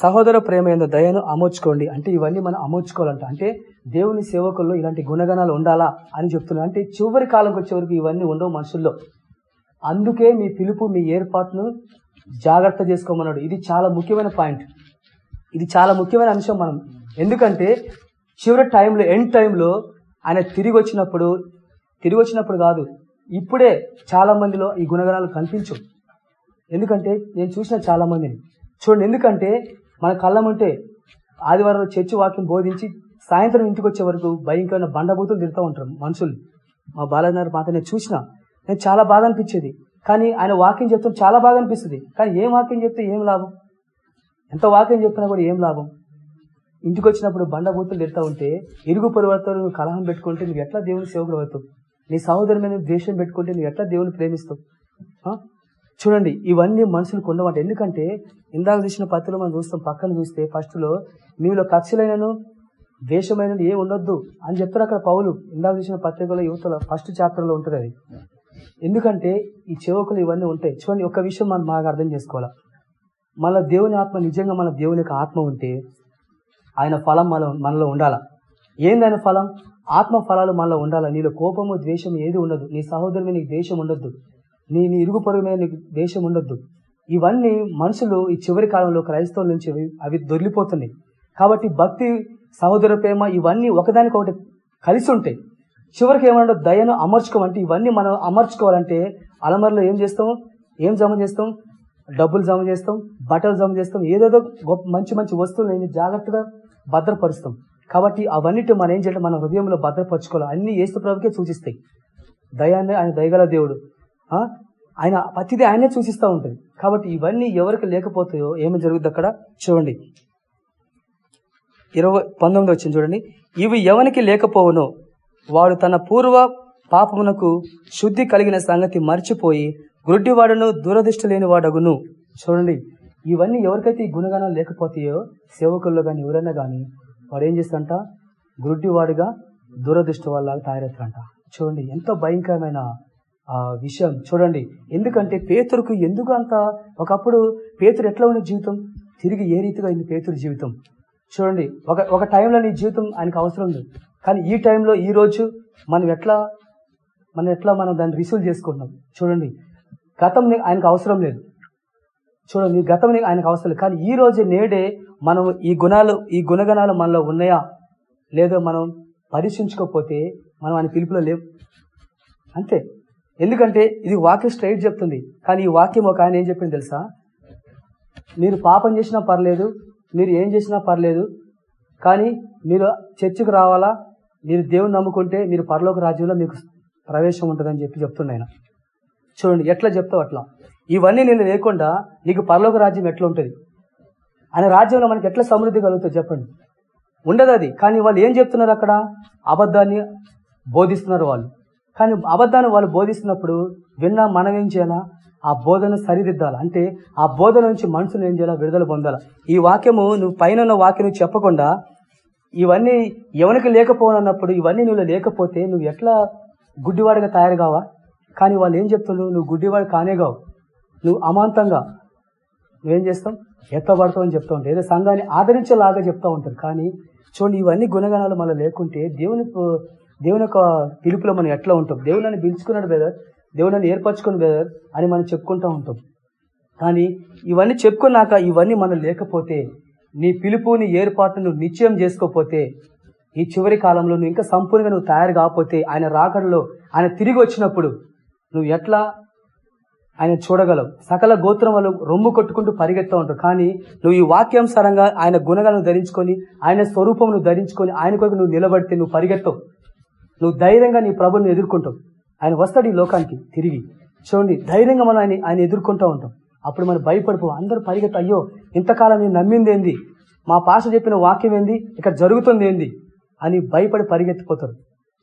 సహోదర ప్రేమ ఎందు దయను అమోచుకోండి. అంటే ఇవన్నీ మనం అమోచుకోవాలంట. అంటే దేవుని సేవకుల్లో ఇలాంటి గుణగణాలు ఉండాలా అని చెప్తున్నారు. అంటే చివరి కాలంకి వచ్చే వరకు ఇవన్నీ ఉండవు మనుషుల్లో. అందుకే మీ పిలుపు మీ ఏర్పాటును జాగ్రత్త చేసుకోమన్నాడు. ఇది చాలా ముఖ్యమైన పాయింట్. ఇది చాలా ముఖ్యమైన అంశం మనం. ఎందుకంటే చివరి టైంలో ఎండ్ టైంలో ఆయన తిరిగి వచ్చినప్పుడు తిరిగి వచ్చినప్పుడు కాదు ఇప్పుడే చాలా మందిలో ఈ గుణగణాలు కనిపించు ఎందుకంటే నేను చూసిన చాలా మందిని చూడండి ఎందుకంటే మన కళ్ళమంటే ఆదివారం చర్చి వాక్యం బోధించి సాయంత్రం ఇంటికి వచ్చే వరకు భయంకరమైన బండబూతులు తిరుగుతూ ఉంటారు మనుషులు. మా బాలనారు మాత నేను చూసిన నేను చాలా బాధ అనిపించేది. కానీ ఆయన వాక్యం చెప్తే చాలా బాగా అనిపిస్తుంది. కానీ ఏం వాక్యం చెప్తే ఏం లాభం? ఎంత వాక్యం చెప్పినా కూడా ఏం లాభం? ఇంటికి వచ్చినప్పుడు బండబూతులు తిడతా ఉంటే ఇరుగు పొరవతో నువ్వు కలహం పెట్టుకుంటే నువ్వు ఎట్లా దేవుని సేవకుడు అవుతావు? నీ సహోదరు మీద ద్వేషం పెట్టుకుంటే నువ్వు ఎట్లా దేవుని ప్రేమిస్తావు? చూడండి ఇవన్నీ మనుషులకు ఉండవంట ఎందుకంటే ఇందాక చూసిన పత్రికలో మనం చూస్తాం పక్కన చూస్తే ఫస్ట్లో మీలో కక్షలైనను ద్వేషమైన ఏ ఉండొద్దు అని చెప్తారు అక్కడ పౌలు. ఇందాక చూసిన పత్రికలో యువతలో ఫస్ట్ చాప్టర్లో ఉంటుంది అది. ఎందుకంటే ఈ చెవకులు ఇవన్నీ ఉంటాయి చూడండి ఒక విషయం మనం బాగా అర్థం చేసుకోవాలా. మన దేవుని ఆత్మ నిజంగా మన దేవుని యొక్క ఆత్మ ఉంటే ఆయన ఫలం మన మనలో ఉండాలా? ఏంది ఆయన ఫలం? ఆత్మ ఫలాలు మనలో ఉండాలా? నీలో కోపము ద్వేషం ఏది ఉండదు. నీ సహోదరు మీద నీకు ద్వేషం ఉండొద్దు. నీ నీ ఇరుగు పొరుగు మీద నీకు ద్వేషం ఉండొద్దు. ఇవన్నీ మనుషులు ఈ చివరి కాలంలో క్రైస్తవుల నుంచి అవి దొరికిపోతున్నాయి. కాబట్టి భక్తి సహోదర ప్రేమ ఇవన్నీ ఒకదానికొకటి కలిసి ఉంటాయి చివరికి ఏమన్నా దయను అమర్చుకోమంటే ఇవన్నీ మనం అమర్చుకోవాలంటే అలమరలో ఏం చేస్తాం? ఏం జమ చేస్తాం? డబ్బులు జమ చేస్తాం బట్టలు జమ చేస్తాం ఏదేదో గొప్ప మంచి మంచి వస్తువులు జాగ్రత్తగా భద్రపరుస్తాం. కాబట్టి అవన్నిటి మనం ఏం చేయాలి? మన హృదయంలో భద్రపరచుకోవాలి. అన్ని ఏసు ప్రభుకే సూచిస్తాయి. దయాన్ని ఆయన దయగల దేవుడు. ఆయన ప్రతిదీ ఆయనే సూచిస్తూ ఉంటుంది కాబట్టి ఇవన్నీ ఎవరికి లేకపోతాయో ఏమి జరుగుద్ది అక్కడ? చూడండి. ఇరవై పంతొమ్మిది వచ్చింది చూడండి. ఇవి ఎవనికి లేకపోవునో వాడు తన పూర్వ పాపమునకు శుద్ధి కలిగిన సంగతి మర్చిపోయి గుడ్డివాడును దురదృష్టి లేని వాడగును చూడండి. ఇవన్నీ ఎవరికైతే ఈ గుణగానం లేకపోతాయో సేవకుల్లో కానీ ఎవరైనా కానీ వాడు ఏం చేస్తాడంట? గుడ్డివాడుగా దురదృష్టి వాళ్ళ తయారవుతాడంట. చూడండి. ఎంతో భయంకరమైన ఆ విషయం చూడండి. ఎందుకంటే పేతురుకు ఎందుకు అంత ఒకప్పుడు పేతురు ఎట్లా ఉన్న జీవితం? తిరిగి ఏ రీతిగా అయింది పేతురు జీవితం? చూడండి. ఒక ఒక టైంలో నీ జీవితం ఆయనకు అవసరం లేదు. కానీ ఈ టైంలో ఈ రోజు మనం ఎట్లా మనం ఎట్లా మనం దాన్ని రిసీవ్ చేసుకుంటున్నాం? చూడండి. గతం ఆయనకు అవసరం లేదు. చూడండి. గతం ఆయనకు అవసరం లేదు. కానీ ఈ రోజు నేడే మనం ఈ గుణాలు ఈ గుణగణాలు మనలో ఉన్నాయా? లేదో మనం పరీక్షించుకోకపోతే మనం ఆయన పిలుపులో లేవు అంతే. ఎందుకంటే ఇది వాక్యం స్ట్రైట్ చెప్తుంది. కానీ ఈ వాక్యం ఒక ఆయన ఏం చెప్పింది తెలుసా? మీరు పాపం చేసినా పర్లేదు మీరు ఏం చేసినా పర్లేదు కానీ మీరు చర్చికి రావాలా? మీరు దేవుని నమ్ముకుంటే మీరు పరలోక రాజ్యంలో మీకు ప్రవేశం ఉంటుందని చెప్పి చెప్తున్నాయన ఆయన. చూడండి ఎట్లా చెప్తావు అట్లా? ఇవన్నీ నేను లేకుండా నీకు పరలోక రాజ్యం ఎట్లా ఉంటుంది? ఆయన రాజ్యంలో మనకి ఎట్లా సమృద్ధి కలుగుతుంది చెప్పండి. ఉండదు అది. కానీ వాళ్ళు ఏం చెప్తున్నారు అక్కడ? అబద్ధాన్ని బోధిస్తున్నారు వాళ్ళు. కానీ అబద్ధాన్ని వాళ్ళు బోధిస్తున్నప్పుడు విన్నా మనం ఏం చేయాలా? ఆ బోధన సరిదిద్దాలి? అంటే ఆ బోధన నుంచి మనుషులు ఏం చేయాలా? విడుదల పొందాలి? ఈ వాక్యము నువ్వు పైన వాక్యం చెప్పకుండా ఇవన్నీ ఎవరికి లేకపోనన్నప్పుడు ఇవన్నీ నువ్వు లేకపోతే నువ్వు ఎట్లా గుడ్డివాడిగా తయారు కావా? కానీ వాళ్ళు ఏం చెప్తుండ్రు? నువ్వు గుడ్డివాడు కానే కావు. నువ్వు అమాంతంగా నువ్వేం చేస్తాం ఎత్తబడతావు అని చెప్తా ఉంటావు. ఏదో సంఘాన్ని ఆదరించేలాగా చెప్తా ఉంటారు. కానీ చూడండి ఇవన్నీ గుణగణాలు మళ్ళీ లేకుంటే దేవుని దేవుని యొక్క పిలుపులో మనం ఎట్లా ఉంటాం? దేవుడు నన్ను పిలుచుకున్నాడు బెదర్ దేవుడు నన్ను ఏర్పరచుకుని బెదర్ అని మనం చెప్పుకుంటూ ఉంటాం. కానీ ఇవన్నీ చెప్పుకున్నాక ఇవన్నీ మనం లేకపోతే నీ పిలుపు నీ ఏర్పాటును నువ్వు నిశ్చయం చేసుకోకపోతే ఈ చివరి కాలంలో నువ్వు ఇంకా సంపూర్ణంగా నువ్వు తయారు కాకపోతే ఆయన రాకడలో ఆయన తిరిగి వచ్చినప్పుడు నువ్వు ఎట్లా ఆయన చూడగలవు? సకల గోత్రం వాళ్ళు రొమ్ము కొట్టుకుంటూ పరిగెత్తా ఉంటారు. కానీ నువ్వు ఈ వాక్యానుసారంగా ఆయన గుణగాలను ధరించుకొని ఆయన స్వరూపం ధరించుకొని ఆయన కొరకు నువ్వు నిలబడితే నువ్వు పరిగెత్తవు. నువ్వు ధైర్యంగా నీ ప్రభుని ఎదుర్కొంటావు. ఆయన వస్తాడు ఈ లోకానికి తిరిగి. చూడండి ధైర్యంగా మనం ఆయన ఆయన ఎదుర్కొంటూ ఉంటాం. అప్పుడు మనం భయపడిపో. అందరూ పరిగెత్త అయ్యో ఇంతకాలం నేను నమ్మింది ఏంది? మా పాష చెప్పిన వాక్యం ఏంది? ఇక్కడ జరుగుతుంది ఏంది? అని భయపడి పరిగెత్తిపోతారు.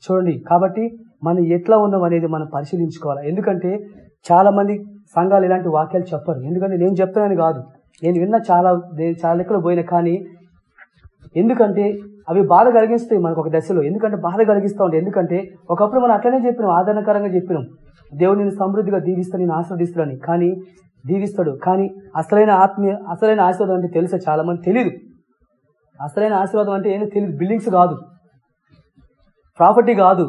చూడండి కాబట్టి మనం ఎట్లా ఉన్నాం అనేది మనం పరిశీలించుకోవాలి. ఎందుకంటే చాలా మంది సంఘాలు ఇలాంటి వాక్యాలు చెప్పరు. ఎందుకంటే నేను చెప్తానని కాదు. నేను విన్న చాలా నేను చాలా లెక్కలు పోయినా కానీ ఎందుకంటే అవి బాధ కలిగిస్తాయి మనకు ఒక దశలో. ఎందుకంటే బాధ కలిగిస్తూ ఉంటాయి ఎందుకంటే ఒకప్పుడు మనం అట్లనే చెప్పినాం ఆదరణకరంగా చెప్పినాం. దేవుడు నేను సమృద్ధిగా దీవిస్తా నేను ఆస్వాదిస్తాడని. కానీ దీవిస్తాడు. కానీ అసలైన ఆత్మీయ అసలైన ఆశీర్వాదం అంటే తెలుసా? చాలా మంది తెలియదు అసలైన ఆశీర్వాదం అంటే ఏంటో తెలియదు బిల్డింగ్స్ కాదు. ప్రాపర్టీ కాదు.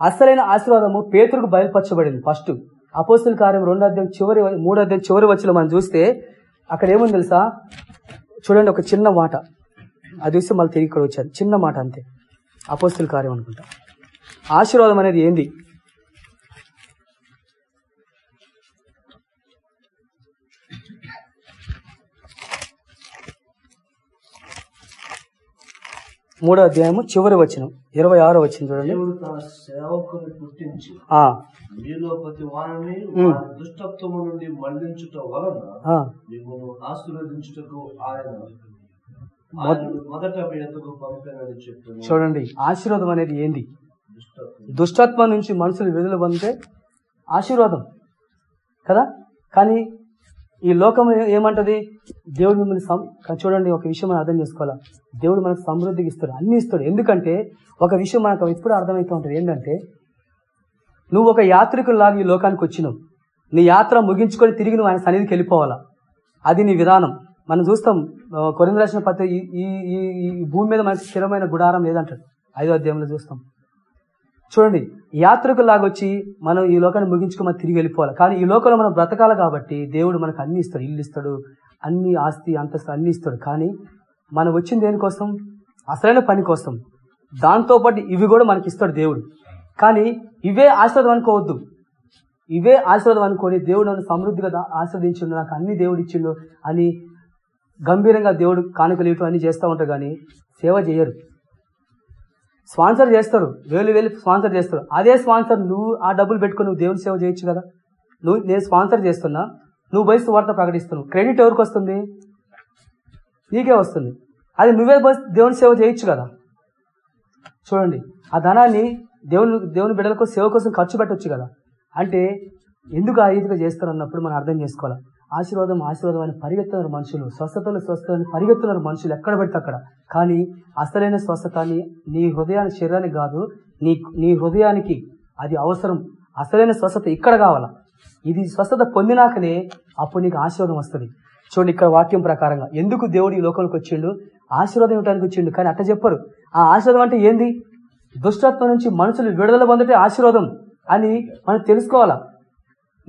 అసలైన ఆశీర్వాదము పేతురుకు బయలుపరచబడింది ఫస్ట్. అపోస్తుల కార్యం రెండో అధ్యాయం చివరి మూడో అధ్యాయం చివరి వచ్చిన మనం చూస్తే అక్కడ ఏముంది తెలుసా? చూడండి ఒక చిన్న మాట. అది చూస్తే మళ్ళీ తిరిగి ఇక్కడ వచ్చారు. చిన్న మాట అంతే. అపోస్తుల కార్యం అనుకుంటా. ఆశీర్వాదం అనేది ఏంది? మూడో అధ్యాయము చివరి వచ్చిన ఇరవై ఆరో వచ్చిన చూడండి. దేవుడు తన సేవకుని పుట్టించి ఆ, మీలో ప్రతి వారిని ఉమ్. వారి దుష్టత్వము నుండి మళ్ళించుట వలన ఆ, మిమ్మల్ని ఆశీర్వదించుటకు ఆయన ఆయన మొదట మీ ఎదుగు పంపానని చెప్పాను చూడండి ఆశీర్వాదం అనేది ఏంది? దుష్టత్వం. నుంచి మనుషులు విడుదల పొందితే ఆశీర్వాదం కదా? కానీ ఈ లోకం ఏమంటది? దేవుడు మిమ్మల్ని చూడండి ఒక విషయం మనం అర్థం చేసుకోవాలా? దేవుడు మనకు సమృద్ధికి ఇస్తాడు అన్ని ఇస్తాడు. ఎందుకంటే ఒక విషయం మనకు ఎప్పుడు అర్థమవుతూ ఉంటుంది. ఏంటంటే నువ్వు ఒక యాత్రికుల్లాగా ఈ లోకానికి వచ్చినావు. నీ యాత్ర ముగించుకొని తిరిగి నువ్వు ఆయన సన్నిధికి వెళ్ళిపోవాలా? అది నీ విధానం. మనం చూస్తాం కొరింద రాసిన పత్ర ఈ ఈ- ఈ- భూమి మీద మనకి స్థిరమైన గుడారం లేదంటాడు. ఐదో అధ్యాయంలో చూస్తాం. చూడండి యాత్రకు వచ్చి మనం ఈ లోకాన్ని ముగించుకుని మనం తిరిగి వెళ్ళిపోవాలి. కానీ ఈ లోకంలో మనం బ్రతకాలి కాబట్టి దేవుడు మనకు అన్ని ఇస్తాడు. ఇల్లు ఇస్తాడు అన్ని ఆస్తి అంతస్తు అన్ని ఇస్తాడు. కానీ మనం వచ్చింది దేనికోసం అసలైన పని కోసం. దాంతోపాటు ఇవి కూడా మనకి ఇస్తాడు దేవుడు. కానీ ఇవే ఆశీర్వాదం అనుకోవద్దు. ఇవే ఆశీర్వాదం అనుకోని దేవుడు నన్ను సమృద్ధిగా ఆస్వాదించిండు నాకు అన్ని దేవుడు ఇచ్చిండు అని గంభీరంగా దేవుడు కానుకలు ఇవ్వటం అన్ని చేస్తూ ఉంటారు కానీ సేవ చేయరు. స్పాన్సర్ చేస్తారు. వేలు వేలు స్పాన్సర్ చేస్తారు. అదే స్పాన్సర్ నువ్వు ఆ డబ్బులు పెట్టుకుని నువ్వు దేవుని సేవ చేయొచ్చు కదా? నువ్వు నేను స్పాన్సర్ చేస్తున్నా నువ్వు బయసు వార్త ప్రకటిస్తున్నావు. క్రెడిట్ ఎవరికి వస్తుంది? నీకే వస్తుంది. అది నువ్వే బస్ దేవుని సేవ చేయొచ్చు కదా? చూడండి. ఆ ధనాన్ని దేవుని దేవుని బిడ్డల కోసం సేవ కోసం ఖర్చు పెట్టవచ్చు కదా? అంటే ఎందుకు ఆ రీతిగా చేస్తారు అన్నప్పుడు మనం అర్థం చేసుకోవాలి? ఆశీర్వాదం ఆశీర్వాదం అని పరిగెత్తున్నారు మనుషులు. స్వస్థతలు స్వస్థతని పరిగెత్తున్నారు మనుషులు. ఎక్కడ పెడితే అక్కడ. కానీ అసలైన స్వస్థతని నీ హృదయాన్ని శరీరానికి కాదు నీ నీ హృదయానికి అది అవసరం. అసలైన స్వస్థత ఇక్కడ కావాలా? ఇది స్వస్థత పొందినాకనే అప్పుడు నీకు ఆశీర్వాదం వస్తుంది. చూడండి ఇక్కడ వాక్యం ప్రకారంగా. ఎందుకు దేవుడు ఈ లోకంలోకి వచ్చిండు? ఆశీర్వాదం ఇవ్వడానికి వచ్చిండు. కానీ అట్ట చెప్పరు. ఆ ఆశీర్వాదం అంటే ఏంది? దుష్టత్వం నుంచి మనుషులు విడుదల పొందటే ఆశీర్వాదం అని మనం తెలుసుకోవాలా?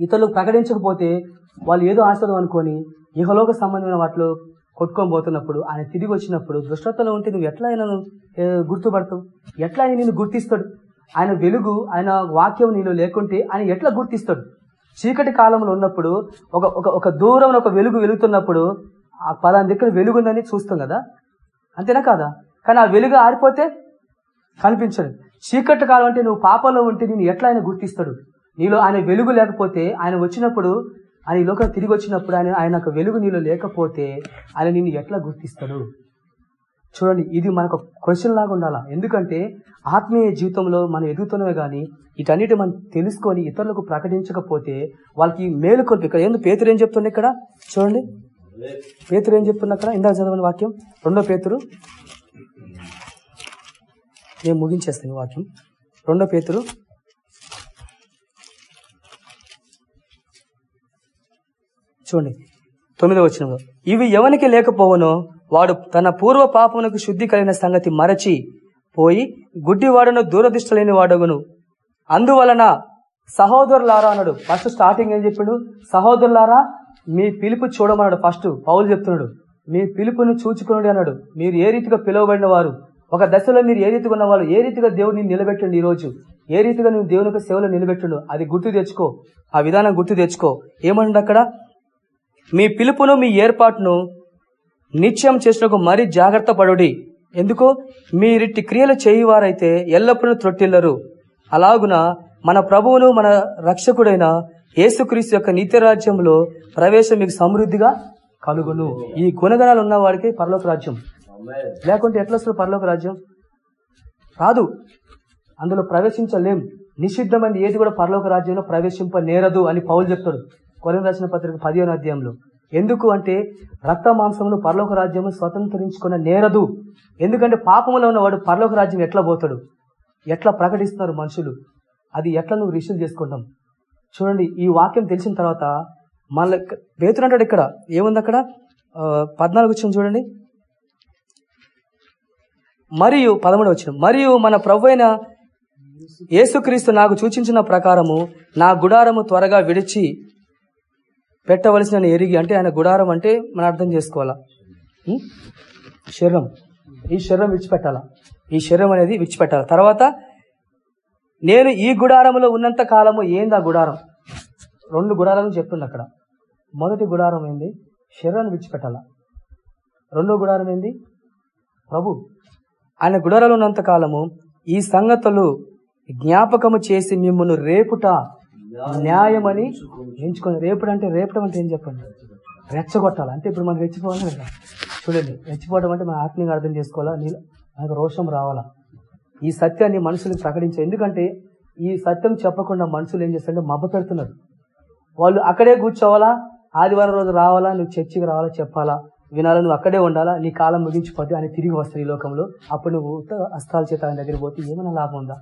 ఇతరులు ప్రకటించకపోతే వాళ్ళు ఏదో ఆశలు అనుకొని ఇహలోక సంబంధమైన వాటిలో కొట్టుకొని పోతున్నప్పుడు ఆయన తిరిగి వచ్చినప్పుడు దుష్టత్వంలో ఉంటే నువ్వు ఎట్లా ఆయన గుర్తుపడతావు? ఎట్లా ఆయన నిన్ను గుర్తిస్తాడు? ఆయన వెలుగు ఆయన వాక్యం నీలో లేకుంటే ఆయన ఎట్లా గుర్తిస్తాడు? చీకటి కాలంలో ఉన్నప్పుడు ఒక ఒక ఒక దూరం ఒక వెలుగు వెలుగుతున్నప్పుడు ఆ పలానా దగ్గర వెలుగుందని చూస్తాం కదా? అంతేనా కాదా? కానీ ఆ వెలుగు ఆరిపోతే కనిపించడు. చీకటి కాలం అంటే నువ్వు పాపంలో ఉంటే నేను ఎట్లా ఆయన గుర్తిస్తాడు? నీలో ఆయన వెలుగు లేకపోతే ఆయన వచ్చినప్పుడు ఆయన ఈ లోకం తిరిగి వచ్చినప్పుడు ఆయన ఆయన యొక్క వెలుగు నీలో లేకపోతే ఆయన నిన్ను ఎట్లా గుర్తిస్తాడు? చూడండి ఇది మనకు క్వశ్చన్ లాగా ఉండాలా? ఎందుకంటే ఆత్మీయ జీవితంలో మనం ఎదుగుతున్నవే కానీ వీటన్నిటి మనం తెలుసుకొని ఇతరులకు ప్రకటించకపోతే వాళ్ళకి మేలు ఇక్కడ ఏంది? పేతురు ఏం చెప్తుండే ఇక్కడ? చూడండి. పేతురు ఏం చెప్తున్నా అక్కడ? ఇందాక చదవని వాక్యం. రెండో పేతురు. నేను ముగించేస్తాను వాక్యం. రెండో పేతురు. చూడండి. తొమ్మిదో వచ్చిన ఇవి ఎవనికి లేకపోవనో వాడు తన పూర్వ పాపమునకు శుద్ధి కలిగిన సంగతి మరచి పోయి గుడ్డివాడును దూరదృష్టలేని వాడగును. అందువలన సహోదరులారా అన్నాడు. ఫస్ట్ స్టార్టింగ్ ఏం చెప్పిండు? సహోదరులారా మీ పిలుపు చూడమన్నాడు ఫస్ట్. పౌలు చెప్తున్నాడు మీ పిలుపును చూచుకున్నాడు అన్నాడు. మీరు ఏ రీతిగా పిలువబడిన వారు? ఒక దశలో మీరు ఏ రీతిగా ఉన్నవాళ్ళు? ఏ రీతిగా దేవుడిని నిలబెట్టండి ఈ రోజు? ఏ రీతిగా నువ్వు దేవుని యొక్క సేవలో నిలబెట్టుండు? అది గుర్తు తెచ్చుకో. ఆ విధానం గుర్తు తెచ్చుకో. ఏమన్నాడు అక్కడ? మీ పిలుపును మీ ఏర్పాటును నిశ్చయం చేసినకు మరీ జాగ్రత్త పడుడి. ఎందుకు? మీరిట్టి క్రియలు చేయువారైతే ఎల్లప్పుడూ త్రొట్టిల్లరు. అలాగున మన ప్రభువును మన రక్షకుడైన యేసుక్రీస్తు యొక్క నిత్య ప్రవేశం మీకు సమృద్ధిగా కలుగును. ఈ గుణగణాలు ఉన్న వాడికి పరలోక రాజ్యం. లేకుంటే ఎట్లా వస్తుంది పరలోక రాజ్యం? రాదు. అందులో ప్రవేశించలేం. నిషిద్ధమైంది ఏది కూడా పరలోక రాజ్యంలో ప్రవేశింప నేరదు అని పౌలు చెప్తాడు. కొరం రాసిన పత్రిక పదిహేను అధ్యాయంలో. ఎందుకు అంటే రక్త మాంసములు పరలోక రాజ్యము స్వతంత్రించుకున్న నేరదు. ఎందుకంటే పాపములో ఉన్నవాడు పరలోక రాజ్యం ఎట్లా పోతాడు? ఎట్లా ప్రకటిస్తున్నారు మనుషులు? అది ఎట్లా నువ్వు రిసీవ్ చేసుకుంటాం? చూడండి ఈ వాక్యం తెలిసిన తర్వాత మళ్ళీ పేతురు అంటాడు ఇక్కడ ఏముంది అక్కడ? పద్నాలుగు వచ్చిన చూడండి. మరియు పదమూడు వచ్చిన మరియు మన ప్రభు అయిన యేసుక్రీస్తు నాకు సూచించిన ప్రకారము నా గుడారము త్వరగా విడిచి పెట్టవలసిన ఎరిగి అంటే ఆయన గుడారం అంటే మనం అర్థం చేసుకోవాలా? శరీరం. ఈ శరీరం విడిచిపెట్టాలా? ఈ శరీరం అనేది విడిచిపెట్టాలి? తర్వాత నేను ఈ గుడారంలో ఉన్నంత కాలము ఏంది ఆ గుడారం? రెండు గుడారాలను చెప్తుంది అక్కడ. మొదటి గుడారం ఏంది? శరీరాన్ని విడిచిపెట్టాలా? రెండో గుడారం ఏంది? ప్రభు. ఆయన గుడారాలు ఉన్నంత కాలము ఈ సంగతులు జ్ఞాపకము చేసి మిమ్మల్ని రేపుట న్యాయమని ఎంచుకొని రేపుడు అంటే రేపడం అంటే ఏం చెప్పండి? రెచ్చగొట్టాలి? అంటే ఇప్పుడు మనం రెచ్చిపోవాలి కదా. చూడండి రెచ్చిపోవడం అంటే మన ఆత్మీయంగా అర్థం చేసుకోవాలా? నీ- మనకు రోషం రావాలా? ఈ సత్యాన్ని మనుషులకు ప్రకటించాలి ఎందుకంటే ఈ సత్యం చెప్పకుండా మనుషులు ఏం చేస్తారంటే మబ్బ పెడుతున్నారు. వాళ్ళు అక్కడే కూర్చోవాలా? ఆదివారం రోజు రావాలా? నువ్వు చర్చికి రావాలా? చెప్పాలా? వినాలా? నువ్వు అక్కడే ఉండాలా? నీ కాలం ముగించిపోతే అని తిరిగి వస్తాయి ఈ లోకంలో. అప్పుడు నువ్వు అస్తాల చేత ఆయన దగ్గర పోతే ఏమైనా లాభం ఉందా?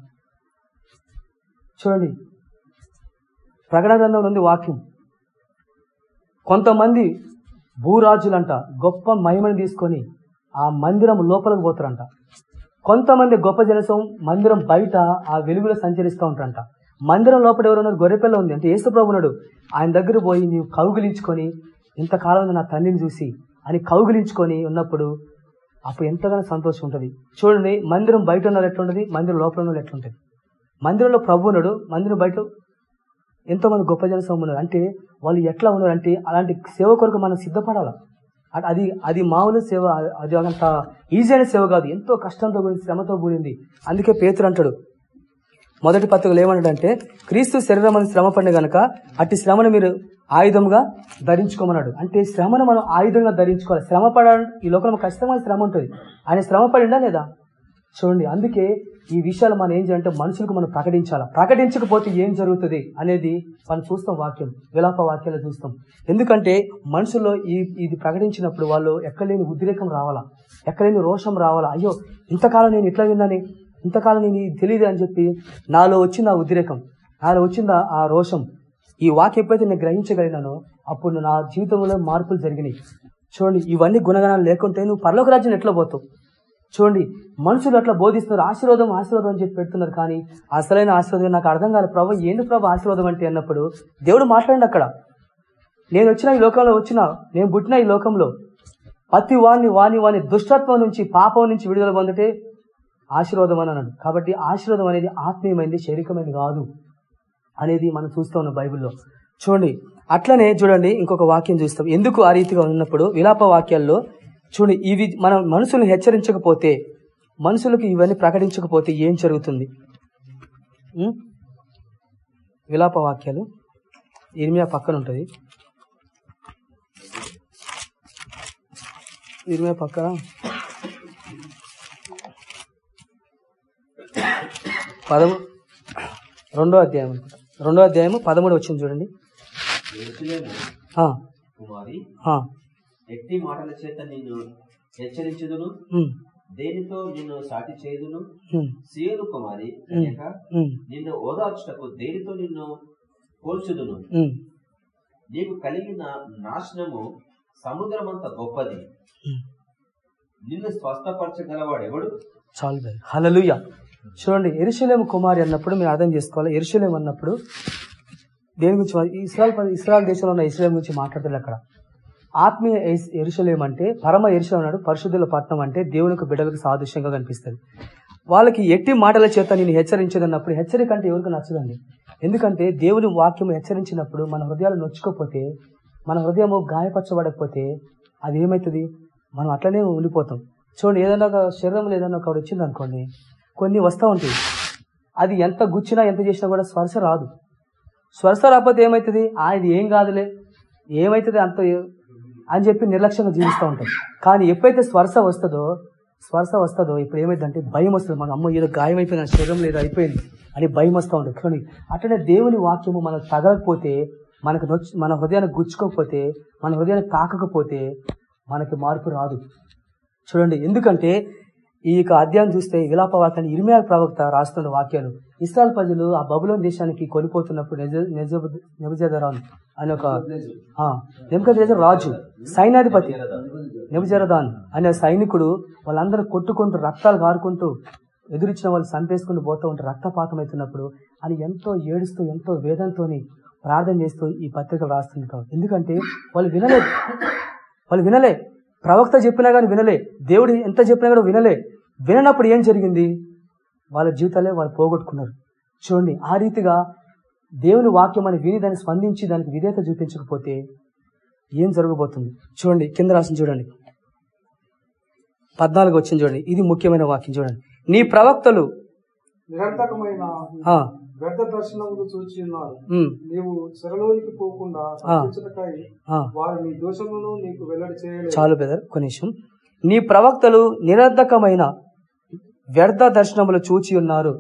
చూడండి ప్రకటన గ్రంథంలో ఉంది వాక్యం. కొంతమంది భూరాజులంట గొప్ప మహిమను తీసుకొని ఆ మందిరం లోపలికి పోతారంట. కొంతమంది గొప్ప జనసం మందిరం బయట ఆ వెలుగులో సంచరిస్తూ ఉంటారంట. మందిరం లోపల ఎవరున్నారు గొర్రెపిల్ల ఉంది. అంటే ఏసుప్రభు ఉన్నాడు. ఆయన దగ్గర పోయి నీవు కౌగిలించుకొని ఇంతకాలం నా తల్లిని చూసి అని కౌగిలించుకొని ఉన్నప్పుడు అప్పుడు ఎంతగానో సంతోషం ఉంటుంది. చూడండి మందిరం బయట ఉన్న ఎట్లుంటుంది? మందిరం లోపల ఉన్న ఎట్లుంటుంది? మందిరంలో ప్రభు ఉన్నాడు. మందిరం బయట ఎంతో మంది గొప్ప జన ఉన్నారు. అంటే వాళ్ళు ఎట్లా ఉన్నారు అంటే అలాంటి సేవ కొరకు మనం సిద్ధపడాలి? అది అది మామూలు సేవ అది అంత ఈజీ అయిన సేవ కాదు. ఎంతో కష్టంతో కూడింది శ్రమతో కూడింది. అందుకే పేతురు అంటాడు. మొదటి పత్రికలు ఏమన్నాడంటే క్రీస్తు శరీరం అని శ్రమ పడిన గనక అట్టి శ్రమను మీరు ఆయుధంగా ధరించుకోమన్నాడు. అంటే శ్రమను మనం ఆయుధంగా ధరించుకోవాలి. శ్రమ పడడం ఈ లోకంలో ఖచ్చితంగా శ్రమ ఉంటుంది. ఆయన శ్రమ పడిందా లేదా? చూడండి అందుకే ఈ విషయాలు మనం ఏం చేయాలంటే మనుషులకు మనం ప్రకటించాలా. ప్రకటించకపోతే ఏం జరుగుతుంది అనేది మనం చూస్తాం వాక్యం విలాప వాక్యాలు చూస్తాం. ఎందుకంటే మనుషుల్లో ఈ ఇది ప్రకటించినప్పుడు వాళ్ళు ఎక్కలేని ఉద్రేకం రావాలా ఎక్కలేని రోషం రావాలా. అయ్యో ఇంతకాలం నేను ఇట్లా విన్నాని ఇంతకాలం నేను ఇది తెలియదు అని చెప్పి నాలో వచ్చింది ఆ ఉద్రేకం? నాలో వచ్చింది ఆ రోషం? ఈ వాక్యం ఎప్పుడైతే నేను గ్రహించగలిగినానో అప్పుడు నా జీవితంలో మార్పులు జరిగినాయి. చూడండి ఇవన్నీ గుణగణాలు లేకుంటే నువ్వు పర్లోక రాజ్యం ఎట్లా పోతావు? చూడండి మనుషులు అట్లా బోధిస్తున్నారు ఆశీర్వాదం ఆశీర్వాదం అని చెప్పి పెడుతున్నారు కానీ అసలైన ఆశీర్వాదం నాకు అర్థం కాదు ప్రభు ఏంది ప్రభు ఆశీర్వాదం అంటే అన్నప్పుడు? దేవుడు మాట్లాడండి అక్కడ. నేను వచ్చిన ఈ లోకంలో వచ్చిన నేను పుట్టిన ఈ లోకంలో ప్రతి వాణ్ణి వాణి వాణి దుష్టత్వం నుంచి పాపం నుంచి విడుదల పొందితే ఆశీర్వాదం అని అన్నాడు. కాబట్టి ఆశీర్వాదం అనేది ఆత్మీయమైంది శారీరకమైనది కాదు అనేది మనం చూస్తూ ఉన్నాం బైబిల్లో. చూడండి అట్లనే చూడండి ఇంకొక వాక్యం చూస్తాం. ఎందుకు ఆ రీతిగా ఉన్నప్పుడు? విలాప వాక్యాల్లో చూడండి ఇవి మనం మనుషులను హెచ్చరించకపోతే మనుషులకు ఇవన్నీ ప్రకటించకపోతే ఏం జరుగుతుంది? విలాప వాక్యాలు. ఇర్మియా పక్కన ఉంటుంది. ఇర్మియా పక్కన. పదము రెండో అధ్యాయం. అనుకుంటా రెండో అధ్యాయము పదమూడు వచ్చింది చూడండి. ఎట్టి మాటల చేత నిన్ను హెచ్చరించుదును? దేనితో నిన్ను సాటి చేయుదును? సియోను కుమారి కన్యక నిన్ను ఓదార్చుటకు దేనితో నిన్ను పోల్చుదును? నీకు కలిగిన నాశనము సముద్రమంత గొప్పది. నిన్ను స్వస్థపరచగలవాడెవడు? చాలు హలలుయ చూడండి ఎరుశలేం కుమారి అన్నప్పుడు మీరు అర్థం చేసుకోవాలి. ఎరుశలేం అన్నప్పుడు దేని గురించి ఇస్రాయల్ ఇస్రాయల్ దేశంలో ఉన్న ఇస్రాయల్ గురించి మాట్లాడుతున్నారు అక్కడ. ఆత్మీయ ఎస్- అంటే పరమ ఎరుషలేం అన్నాడు పరిశుద్ధుల పట్టణం అంటే దేవునికి బిడ్డలకు సాదృశ్యంగా కనిపిస్తుంది. వాళ్ళకి ఎట్టి మాటల చేత నేను హెచ్చరించదన్నప్పుడు హెచ్చరిక అంటే ఎవరికి నచ్చదండి. ఎందుకంటే దేవుని వాక్యం హెచ్చరించినప్పుడు మన హృదయాలు నొచ్చుకోకపోతే మన హృదయము గాయపరచబడకపోతే అది ఏమవుతుంది మనం అట్లనే ఉండిపోతాం. చూడండి ఏదైనా ఒక శరీరంలో ఏదైనా ఒకటి వచ్చింది అనుకోండి కొన్ని వస్తూ ఉంటాయి. అది ఎంత గుచ్చినా ఎంత చేసినా కూడా స్వరస రాదు. స్వరస రాకపోతే ఏమవుతుంది ఆ ఇది ఏం కాదులే. ఏమవుతుంది అంత అని చెప్పి నిర్లక్ష్యంగా జీవిస్తూ ఉంటాం. కానీ ఎప్పుడైతే స్పర్శ వస్తుందో స్పర్శ వస్తుందో ఇప్పుడు ఏమైందంటే భయం వస్తుంది. మన అమ్మ ఏదో గాయం అయిపోయింది శరీరం ఏదో అయిపోయింది అని భయం వస్తూ ఉంటుంది. కానీ అట్లనే దేవుని వాక్యము మనకు తగలకపోతే మనకు నొచ్చి మన హృదయాన్ని గుచ్చుకోకపోతే మన హృదయాన్ని తాకకపోతే మనకి మార్పు రాదు. చూడండి ఎందుకంటే ఈ యొక్క అధ్యాయం చూస్తే విలాప వాక్యాన్ని ఇర్మియా ప్రవక్త రాస్తున్న వాక్యాలు. ఇస్రాయల్ ప్రజలు ఆ బబులోన్ దేశానికి కొనిపోతున్నప్పుడు నెబుజదరాన్ అనే ఒక నెబుజదరాజు రాజు సైన్యాధిపతి నెబుజరదాన్ అనే సైనికుడు వాళ్ళందరూ కొట్టుకుంటూ రక్తాలు గారుకుంటూ ఎదురిచ్చిన వాళ్ళు చంపేసుకుంటూ పోతూ ఉంటే రక్తపాతం అవుతున్నప్పుడు అని ఎంతో ఏడుస్తూ ఎంతో వేదంతోని ప్రార్థన చేస్తూ ఈ పత్రికలు రాస్తుంటారు ఎందుకంటే వాళ్ళు వినలేదు వాళ్ళు వినలే. ప్రవక్త చెప్పినా కానీ వినలే. దేవుడు ఎంత చెప్పినా కూడా వినలే. విననప్పుడు ఏం జరిగింది? వాళ్ళ జీవితాలే వాళ్ళు పోగొట్టుకున్నారు. చూడండి ఆ రీతిగా దేవుని వాక్యం అని విని దాన్ని స్పందించి దానికి విధేయత చూపించకపోతే ఏం జరగబోతుంది? చూడండి కింద రాసిన చూడండి. పద్నాలుగు వచ్చింది చూడండి. ఇది ముఖ్యమైన వాక్యం చూడండి. నీ ప్రవక్తలు వ్యర్థ దర్శనములు చూచి ఉన్నారు. నీవు చెరలోనికి పోకుండా నీకు వెల్లడి చాలు బెదర్ నిమిషం. నీ ప్రవక్తలు నిరర్ధకమైన వ్యర్థ దర్శనములు చూచి ఉన్నారు.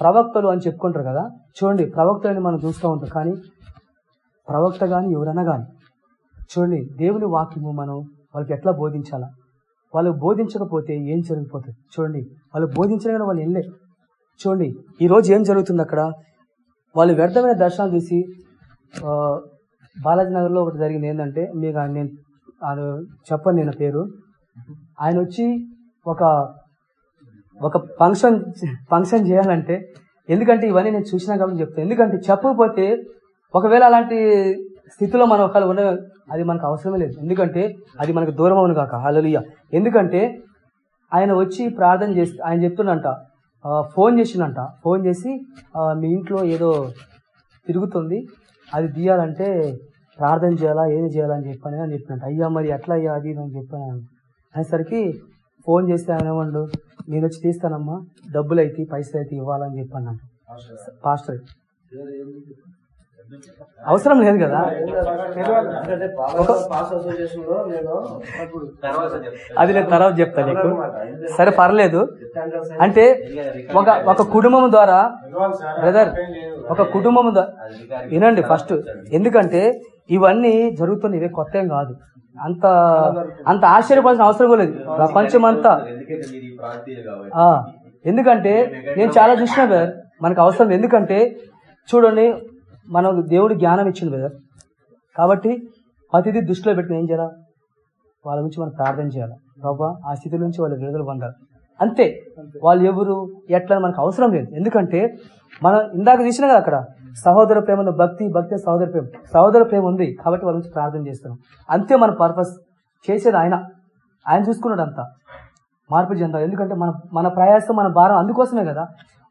ప్రవక్తలు అని చెప్పుకుంటారు కదా? చూడండి ప్రవక్తలని మనం చూస్తూ ఉంటాం. కానీ ప్రవక్త కానీ ఎవరైనా కానీ చూడండి దేవుని వాక్యము మనం వాళ్ళకి ఎట్లా బోధించాలా? వాళ్ళు బోధించకపోతే ఏం జరిగిపోతుంది? చూడండి వాళ్ళు బోధించడం కానీ వాళ్ళు వెళ్ళే చూడండి ఈరోజు ఏం జరుగుతుంది అక్కడ? వాళ్ళు వ్యర్థమైన దర్శనాలు చూసి బాలాజీ నగర్లో ఒకటి జరిగింది ఏంటంటే మీకు నేను ఆయన చెప్పను నేను పేరు. ఆయన వచ్చి ఒక ఒక ఫంక్షన్ ఫంక్షన్ చేయాలంటే ఎందుకంటే ఇవన్నీ నేను చూసినా కాబట్టి చెప్తాను ఎందుకంటే చెప్పకపోతే ఒకవేళ అలాంటి స్థితిలో మనం ఒకవేళ ఉన్న అది మనకు అవసరమే లేదు. ఎందుకంటే అది మనకు దూరం అవును కాక. హల్లెలూయా ఎందుకంటే ఆయన వచ్చి ప్రార్థన చేసి ఆయన చెప్తున్నంట ఫోన్ చేసిందంట ఫోన్ చేసి మీ ఇంట్లో ఏదో తిరుగుతుంది. అది తీయాలంటే ప్రార్థన చేయాలా ఏది చేయాలని చెప్పాను అని చెప్పినట్టు అయ్యా మరి ఎట్లా అయ్యా అది ఇది అని చెప్పాను అనేసరికి ఫోన్ చేస్తే ఆయన ఏమండు నేను వచ్చి తీస్తానమ్మా డబ్బులు అయితే పైసలు అయితే ఇవ్వాలని చెప్పాను పాస్టర్ అవసరం లేదు కదా. అది నేను తర్వాత చెప్తాను నీకు. సరే పర్లేదు. అంటే ఒక ఒక కుటుంబం ద్వారా బ్రదర్ ఒక కుటుంబం ద్వారా వినండి ఫస్ట్. ఎందుకంటే ఇవన్నీ జరుగుతున్నాయి ఇవే కొత్త ఏం కాదు. అంత అంత ఆశ్చర్యపడాల్సిన అవసరం కూడా లేదు. ప్రపంచం అంతా ఎందుకంటే నేను చాలా చూసిన బ్రదర్ మనకు అవసరం ఎందుకంటే చూడండి మనం దేవుడు జ్ఞానం ఇచ్చింది బ్రదర్. కాబట్టి ప్రతిదీ దృష్టిలో పెట్టిన ఏం చేయాలి? వాళ్ళ గురించి మనం ప్రార్థన చేయాలి? బాబా ఆ స్థితి నుంచి వాళ్ళు విడుదల పొందాలి. అంతే. వాళ్ళు ఎవరు ఎట్లా అని మనకు అవసరం లేదు. ఎందుకంటే మనం ఇందాక తీసినా కదా అక్కడ సహోదర ప్రేమలో భక్తి భక్తి సహోదర ప్రేమ. సహోదర ప్రేమ ఉంది కాబట్టి వాళ్ళ ప్రార్థన చేస్తున్నాం అంతే మన పర్పస్ చేసేది ఆయన. ఆయన చూసుకున్నాడు అంతా. మార్పు చెందాలి. ఎందుకంటే మన మన ప్రయాసం మన భారం అందుకోసమే కదా.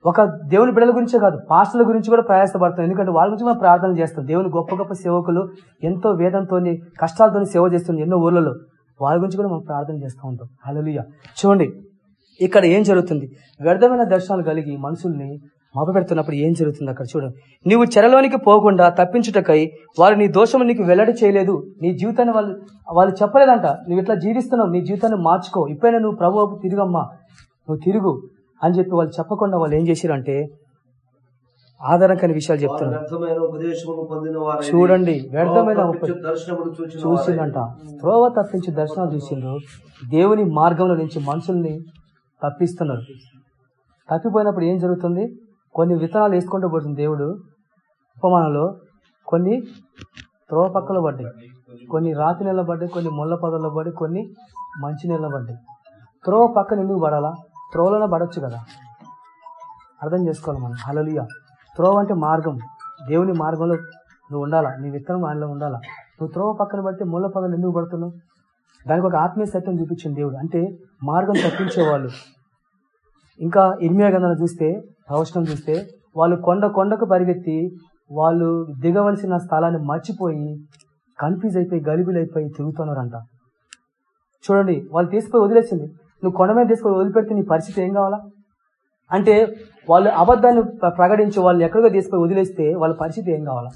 ఒక దేవుని బిడ్డల గురించే కాదు పాస్టర్ల గురించి కూడా ప్రయాసపడతాం. ఎందుకంటే వాళ్ళ గురించి మనం ప్రార్థన చేస్తాం. దేవుని గొప్ప గొప్ప సేవకులు ఎంతో వేదంతో కష్టాలతో సేవ చేస్తుంది ఎన్నో ఊర్లలో వాళ్ళ గురించి కూడా మనం ప్రార్థన చేస్తూ ఉంటాం. హల్లెలూయా. చూడండి ఇక్కడ ఏం జరుగుతుంది? వ్యర్థమైన దర్శనాలు కలిగి మనుషుల్ని మభపెడుతున్నప్పుడు ఏం జరుగుతుంది అక్కడ చూడండి నీవు చెరలోనికి పోకుండా తప్పించుటకై వారు నీ దోషము నీకు వెల్లడి చేయలేదు. నీ జీవితాన్ని వాళ్ళు వాళ్ళు చెప్పలేదంట. నువ్వు ఇట్లా జీవిస్తున్నావు? నీ జీవితాన్ని మార్చుకో. ఇప్పుడైనా నువ్వు ప్రభు తిరుగమ్మా. నువ్వు తిరుగు అని చెప్పి వాళ్ళు చెప్పకుండా వాళ్ళు ఏం చేశారంటే ఆధారం కాని విషయాలు చెప్తున్నారు. చూడండి వ్యర్థమైన చూసిందంట. త్రోవ తప్పించి దర్శనాలు చూసిండ్రు. దేవుని మార్గంలో నుంచి మనుషుల్ని తప్పిస్తున్నారు. తప్పిపోయినప్పుడు ఏం జరుగుతుంది? కొన్ని విత్తనాలు వేసుకుంటూ పోతుంది దేవుడు ఉపమానంలో. కొన్ని త్రోవ పక్కలో పడ్డాయి. కొన్ని రాతి నెల పడ్డాయి కొన్ని ముళ్ళ పొదల్లో పడి కొన్ని మంచి నెల పడ్డాయి. త్రోవ పక్కన ఎందుకు పడాలా? త్రోవలోనే పడవచ్చు కదా. అర్థం చేసుకోవాలి మనం. హలలుయ త్రోవ అంటే మార్గం. దేవుని మార్గంలో నువ్వు ఉండాలా? నీ విత్తనం ఆయనలో ఉండాలా? నువ్వు త్రోవ పక్కన పడితే ముళ్ళ పదలు ఎందుకు పడుతున్నావు? దానికి ఒక ఆత్మీయ సత్యం చూపించింది దేవుడు. అంటే మార్గం తప్పించేవాళ్ళు. ఇంకా ఇర్మియా గంధన చూస్తే ప్రవచనం చూస్తే వాళ్ళు కొండ కొండకు పరిగెత్తి వాళ్ళు దిగవలసిన స్థలాన్ని మర్చిపోయి కన్ఫ్యూజ్ అయిపోయి గలిబిలు అయిపోయి తిరుగుతున్నారంట. చూడండి వాళ్ళు తీసుకుపోయి వదిలేసింది. నువ్వు కొండ మీద తీసుకొని వదిలిపెడితే నీ పరిస్థితి ఏం కావాలా? అంటే వాళ్ళు అబద్ధాన్ని ప్రకటించి వాళ్ళు ఎక్కడికో తీసుకొని వదిలేస్తే వాళ్ళ పరిస్థితి ఏం కావాలా?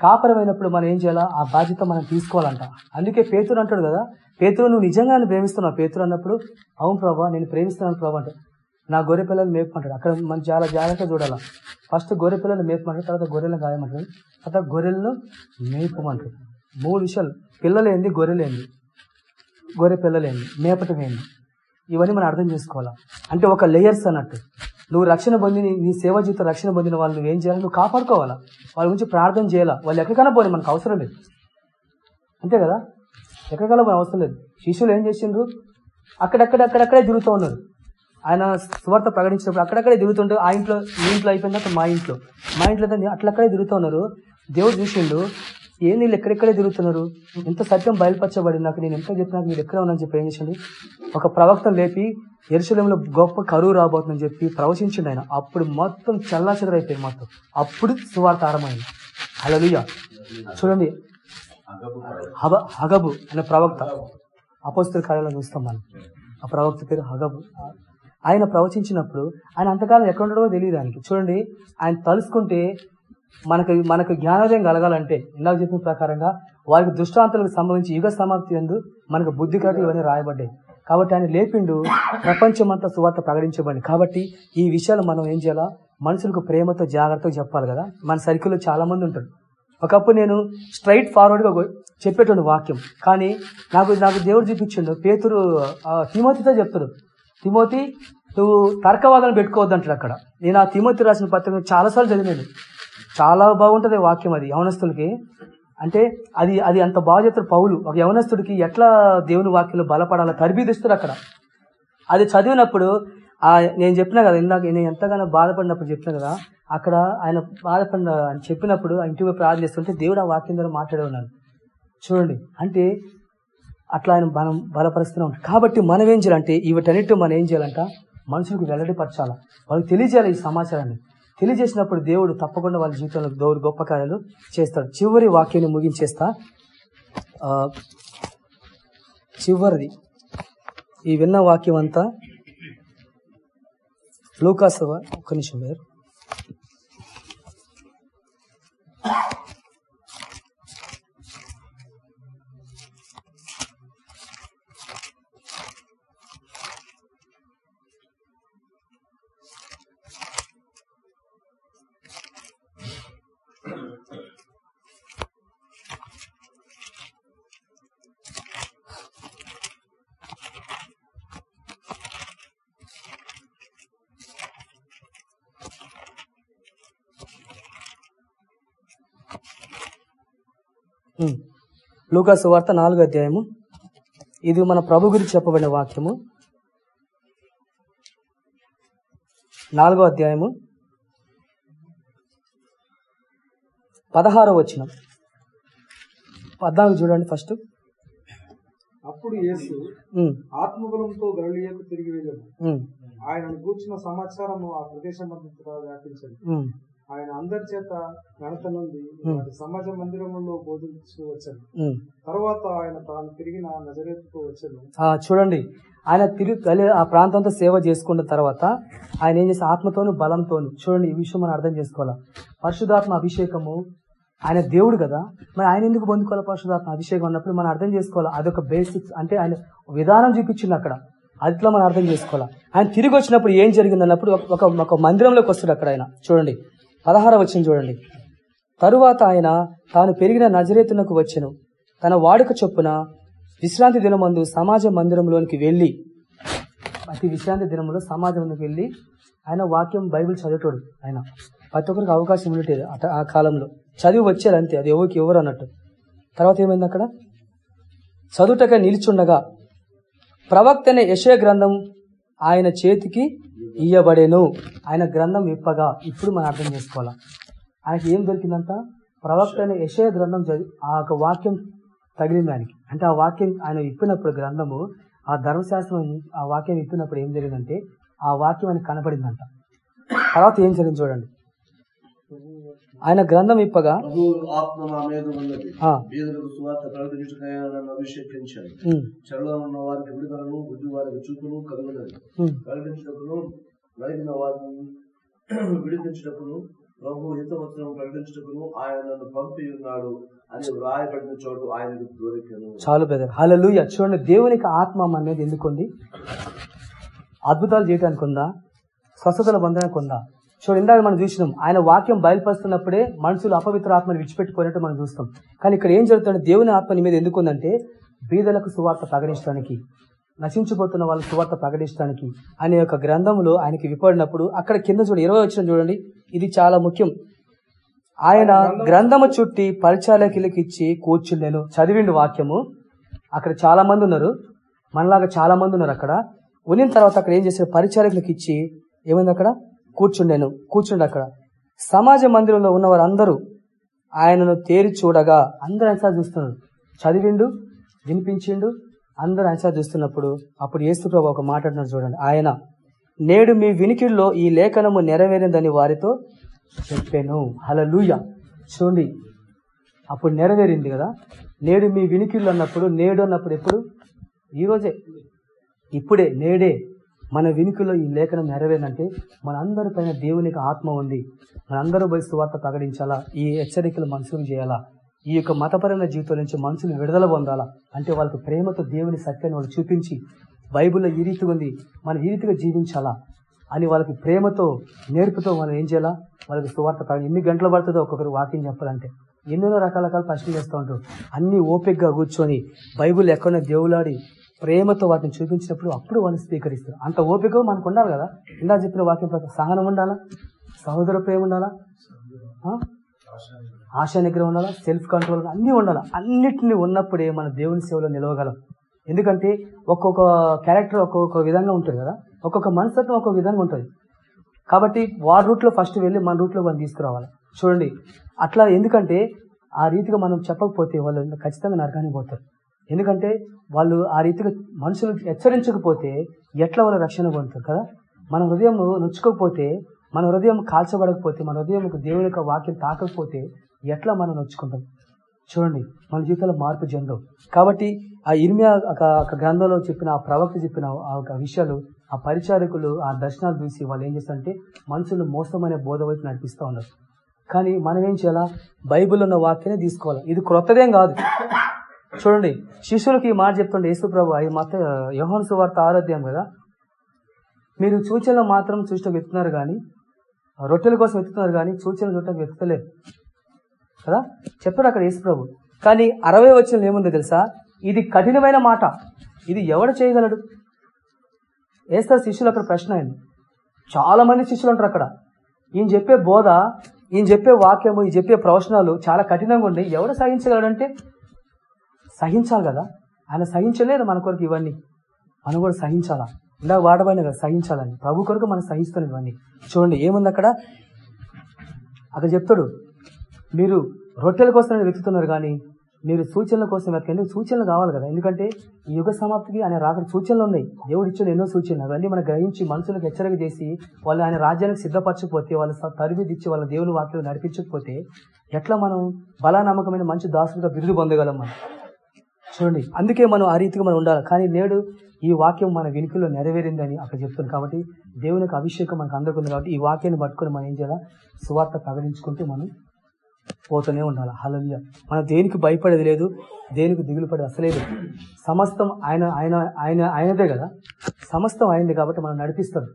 కాపరమైనప్పుడు మనం ఏం చేయాలా? ఆ బాధ్యత మనం తీసుకోవాలంట. అందుకే పేతురు అంటాడు కదా పేతురు నువ్వు నిజంగా ప్రేమిస్తున్నావు? పేతురు అన్నప్పుడు అవును ప్రభా నేను ప్రేమిస్తున్నాను ప్రభా అంటే నా గొర్రె పిల్లలు మేపుకుంటాడు అక్కడ మనం చాలా జాగ్రత్తగా చూడాలా. ఫస్ట్ గొర్రె పిల్లలు మేపమంటాడు తర్వాత గొర్రెలను గాయమంటాడు తర్వాత గొర్రెలను మేపమంటాడు. మూడు విషయాలు. పిల్లలేంది గొర్రెలేంది. గొర్రె పిల్లలేంది మేపటం ఏంది ఇవన్నీ మనం అర్థం చేసుకోవాలా. అంటే ఒక లేయర్స్ అన్నట్టు. నువ్వు రక్షణ పొంది నీ- సేవ జీవితం రక్షణ పొందిన వాళ్ళు నువ్వు ఏం చేయాలి? నువ్వు కాపాడుకోవాలా. వాళ్ళ గురించి ప్రార్థన చేయాలా. వాళ్ళు ఎక్కడికైనా పోనీ మనకు అవసరం లేదు. అంతే కదా? ఎక్కడికైనా పోనీ అవసరం లేదు. శిష్యులు ఏం చేసిండ్రు? అక్కడక్కడ అక్కడక్కడే తిరుగుతూ ఉన్నారు. ఆయన సువార్త ప్రకటించినప్పుడు అక్కడక్కడే తిరుగుతుంటే ఆ ఇంట్లో మీ ఇంట్లో అయిపోయిన తర్వాత మా ఇంట్లో. మా ఇంట్లో అట్లక్కడే తిరుగుతూ ఉన్నారు దేవుడు చూసిండు ఏం నీళ్ళు ఎక్కడెక్కడే తిరుగుతున్నారు? ఎంత సత్యం బయలుపరచబడింది? నాకు నేను ఎంత చెప్పినా మీరు ఎక్కడ ఉన్నాను చెప్పి ఏం చేసిండు? ఒక ప్రవక్తను లేపి ఎరుశలంలో గొప్ప కరువు రాబోతుందని చెప్పి ప్రవచించిండు ఆయన. అప్పుడు మొత్తం చల్లా చెదరైపోయింది మొత్తం. అప్పుడు సువార్త ఆరంభమైంది. అలలుయ చూడండి. హబ హగబు అనే ప్రవక్త. అపోస్తుల కార్యాలయం చూస్తాం మనం. ఆ ప్రవక్త పేరు హగబు. ఆయన ప్రవచించినప్పుడు ఆయన అంతకాలం ఎక్కడ ఉండడో తెలియదు ఆయనకి. చూడండి ఆయన తలుసుకుంటే మనకు మనకు జ్ఞానోదయం కలగాలంటే ఇందాక చెప్పిన ప్రకారంగా వారికి దృష్టాంతాలకు సంబంధించి యుగ సమాప్తి ఎందు మనకు బుద్ధి కట్టి ఇవన్నీ రాయబడ్డాయి. కాబట్టి ఆయన లేపిండు ప్రపంచమంతా సువార్త ప్రకటించబడి కాబట్టి ఈ విషయాలు మనం ఏం చేయాలా? మనుషులకు ప్రేమతో జాగ్రత్తగా చెప్పాలి కదా? మన సర్కిల్లో చాలా మంది ఉంటారు. ఒకప్పుడు నేను స్ట్రైట్ ఫార్వర్డ్గా చెప్పేటువంటి వాక్యం. కానీ నాకు నాకు దేవుడు చూపించిండు పేతురు ఆ, తిమోతితో చెప్తాడు. తిమోతి నువ్వు తర్కవాదం పెట్టుకోవద్దు అంటాడు అక్కడ. నేను ఆ తిమోతి రాసిన పత్రిక చాలాసార్లు చదివాను చాలా బాగుంటుంది వాక్యం అది యవనస్తులకి. అంటే అది అది అంత బాగా చెప్తాడు పౌలు. ఒక యవనస్తుడికి ఎట్లా దేవుని వాక్యంలో బలపడాలో తరబీదిస్తాడు అక్కడ. అది చదివినప్పుడు ఆ నేను చెప్పినా కదా ఇందాక నేను ఎంతగానో బాధపడినప్పుడు చెప్పినా కదా అక్కడ ఆయన బాధపడిన ఆయన చెప్పినప్పుడు ఆ ఇంటికి ప్రార్థిస్తుంటే ప్రార్థన చేస్తుంటే దేవుడు ఆ వాక్యం ద్వారా మాట్లాడే ఉన్నాను చూడండి అంటే అట్లా ఆయన మనం బలపరుస్తూనే ఉంటాం కాబట్టి మనం ఏం చేయాలంటే వీటన్నిటి మనం ఏం చేయాలంట మనుషులకు వెల్లడిపరచాలి. వాళ్ళకి తెలియజేయాలి ఈ సమాచారాన్ని. తెలియజేసినప్పుడు దేవుడు తప్పకుండా వాళ్ళ జీవితంలో దేవుడు గొప్ప కార్యాలు చేస్తాడు. చివరి వాక్యాన్ని ముగించేస్తా. చివరిది. ఈ విన్న వాక్యం అంతా లూకాస్ ఒక్క నిమిషం వేరు లూకాసు వార్త నాలుగో అధ్యాయము. ఇది మన ప్రభు గురించి చెప్పబడిన వాక్యము. నాలుగో అధ్యాయము. పదహారో వచ్చిన పద్నాలుగు చూడండి ఫస్ట్. అప్పుడు యేసు ఆత్మబలంతో గలిలియకు తిరిగి వెళ్ళాడు. ఉమ్, ఆయనను కూర్చున్న సమాచారము ఆ ప్రదేశమంతటా వ్యాపించింది ఉమ్, ఆయన అందరి చేత ఘనత నుండి వారి సమాజ మందిరములో బోధించు వచ్చాను. తర్వాత ఆయన తాను తిరిగిన నజరేతుకు వచ్చాను. చూడండి. ఆయన తిరిగి ఆ ప్రాంతంతో సేవ చేసుకున్న తర్వాత ఆయన ఏం చేసి ఆత్మతోను బలంతోను. చూడండి ఈ విషయం మనం అర్థం చేసుకోవాలా? పరిశుధాత్మ అభిషేకము ఆయన దేవుడు కదా. మరి ఆయన ఎందుకు పొందుకోవాలి పరిశుధాత్మ అభిషేకం అన్నప్పుడు మనం అర్థం చేసుకోవాలి? అదొక బేసిక్స్ అంటే ఆయన విధానం చూపించింది అక్కడ. అట్లా మనం అర్థం చేసుకోవాలా? ఆయన తిరిగి వచ్చినప్పుడు ఏం జరిగింది అన్నప్పుడు ఒక- ఒక ఒక మందిరంలోకి వస్తాడు అక్కడ ఆయన. చూడండి. పదహార వచ్చిన చూడండి. తరువాత ఆయన తాను పెరిగిన నజరేతునకు వచ్చెను. తన వాడుక చొప్పున విశ్రాంతి దినమందు సమాజ మందిరంలోనికి వెళ్ళి ప్రతి విశ్రాంతి దినంలో సమాజంలోకి వెళ్ళి ఆయన వాక్యం బైబిల్ చదివేటోడు ఆయన. ప్రతి ఒక్కరికి అవకాశం ఉండేది అట ఆ కాలంలో. చదివి వచ్చారు అంతే అది ఎవరికి ఎవరు అన్నట్టు. తర్వాత ఏమైంది అక్కడ? చదువుటగా నిలిచుండగా ప్రవక్త అనే యశయ గ్రంథం ఆయన చేతికి ఇయ్యబడేను. ఆయన గ్రంథం ఇప్పగా ఇప్పుడు మనం అర్థం చేసుకోవాలా? ఆయనకి ఏం దొరికిందంట ప్రవక్త అయిన యశయ గ్రంథం చదివి ఆ యొక్క వాక్యం తగిలింది ఆయనకి. అంటే ఆ వాక్యం ఆయన విప్పినప్పుడు గ్రంథము ఆ ధర్మశాస్త్రం ఆ వాక్యం విప్పినప్పుడు ఏం జరిగిందంటే ఆ వాక్యం ఆయనకు కనపడిందంట. తర్వాత ఏం జరిగింది చూడండి. ఆయన గ్రంథం ఇప్పగా ప్రభు ఆత్మ నలిగిన వారిని విడిపించుటకును ప్రభు హితవచనం ప్రకటించుటకును ఆయన నన్ను పంపి ఉన్నాడు అని వ్రాయబడిన చోటు ఆయనకు దొరికెను. చాలు బ్రదర్. హల్లెలూయా చూడండి దేవునికి ఆత్మ అనేది ఎందుకుంది? అద్భుతాలు చేయటానికి ఉందా? స్వస్థతల పొందడానికి ఉందా? చూడండి ఇందాక మనం చూసినాం ఆయన వాక్యం బయలుపరుస్తున్నప్పుడే మనుషులు అపవిత్ర ఆత్మను విడిచిపెట్టుకున్నట్టు మనం చూస్తాం. కానీ ఇక్కడ ఏం జరుగుతుంది దేవుని ఆత్మ మీద ఎందుకుందంటే బీదలకు సువార్త ప్రకటించడానికి. నశించిపోతున్న వాళ్ళ సువార్త ప్రకటించడానికి. అనే యొక్క గ్రంథంలో ఆయనకి విపడినప్పుడు అక్కడ కింద చూడండి ఇరవై వచ్చిన చూడండి ఇది చాలా ముఖ్యం. ఆయన గ్రంథము చుట్టి పరిచాలకులకి ఇచ్చి కూర్చుండెను. చదివిండు వాక్యము. అక్కడ చాలా మంది ఉన్నారు. మనలాగా చాలా మంది ఉన్నారు అక్కడ. ఉన్న తర్వాత అక్కడ ఏం చేశారు? పరిచారకులకు ఇచ్చి ఏమైంది అక్కడ? కూర్చుండేను. కూర్చుండు అక్కడ. సమాజ మందిరంలో ఉన్న వారందరూ ఆయనను తేరి చూడగా అందరూ ఎంత చూస్తున్నారు? చదివిండు వినిపించిండు అందరూ ఆయన చూస్తున్నప్పుడు అప్పుడు ఏసుప్రభు ప్రభు ఒక మాట్లాడినాడు చూడండి. ఆయన నేడు మీ వినికిడిలో ఈ లేఖనము నెరవేరిందని వారితో చెప్పాను. హలలుయ చూడండి. అప్పుడు నెరవేరింది కదా. నేడు మీ వినికిళ్ళు అన్నప్పుడు నేడు అన్నప్పుడు ఎప్పుడు? ఈరోజే ఇప్పుడే నేడే. మన వినికిలో ఈ లేఖనం నెరవేరిందంటే మనందరి పైన దేవునికి ఆత్మ ఉంది. మనందరూ పోయి సువార్త ప్రకటించాలా? ఈ హెచ్చరికలు మనుషులు చేయాలా? ఈ యొక్క మతపరమైన జీవితం నుంచి మనుషులు విడుదల పొందాలా? అంటే వాళ్ళకి ప్రేమతో దేవుని సత్యాన్ని వాళ్ళు చూపించి బైబిల్లో ఈ రీతిగా ఉంది మనం ఈ రీతిగా జీవించాలా? అని వాళ్ళకి ప్రేమతో నేర్పుతో మనం ఏం చేయాలా? వాళ్ళకి సువార్త ప్రకటన. ఎన్ని గంటలు పడుతుందో ఒక్కొక్కరు వాకింగ్ చెప్పాలంటే. ఎన్నెన్నో రకాల రకాల ప్రశ్నలు చేస్తూ ఉంటారు. అన్ని ఓపికగా కూర్చొని బైబిల్ ఎక్కడో దేవులాడి ప్రేమతో వాటిని చూపించినప్పుడు అప్పుడు వాళ్ళు స్వీకరిస్తారు. అంత ఓపిక మనకు ఉండాలి కదా? ఇందా చెప్పిన వాక్యం ప్రకారం సహనం ఉండాలా? సహోదర ప్రేమ ఉండాలా? ఆశ నిగ్రహం ఉండాలా? సెల్ఫ్ కంట్రోల్ అన్నీ ఉండాలా? అన్నిటిని ఉన్నప్పుడే మన దేవుని సేవలో నిలవగలం. ఎందుకంటే ఒక్కొక్క క్యారెక్టర్ ఒక్కొక్క విధంగా ఉంటుంది కదా? ఒక్కొక్క మనస్తత్వం ఒక్కొక్క విధంగా ఉంటుంది. కాబట్టి వారి రూట్లో ఫస్ట్ వెళ్ళి మన రూట్లో వాళ్ళు తీసుకురావాలి. చూడండి అట్లా ఎందుకంటే ఆ రీతిగా మనం చెప్పకపోతే వాళ్ళు ఖచ్చితంగా నరకానికి పోతారు. ఎందుకంటే వాళ్ళు ఆ రీతిగా మనుషులు హెచ్చరించకపోతే ఎట్లా వాళ్ళ రక్షణ పొందుతారు కదా? మన హృదయం నొచ్చుకోకపోతే మన హృదయం కాల్చబడకపోతే మన హృదయం దేవుని యొక్క వాక్యం తాకకపోతే ఎట్లా మనం నొచ్చుకుంటాం? చూడండి మన జీవితంలో మార్పు చెందవు కాబట్టి ఆ ఇర్మియా ఒక ఒక గ్రంథంలో చెప్పిన ఆ ప్రవక్త చెప్పిన ఆ విషయాలు ఆ పరిచారకులు ఆ దర్శనాలు చూసి వాళ్ళు ఏం చేస్తారంటే మనుషులు మోసమనే బోధ వైపు నడిపిస్తూ ఉన్నారు. కానీ మనం ఏం చేయాలా? బైబిల్ ఉన్న వాక్యాన్ని తీసుకోవాలి. ఇది క్రొత్తదేం కాదు. చూడండి శిష్యులకి ఈ మాట చెప్తుండే యేసు ప్రభు అది మత యోహాను సువార్త ఆరోగ్యం కదా? మీరు సూచనలు మాత్రం చూసిన వెతున్నారు కానీ రొట్టెల కోసం వెతుకుతున్నారు కానీ సూచనలు చూడటానికి వెతుకలేరు కదా? చెప్పాడు అక్కడ యేసుప్రభు. కానీ అరవై వచ్చిన ఏముందో తెలుసా? ఇది కఠినమైన మాట. ఇది ఎవడు చేయగలడు? వేస్తారు శిష్యులు అక్కడ ప్రశ్న అయింది. చాలా మంది శిష్యులు ఉంటారు అక్కడ. ఈయన చెప్పే బోధ ఈయన చెప్పే వాక్యము ఈ చెప్పే ప్రవచనాలు చాలా కఠినంగా ఉండి. ఎవడు సహించగలడంటే? సహించాలి కదా. ఆయన సహించలేదు మన కొరకు ఇవన్నీ. మనం కూడా సహించాలా? ఇలా వాడబడిన కదా సహించాలని. ప్రభు కొరకు మనం సహిస్తున్నాం ఇవన్నీ. చూడండి ఏముంది అక్కడ? అక్కడ చెప్తాడు మీరు రొట్టెల కోసం వెతుకుతున్నారు కానీ మీరు సూచనల కోసం వెతకండి. సూచనలు కావాలి కదా. ఎందుకంటే ఈ యుగ సమాప్తికి ఆయన రాక సూచనలు ఉన్నాయి. దేవుడు ఇచ్చిన ఎన్నో సూచనలు. అవన్నీ మనం గ్రహించి మనుషులకు హెచ్చరిక చేసి వాళ్ళు ఆయన రాజ్యానికి సిద్ధపరచకపోతే వాళ్ళ స- తరబిది ఇచ్చి వాళ్ళ దేవుని వాక్యం నడిపించకపోతే ఎట్లా మనం బలానమ్మకమైన మంచి దాసులుగా బిరుదు పొందగలం మనం? చూడండి అందుకే మనం ఆ రీతిగా మనం ఉండాలి. కానీ నేడు ఈ వాక్యం మన వెనుకలో నెరవేరిందని అక్కడ చెప్తుంది. కాబట్టి దేవునికి అభిషేకం మనకు అందకుంది కాబట్టి ఈ వాక్యాన్ని పట్టుకుని మనం ఏం చేయాలి? సువార్త ప్రకటించుకుంటే మనం పోతూనే ఉండాలి? హలలియ మనం దేనికి భయపడేది లేదు దేనికి దిగులు పడేది అసలే లేదు. సమస్తం ఆయన ఆయన ఆయన ఆయనదే కదా. సమస్తం ఆయనది కాబట్టి మనం నడిపిస్తాం.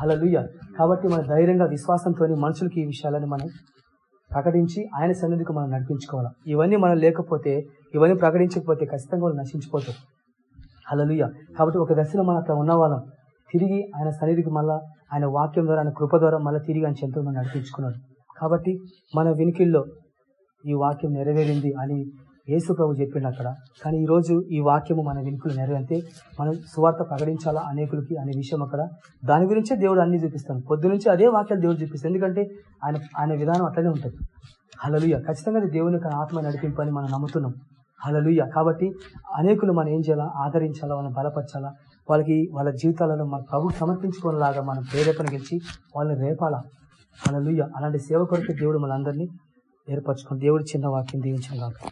హలలుయ కాబట్టి మన ధైర్యంగా విశ్వాసంతో మనుషులకి ఈ విషయాలని మనం ప్రకటించి ఆయన సన్నిధికి మనం నడిపించుకోవాలి? ఇవన్నీ మనం లేకపోతే ఇవన్నీ ప్రకటించకపోతే ఖచ్చితంగా వాళ్ళు నశించిపోతారు. హలలుయ కాబట్టి ఒక దశలో మనం అట్లా ఉన్నవాళ్ళం. తిరిగి ఆయన సన్నిధికి మళ్ళా ఆయన వాక్యం ద్వారా ఆయన కృప ద్వారా మళ్ళీ తిరిగి ఆయన చెంతకు మనం నడిపించుకున్నాడు. కాబట్టి మన వినికిల్లో ఈ వాక్యం నెరవేరింది అని యేసు ప్రభు చెప్పిండు అక్కడ. కానీ ఈరోజు ఈ వాక్యము మన వెనుకలు నెరవేరితే మనం సువార్త ప్రకటించాలా అనేకులకి అనే విషయం అక్కడ. దాని గురించే దేవుడు అన్ని చూపిస్తాను పొద్దు నుంచి అదే వాక్యాలు దేవుడు చూపిస్తాను ఎందుకంటే ఆయన ఆయన విధానం అట్లనే ఉంటుంది. హలలుయ ఖచ్చితంగా దేవుని యొక్క ఆత్మ నడిపింపు అని మనం నమ్ముతున్నాం. హలలుయ్య కాబట్టి అనేకులు మనం ఏం చేయాలా? ఆదరించాలా? వాళ్ళని బలపరచాలా? వాళ్ళకి వాళ్ళ జీవితాలలో మన ప్రభు సమర్పించుకునేలాగా మనం ప్రేరేపణ గెలిచి వాళ్ళని రేపాలా? హలలుయ్య అలాంటి సేవ కొరకు దేవుడు మనందరినీ ఏర్పరచుకుని దేవుడు చిన్న వాక్యం దీవించాం కాక